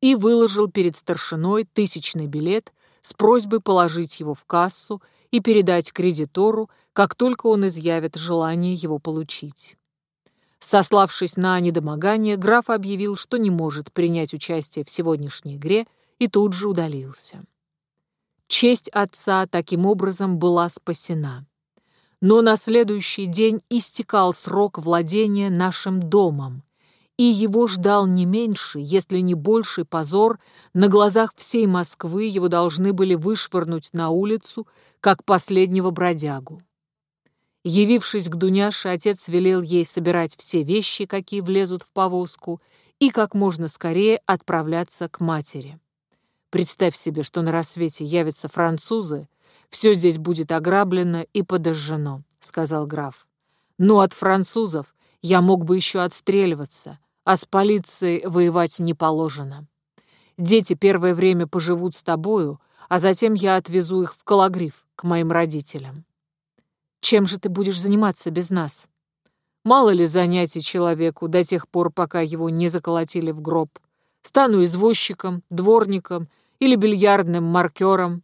и выложил перед старшиной тысячный билет с просьбой положить его в кассу и передать кредитору, как только он изъявит желание его получить. Сославшись на недомогание, граф объявил, что не может принять участие в сегодняшней игре, и тут же удалился. Честь отца таким образом была спасена. Но на следующий день истекал срок владения нашим домом, и его ждал не меньший, если не больший позор, на глазах всей Москвы его должны были вышвырнуть на улицу, как последнего бродягу. Явившись к Дуняше, отец велел ей собирать все вещи, какие влезут в повозку, и как можно скорее отправляться к матери. Представь себе, что на рассвете явятся французы, все здесь будет ограблено и подожжено, сказал граф. Но от французов я мог бы еще отстреливаться, а с полицией воевать не положено. Дети первое время поживут с тобою, а затем я отвезу их в Калагриф к моим родителям. Чем же ты будешь заниматься без нас? Мало ли занятий человеку до тех пор, пока его не заколотили в гроб. Стану извозчиком, дворником или бильярдным маркером.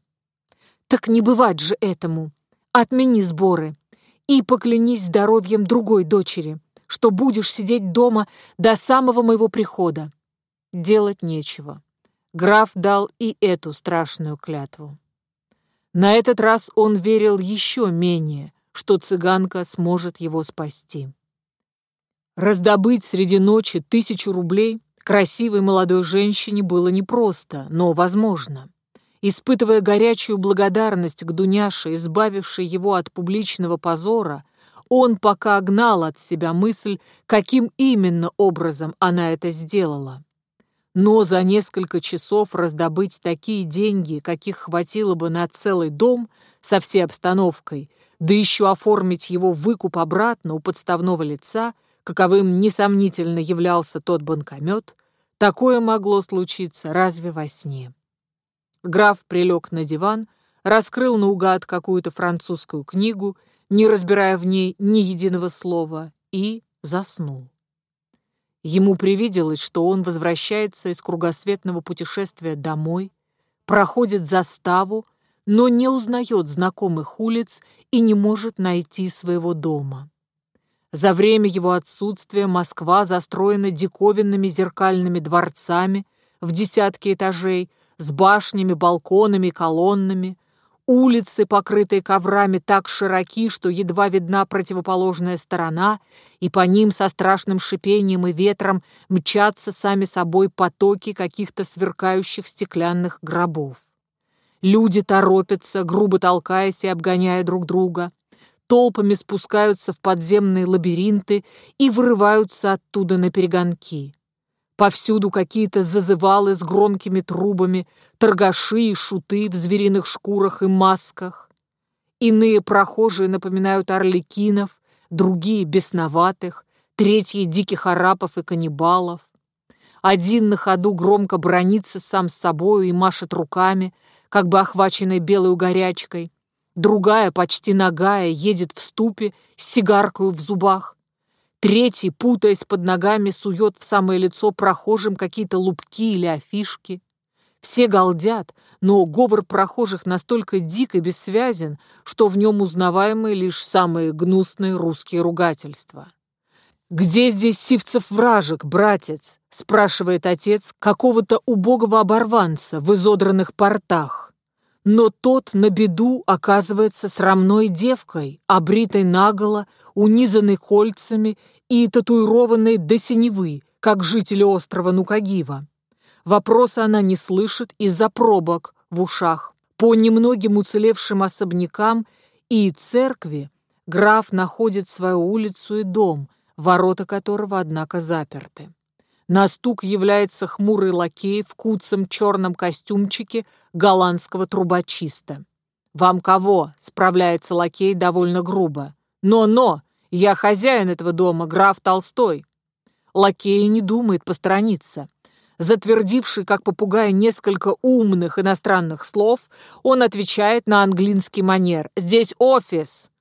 Так не бывать же этому. Отмени сборы и поклянись здоровьем другой дочери что будешь сидеть дома до самого моего прихода. Делать нечего. Граф дал и эту страшную клятву. На этот раз он верил еще менее, что цыганка сможет его спасти. Раздобыть среди ночи тысячу рублей красивой молодой женщине было непросто, но возможно. Испытывая горячую благодарность к Дуняше, избавившей его от публичного позора, он пока гнал от себя мысль, каким именно образом она это сделала. Но за несколько часов раздобыть такие деньги, каких хватило бы на целый дом со всей обстановкой, да еще оформить его выкуп обратно у подставного лица, каковым несомнительно являлся тот банкомет, такое могло случиться разве во сне. Граф прилег на диван, раскрыл наугад какую-то французскую книгу не разбирая в ней ни единого слова, и заснул. Ему привиделось, что он возвращается из кругосветного путешествия домой, проходит заставу, но не узнает знакомых улиц и не может найти своего дома. За время его отсутствия Москва застроена диковинными зеркальными дворцами в десятки этажей с башнями, балконами, колоннами, Улицы, покрытые коврами, так широки, что едва видна противоположная сторона, и по ним со страшным шипением и ветром мчатся сами собой потоки каких-то сверкающих стеклянных гробов. Люди торопятся, грубо толкаясь и обгоняя друг друга, толпами спускаются в подземные лабиринты и вырываются оттуда на перегонки. Повсюду какие-то зазывалы с громкими трубами, торгаши и шуты в звериных шкурах и масках. Иные прохожие напоминают орликинов, другие — бесноватых, третьи — диких арапов и каннибалов. Один на ходу громко бронится сам с собою и машет руками, как бы охваченной белой горячкой. Другая, почти нагая, едет в ступе с сигаркой в зубах. Третий, путаясь под ногами, сует в самое лицо прохожим какие-то лупки или афишки. Все галдят, но говор прохожих настолько дик и бессвязен, что в нем узнаваемы лишь самые гнусные русские ругательства. «Где здесь Сивцев-вражек, братец?» — спрашивает отец какого-то убогого оборванца в изодранных портах. Но тот на беду оказывается срамной девкой, обритой наголо, унизанной кольцами и татуированной до синевы, как жители острова Нукагива. Вопроса она не слышит из-за пробок в ушах. По немногим уцелевшим особнякам и церкви граф находит свою улицу и дом, ворота которого, однако, заперты. На стук является хмурый лакей в куцем черном костюмчике голландского трубочиста. «Вам кого?» — справляется лакей довольно грубо. «Но-но! Я хозяин этого дома, граф Толстой!» Лакей не думает посторониться. Затвердивший, как попугай, несколько умных иностранных слов, он отвечает на английский манер. «Здесь офис!»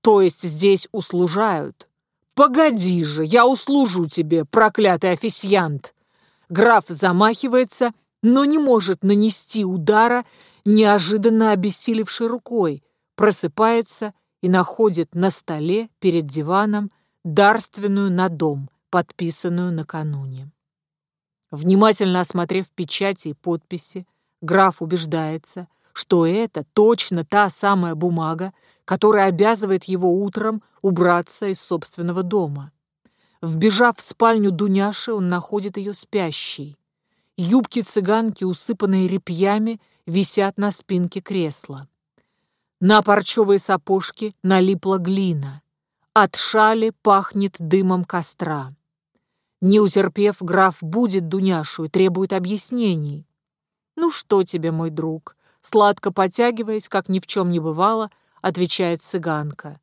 То есть здесь услужают. «Погоди же, я услужу тебе, проклятый официант!» Граф замахивается, но не может нанести удара, неожиданно обессилевшей рукой, просыпается и находит на столе перед диваном дарственную на дом, подписанную накануне. Внимательно осмотрев печати и подписи, граф убеждается, что это точно та самая бумага, которая обязывает его утром убраться из собственного дома. Вбежав в спальню Дуняши, он находит ее спящей. Юбки цыганки, усыпанные репьями, висят на спинке кресла. На парчевые сапожки налипла глина. От шали пахнет дымом костра. Не утерпев, граф будет Дуняшу и требует объяснений. «Ну что тебе, мой друг?» Сладко потягиваясь, как ни в чем не бывало, отвечает цыганка.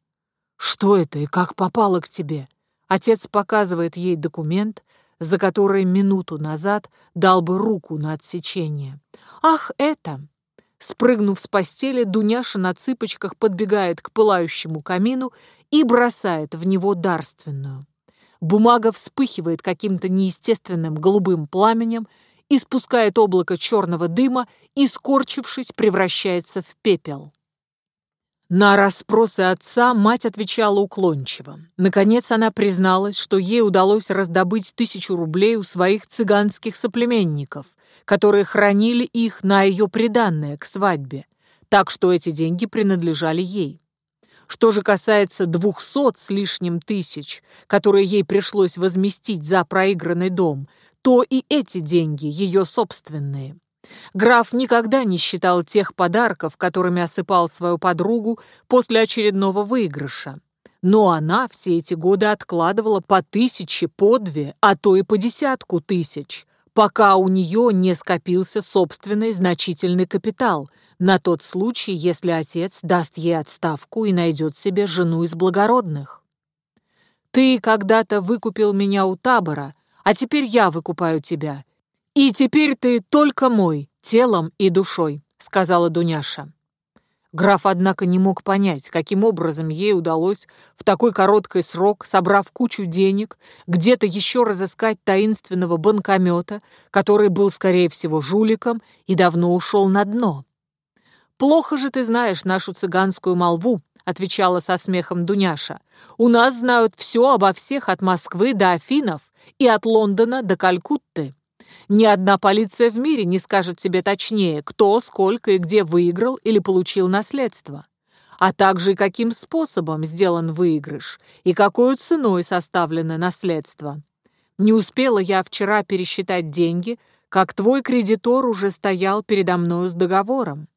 «Что это и как попало к тебе?» Отец показывает ей документ, за который минуту назад дал бы руку на отсечение. «Ах, это!» Спрыгнув с постели, Дуняша на цыпочках подбегает к пылающему камину и бросает в него дарственную. Бумага вспыхивает каким-то неестественным голубым пламенем, испускает облако черного дыма и, скорчившись, превращается в пепел. На расспросы отца мать отвечала уклончиво. Наконец она призналась, что ей удалось раздобыть тысячу рублей у своих цыганских соплеменников, которые хранили их на ее приданное к свадьбе, так что эти деньги принадлежали ей. Что же касается двухсот с лишним тысяч, которые ей пришлось возместить за проигранный дом, то и эти деньги ее собственные. Граф никогда не считал тех подарков, которыми осыпал свою подругу после очередного выигрыша. Но она все эти годы откладывала по тысяче, по две, а то и по десятку тысяч, пока у нее не скопился собственный значительный капитал на тот случай, если отец даст ей отставку и найдет себе жену из благородных. «Ты когда-то выкупил меня у табора, а теперь я выкупаю тебя, «И теперь ты только мой, телом и душой», — сказала Дуняша. Граф, однако, не мог понять, каким образом ей удалось в такой короткий срок, собрав кучу денег, где-то еще разыскать таинственного банкомета, который был, скорее всего, жуликом и давно ушел на дно. «Плохо же ты знаешь нашу цыганскую молву», — отвечала со смехом Дуняша. «У нас знают все обо всех от Москвы до Афинов и от Лондона до Калькутты». Ни одна полиция в мире не скажет тебе точнее, кто, сколько и где выиграл или получил наследство, а также каким способом сделан выигрыш и какой ценой составлено наследство. Не успела я вчера пересчитать деньги, как твой кредитор уже стоял передо мною с договором.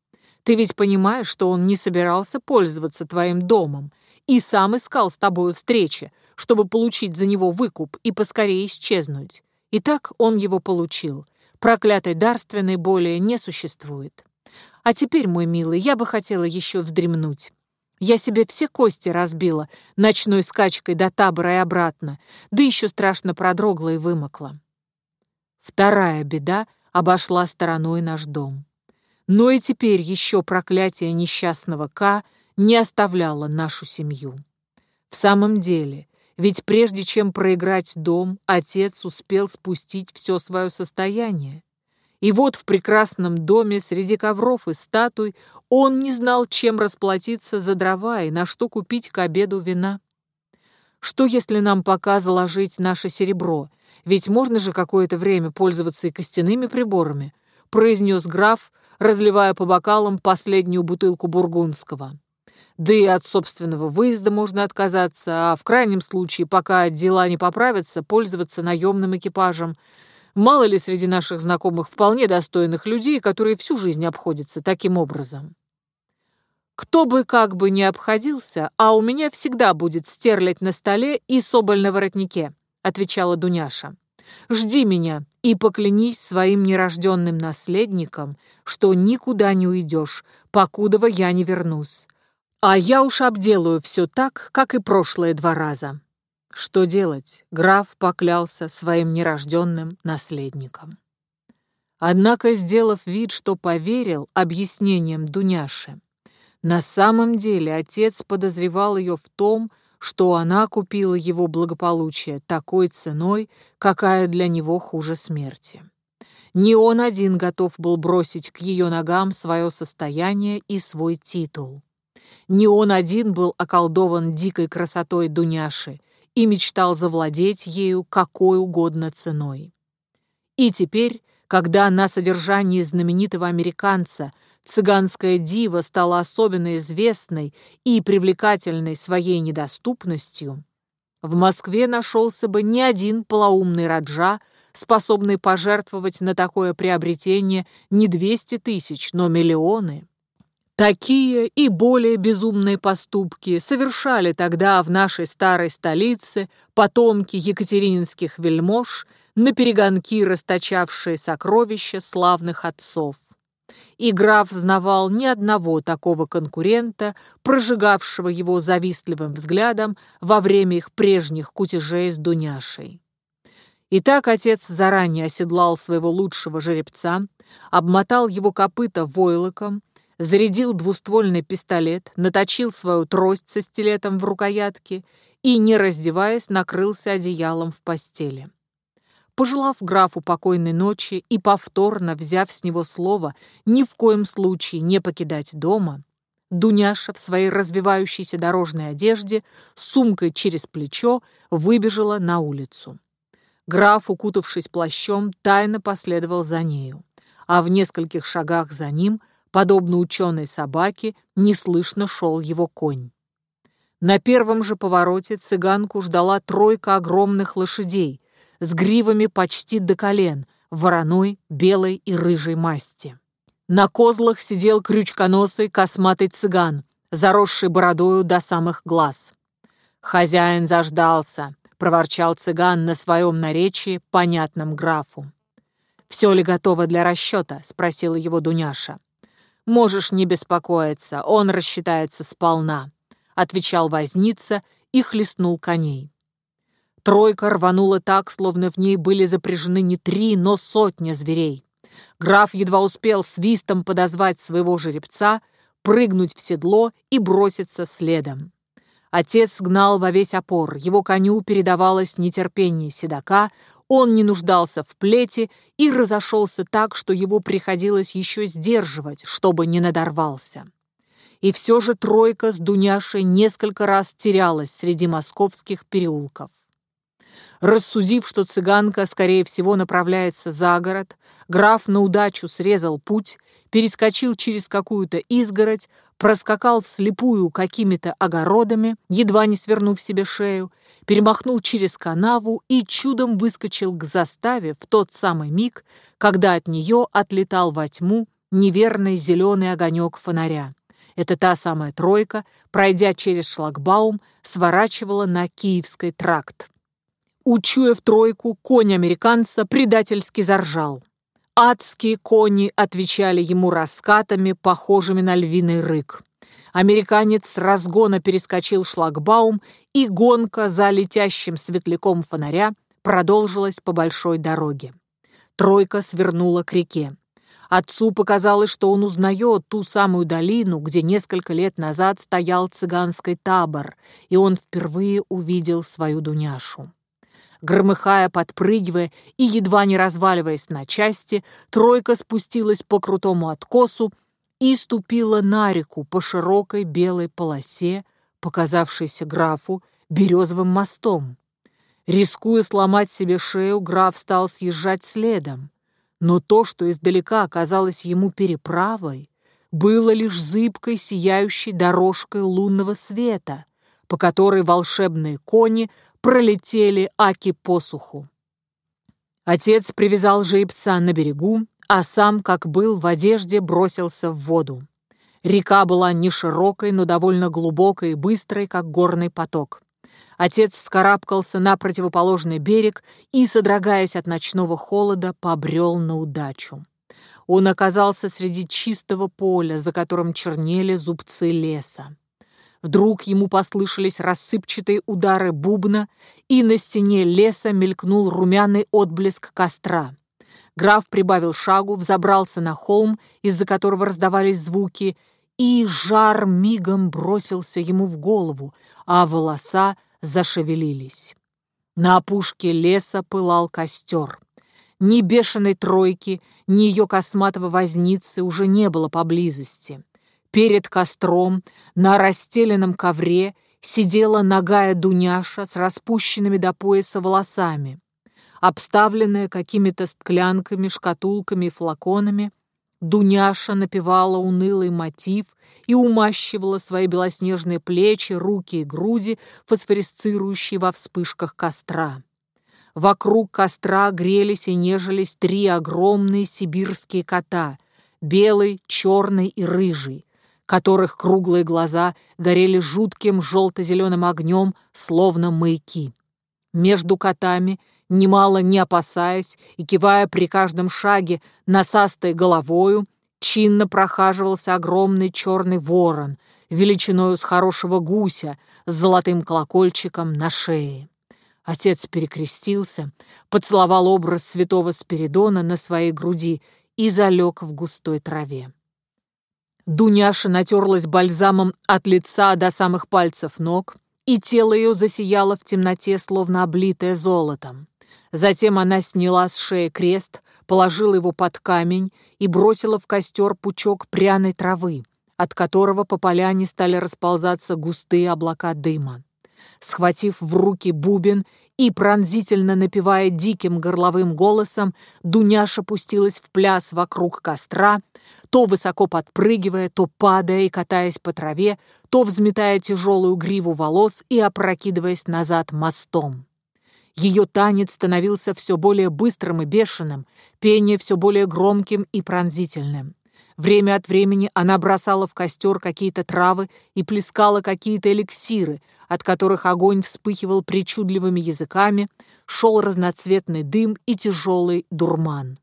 Ты ведь понимаешь, что он не собирался пользоваться твоим домом и сам искал с тобой встречи, чтобы получить за него выкуп и поскорее исчезнуть. И так он его получил. Проклятой дарственной более не существует. А теперь, мой милый, я бы хотела еще вздремнуть. Я себе все кости разбила ночной скачкой до табора и обратно, да еще страшно продрогла и вымокла. Вторая беда обошла стороной наш дом. Но и теперь еще проклятие несчастного К не оставляло нашу семью. В самом деле, ведь прежде чем проиграть дом, отец успел спустить все свое состояние. И вот в прекрасном доме среди ковров и статуй он не знал, чем расплатиться за дрова и на что купить к обеду вина. Что, если нам пока заложить наше серебро? Ведь можно же какое-то время пользоваться и костяными приборами, произнес граф, разливая по бокалам последнюю бутылку бургундского. Да и от собственного выезда можно отказаться, а в крайнем случае, пока дела не поправятся, пользоваться наемным экипажем. Мало ли среди наших знакомых вполне достойных людей, которые всю жизнь обходятся таким образом. Кто бы как бы ни обходился, а у меня всегда будет стерлядь на столе и соболь на воротнике, отвечала Дуняша. Жди меня и поклянись своим нерожденным наследникам, что никуда не уйдешь, покудова я не вернусь. А я уж обделаю все так, как и прошлые два раза. Что делать? Граф поклялся своим нерожденным наследникам. Однако, сделав вид, что поверил объяснениям Дуняши, на самом деле отец подозревал ее в том, что она купила его благополучие такой ценой, какая для него хуже смерти. Не он один готов был бросить к ее ногам свое состояние и свой титул. Не он один был околдован дикой красотой Дуняши и мечтал завладеть ею какой угодно ценой. И теперь, когда на содержании знаменитого американца цыганская дива стала особенно известной и привлекательной своей недоступностью, в Москве нашелся бы не один полоумный раджа, способный пожертвовать на такое приобретение не 200 тысяч, но миллионы. Такие и более безумные поступки совершали тогда в нашей старой столице потомки екатерининских вельмож, на перегонки расточавшие сокровища славных отцов. И граф знавал ни одного такого конкурента, прожигавшего его завистливым взглядом во время их прежних кутежей с Дуняшей. Итак, отец заранее оседлал своего лучшего жеребца, обмотал его копыта войлоком, зарядил двуствольный пистолет, наточил свою трость со стилетом в рукоятке и, не раздеваясь, накрылся одеялом в постели. Пожелав графу покойной ночи и повторно взяв с него слово ни в коем случае не покидать дома, Дуняша в своей развивающейся дорожной одежде с сумкой через плечо выбежала на улицу. Граф, укутавшись плащом, тайно последовал за нею, а в нескольких шагах за ним, подобно ученой собаке, неслышно шел его конь. На первом же повороте цыганку ждала тройка огромных лошадей, с гривами почти до колен, вороной, белой и рыжей масти. На козлах сидел крючконосый косматый цыган, заросший бородою до самых глаз. «Хозяин заждался», — проворчал цыган на своем наречии, понятном графу. «Все ли готово для расчета?» — спросила его Дуняша. «Можешь не беспокоиться, он рассчитается сполна», — отвечал возница и хлестнул коней. Тройка рванула так, словно в ней были запряжены не три, но сотня зверей. Граф едва успел свистом подозвать своего жеребца, прыгнуть в седло и броситься следом. Отец гнал во весь опор, его коню передавалось нетерпение седока, он не нуждался в плете и разошелся так, что его приходилось еще сдерживать, чтобы не надорвался. И все же тройка с Дуняшей несколько раз терялась среди московских переулков. Рассудив, что цыганка, скорее всего, направляется за город, граф на удачу срезал путь, перескочил через какую-то изгородь, проскакал вслепую какими-то огородами, едва не свернув себе шею, перемахнул через канаву и чудом выскочил к заставе в тот самый миг, когда от нее отлетал во тьму неверный зеленый огонек фонаря. Это та самая тройка, пройдя через шлагбаум, сворачивала на Киевский тракт. Учуяв тройку, конь американца предательски заржал. Адские кони отвечали ему раскатами, похожими на львиный рык. Американец с разгона перескочил шлагбаум, и гонка за летящим светляком фонаря продолжилась по большой дороге. Тройка свернула к реке. Отцу показалось, что он узнает ту самую долину, где несколько лет назад стоял цыганский табор, и он впервые увидел свою Дуняшу. Громыхая, подпрыгивая и едва не разваливаясь на части, тройка спустилась по крутому откосу и ступила на реку по широкой белой полосе, показавшейся графу березовым мостом. Рискуя сломать себе шею, граф стал съезжать следом. Но то, что издалека оказалось ему переправой, было лишь зыбкой, сияющей дорожкой лунного света, по которой волшебные кони пролетели аки посуху. Отец привязал жеребца на берегу, а сам, как был в одежде, бросился в воду. Река была не широкой, но довольно глубокой и быстрой, как горный поток. Отец вскарабкался на противоположный берег и, содрогаясь от ночного холода, побрел на удачу. Он оказался среди чистого поля, за которым чернели зубцы леса. Вдруг ему послышались рассыпчатые удары бубна, и на стене леса мелькнул румяный отблеск костра. Граф прибавил шагу, взобрался на холм, из-за которого раздавались звуки, и жар мигом бросился ему в голову, а волоса зашевелились. На опушке леса пылал костер. Ни бешеной тройки, ни ее косматого возницы уже не было поблизости. Перед костром на расстеленном ковре сидела ногая Дуняша с распущенными до пояса волосами. Обставленная какими-то склянками, шкатулками и флаконами, Дуняша напевала унылый мотив и умащивала свои белоснежные плечи, руки и груди, фосфорисцирующие во вспышках костра. Вокруг костра грелись и нежились три огромные сибирские кота — белый, черный и рыжий, которых круглые глаза горели жутким желто-зеленым огнем, словно маяки. Между котами, немало не опасаясь и кивая при каждом шаге насастой головою, чинно прохаживался огромный черный ворон, величиною с хорошего гуся, с золотым колокольчиком на шее. Отец перекрестился, поцеловал образ святого Спиридона на своей груди и залег в густой траве. Дуняша натерлась бальзамом от лица до самых пальцев ног, и тело ее засияло в темноте, словно облитое золотом. Затем она сняла с шеи крест, положила его под камень и бросила в костер пучок пряной травы, от которого по поляне стали расползаться густые облака дыма. Схватив в руки бубен и пронзительно напевая диким горловым голосом, Дуняша пустилась в пляс вокруг костра, то высоко подпрыгивая, то падая и катаясь по траве, то взметая тяжелую гриву волос и опрокидываясь назад мостом. Ее танец становился все более быстрым и бешеным, пение все более громким и пронзительным. Время от времени она бросала в костер какие-то травы и плескала какие-то эликсиры, от которых огонь вспыхивал причудливыми языками, шел разноцветный дым и тяжелый дурман.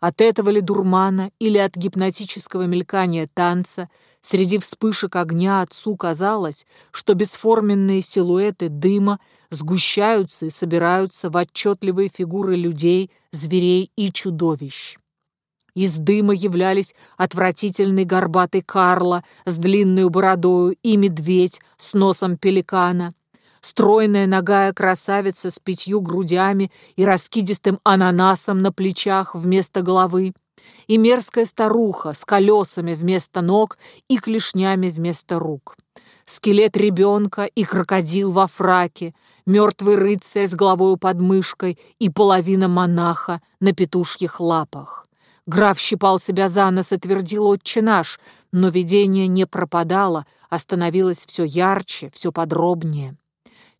От этого ли дурмана или от гипнотического мелькания танца среди вспышек огня отцу казалось, что бесформенные силуэты дыма сгущаются и собираются в отчетливые фигуры людей, зверей и чудовищ. Из дыма являлись отвратительный горбатый Карло с длинной бородою и медведь с носом пеликана, стройная ногая красавица с пятью грудями и раскидистым ананасом на плечах вместо головы, и мерзкая старуха с колесами вместо ног и клешнями вместо рук. Скелет ребенка и крокодил во фраке, мертвый рыцарь с головой под мышкой и половина монаха на петушьих лапах. Граф щипал себя за нос и твердил «Отче наш», но видение не пропадало, а становилось все ярче, все подробнее.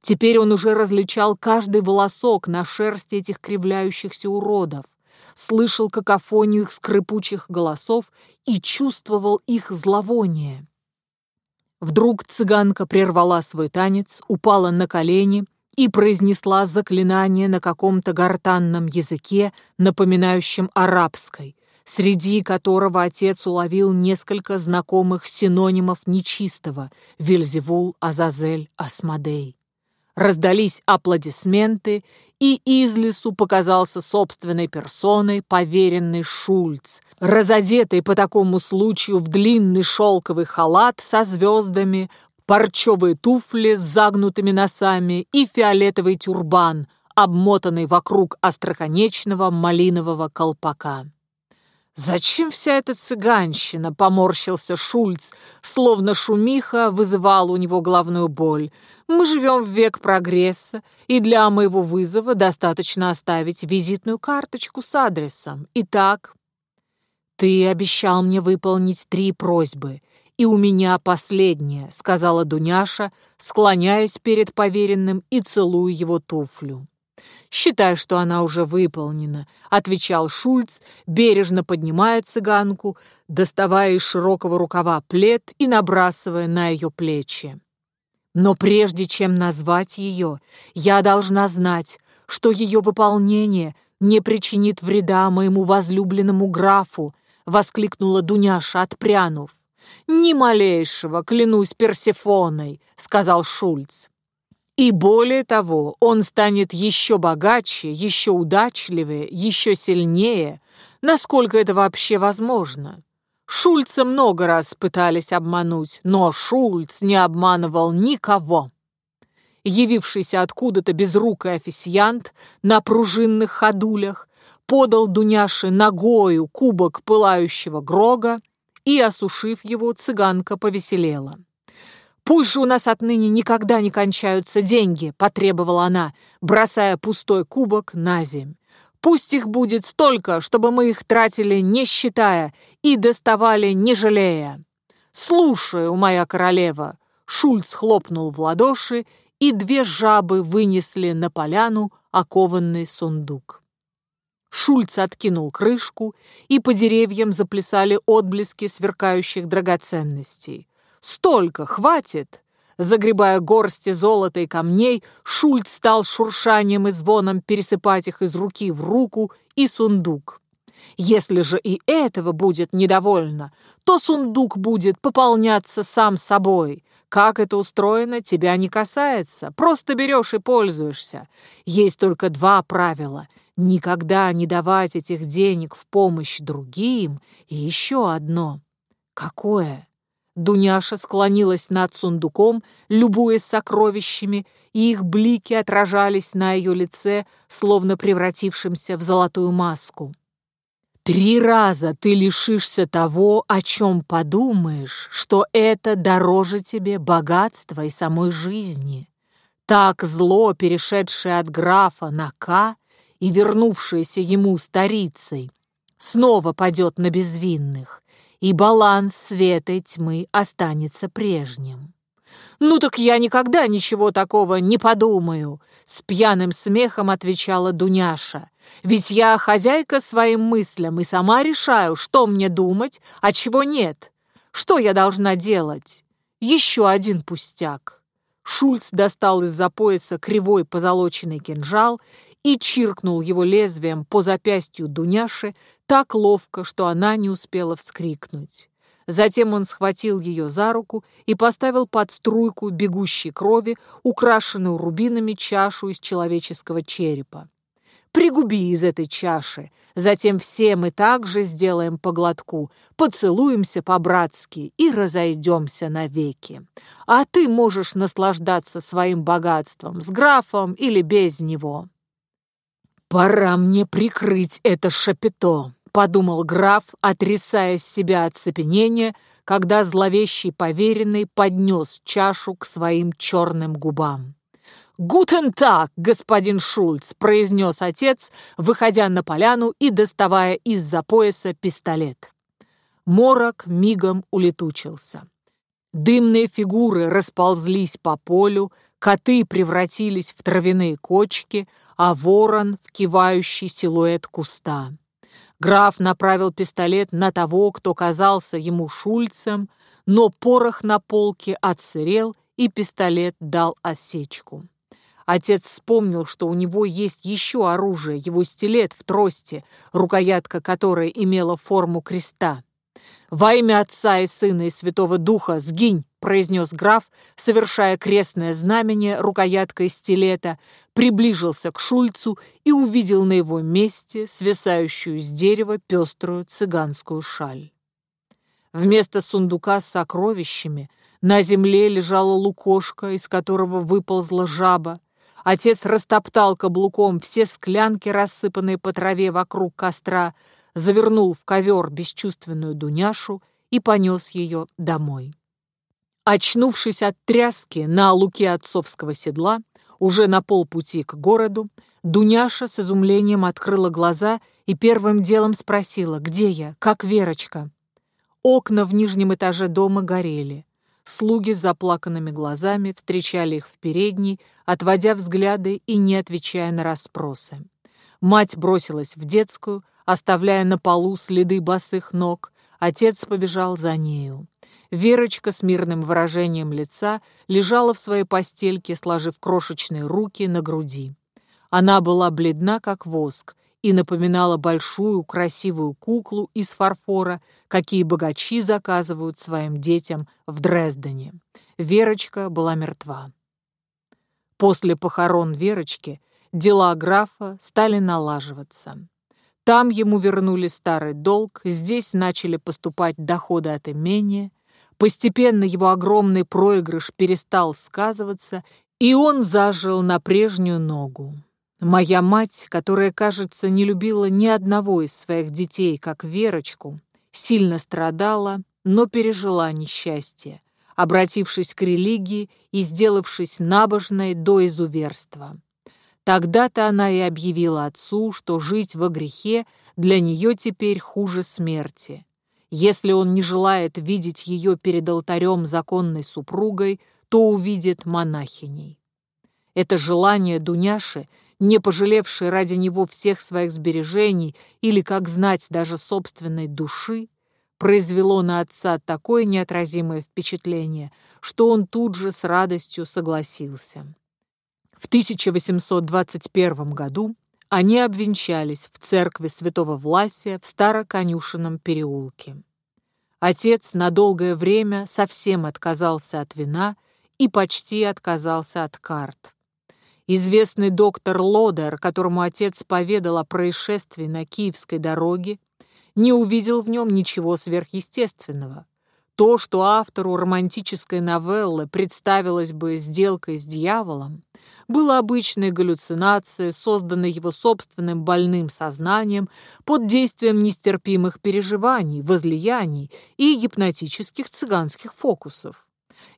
Теперь он уже различал каждый волосок на шерсти этих кривляющихся уродов, слышал какофонию их скрипучих голосов и чувствовал их зловоние. Вдруг цыганка прервала свой танец, упала на колени и произнесла заклинание на каком-то гортанном языке, напоминающем арабской, среди которого отец уловил несколько знакомых синонимов нечистого — Вельзевул, Азазель, Асмодей. Раздались аплодисменты, и из лесу показался собственной персоной поверенный Шульц, разодетый по такому случаю в длинный шелковый халат со звездами, парчевые туфли с загнутыми носами и фиолетовый тюрбан, обмотанный вокруг остроконечного малинового колпака. «Зачем вся эта цыганщина?» — поморщился Шульц, словно шумиха вызывала у него головную боль. «Мы живем в век прогресса, и для моего вызова достаточно оставить визитную карточку с адресом. Итак...» «Ты обещал мне выполнить три просьбы, и у меня последняя», — сказала Дуняша, склоняясь перед поверенным и целуя его туфлю. «Считай, что она уже выполнена», — отвечал Шульц, бережно поднимая цыганку, доставая из широкого рукава плед и набрасывая на ее плечи. «Но прежде чем назвать ее, я должна знать, что ее выполнение не причинит вреда моему возлюбленному графу», — воскликнула Дуняша, отпрянув. «Ни малейшего, клянусь Персефоной», — сказал Шульц. И более того, он станет еще богаче, еще удачливее, еще сильнее, насколько это вообще возможно. Шульца много раз пытались обмануть, но Шульц не обманывал никого. Явившийся откуда-то безрукий официант на пружинных ходулях подал Дуняше ногою кубок пылающего грога, и, осушив его, цыганка повеселела. «Пусть же у нас отныне никогда не кончаются деньги», — потребовала она, бросая пустой кубок на земь. Пусть их будет столько, чтобы мы их тратили не считая и доставали не жалея. Слушаю, моя королева!» Шульц хлопнул в ладоши, и две жабы вынесли на поляну окованный сундук. Шульц откинул крышку, и по деревьям заплясали отблески сверкающих драгоценностей. «Столько хватит!» Загребая горсти золота и камней, Шульц стал шуршанием и звоном пересыпать их из руки в руку и сундук. Если же и этого будет недовольно, то сундук будет пополняться сам собой. Как это устроено, тебя не касается. Просто берешь и пользуешься. Есть только два правила. Никогда не давать этих денег в помощь другим. И еще одно. Какое? Дуняша склонилась над сундуком, любуясь сокровищами, и их блики отражались на ее лице, словно превратившимся в золотую маску. «Три раза ты лишишься того, о чем подумаешь, что это дороже тебе богатства и самой жизни. Так зло, перешедшее от графа на К и вернувшееся ему старицей, снова падет на безвинных, и баланс света и тьмы останется прежним. «Ну так я никогда ничего такого не подумаю», — с пьяным смехом отвечала Дуняша. «Ведь я хозяйка своим мыслям и сама решаю, что мне думать, а чего нет. Что я должна делать? Еще один пустяк». Шульц достал из-за пояса кривой позолоченный кинжал и чиркнул его лезвием по запястью Дуняши так ловко, что она не успела вскрикнуть. Затем он схватил ее за руку и поставил под струйку бегущей крови, украшенную рубинами чашу из человеческого черепа. «Пригуби из этой чаши, затем все мы также сделаем по глотку, поцелуемся по-братски и разойдемся навеки. А ты можешь наслаждаться своим богатством с графом или без него». «Пора мне прикрыть это шапито», — подумал граф, отрисая с себя оцепенение, когда зловещий поверенный поднес чашу к своим черным губам. «Гутен так, господин Шульц!» — произнес отец, выходя на поляну и доставая из-за пояса пистолет. Морок мигом улетучился. Дымные фигуры расползлись по полю, коты превратились в травяные кочки, а ворон — в кивающий силуэт куста. Граф направил пистолет на того, кто казался ему Шульцем, но порох на полке отсырел, и пистолет дал осечку. Отец вспомнил, что у него есть еще оружие, его стилет в трости, рукоятка которой имела форму креста. «Во имя Отца и Сына и Святого Духа сгинь!» произнес граф, совершая крестное знамение рукояткой стилета, приближился к Шульцу и увидел на его месте свисающую с дерева пеструю цыганскую шаль. Вместо сундука с сокровищами на земле лежала лукошка, из которого выползла жаба. Отец растоптал каблуком все склянки, рассыпанные по траве вокруг костра, завернул в ковер бесчувственную Дуняшу и понес ее домой. Очнувшись от тряски на луке отцовского седла, уже на полпути к городу, Дуняша с изумлением открыла глаза и первым делом спросила, где я, как Верочка. Окна в нижнем этаже дома горели. Слуги с заплаканными глазами встречали их в передней, отводя взгляды и не отвечая на расспросы. Мать бросилась в детскую, оставляя на полу следы босых ног. Отец побежал за нею. Верочка с мирным выражением лица лежала в своей постельке, сложив крошечные руки на груди. Она была бледна, как воск, и напоминала большую красивую куклу из фарфора, какие богачи заказывают своим детям в Дрездене. Верочка была мертва. После похорон Верочки дела графа стали налаживаться. Там ему вернули старый долг, здесь начали поступать доходы от имения, Постепенно его огромный проигрыш перестал сказываться, и он зажил на прежнюю ногу. Моя мать, которая, кажется, не любила ни одного из своих детей, как Верочку, сильно страдала, но пережила несчастье, обратившись к религии и сделавшись набожной до изуверства. Тогда-то она и объявила отцу, что жить во грехе для нее теперь хуже смерти. Если он не желает видеть ее перед алтарем законной супругой, то увидит монахиней. Это желание Дуняши, не пожалевшей ради него всех своих сбережений или, как знать, даже собственной души, произвело на отца такое неотразимое впечатление, что он тут же с радостью согласился. В 1821 году они обвенчались в церкви святого Власия в Староконюшенном переулке. Отец на долгое время совсем отказался от вина и почти отказался от карт. Известный доктор Лодер, которому отец поведал о происшествии на Киевской дороге, не увидел в нем ничего сверхъестественного. То, что автору романтической новеллы представилось бы сделкой с дьяволом, было обычной галлюцинацией, созданной его собственным больным сознанием под действием нестерпимых переживаний, возлияний и гипнотических цыганских фокусов.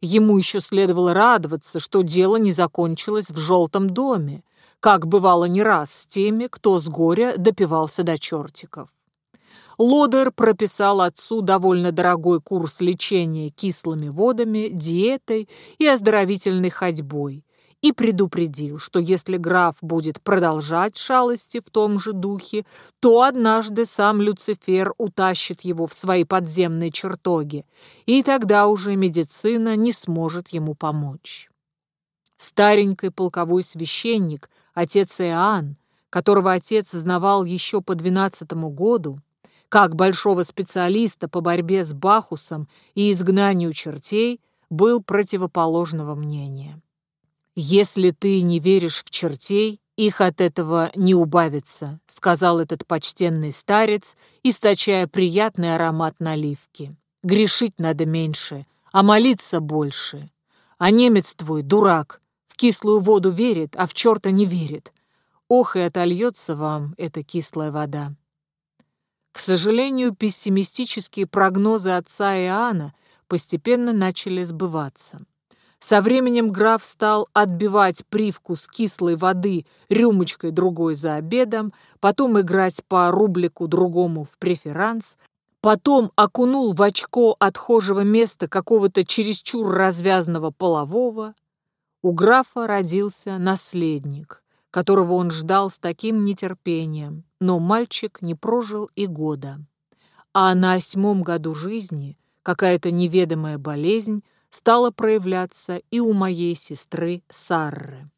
Ему еще следовало радоваться, что дело не закончилось в желтом доме, как бывало не раз с теми, кто с горя допивался до чертиков. Лодер прописал отцу довольно дорогой курс лечения кислыми водами, диетой и оздоровительной ходьбой и предупредил, что если граф будет продолжать шалости в том же духе, то однажды сам Люцифер утащит его в свои подземные чертоги, и тогда уже медицина не сможет ему помочь. Старенький полковой священник, отец Иоанн, которого отец знавал еще по двенадцатому году, как большого специалиста по борьбе с Бахусом и изгнанию чертей, был противоположного мнения. «Если ты не веришь в чертей, их от этого не убавится», сказал этот почтенный старец, источая приятный аромат наливки. «Грешить надо меньше, а молиться больше. А немец твой дурак, в кислую воду верит, а в черта не верит. Ох, и отольется вам эта кислая вода». К сожалению, пессимистические прогнозы отца Иоанна постепенно начали сбываться. Со временем граф стал отбивать привкус кислой воды рюмочкой другой за обедом, потом играть по рублику другому в преферанс, потом окунул в очко отхожего места какого-то чересчур развязного полового. У графа родился наследник которого он ждал с таким нетерпением, но мальчик не прожил и года. А на восьмом году жизни какая-то неведомая болезнь стала проявляться и у моей сестры Сарры.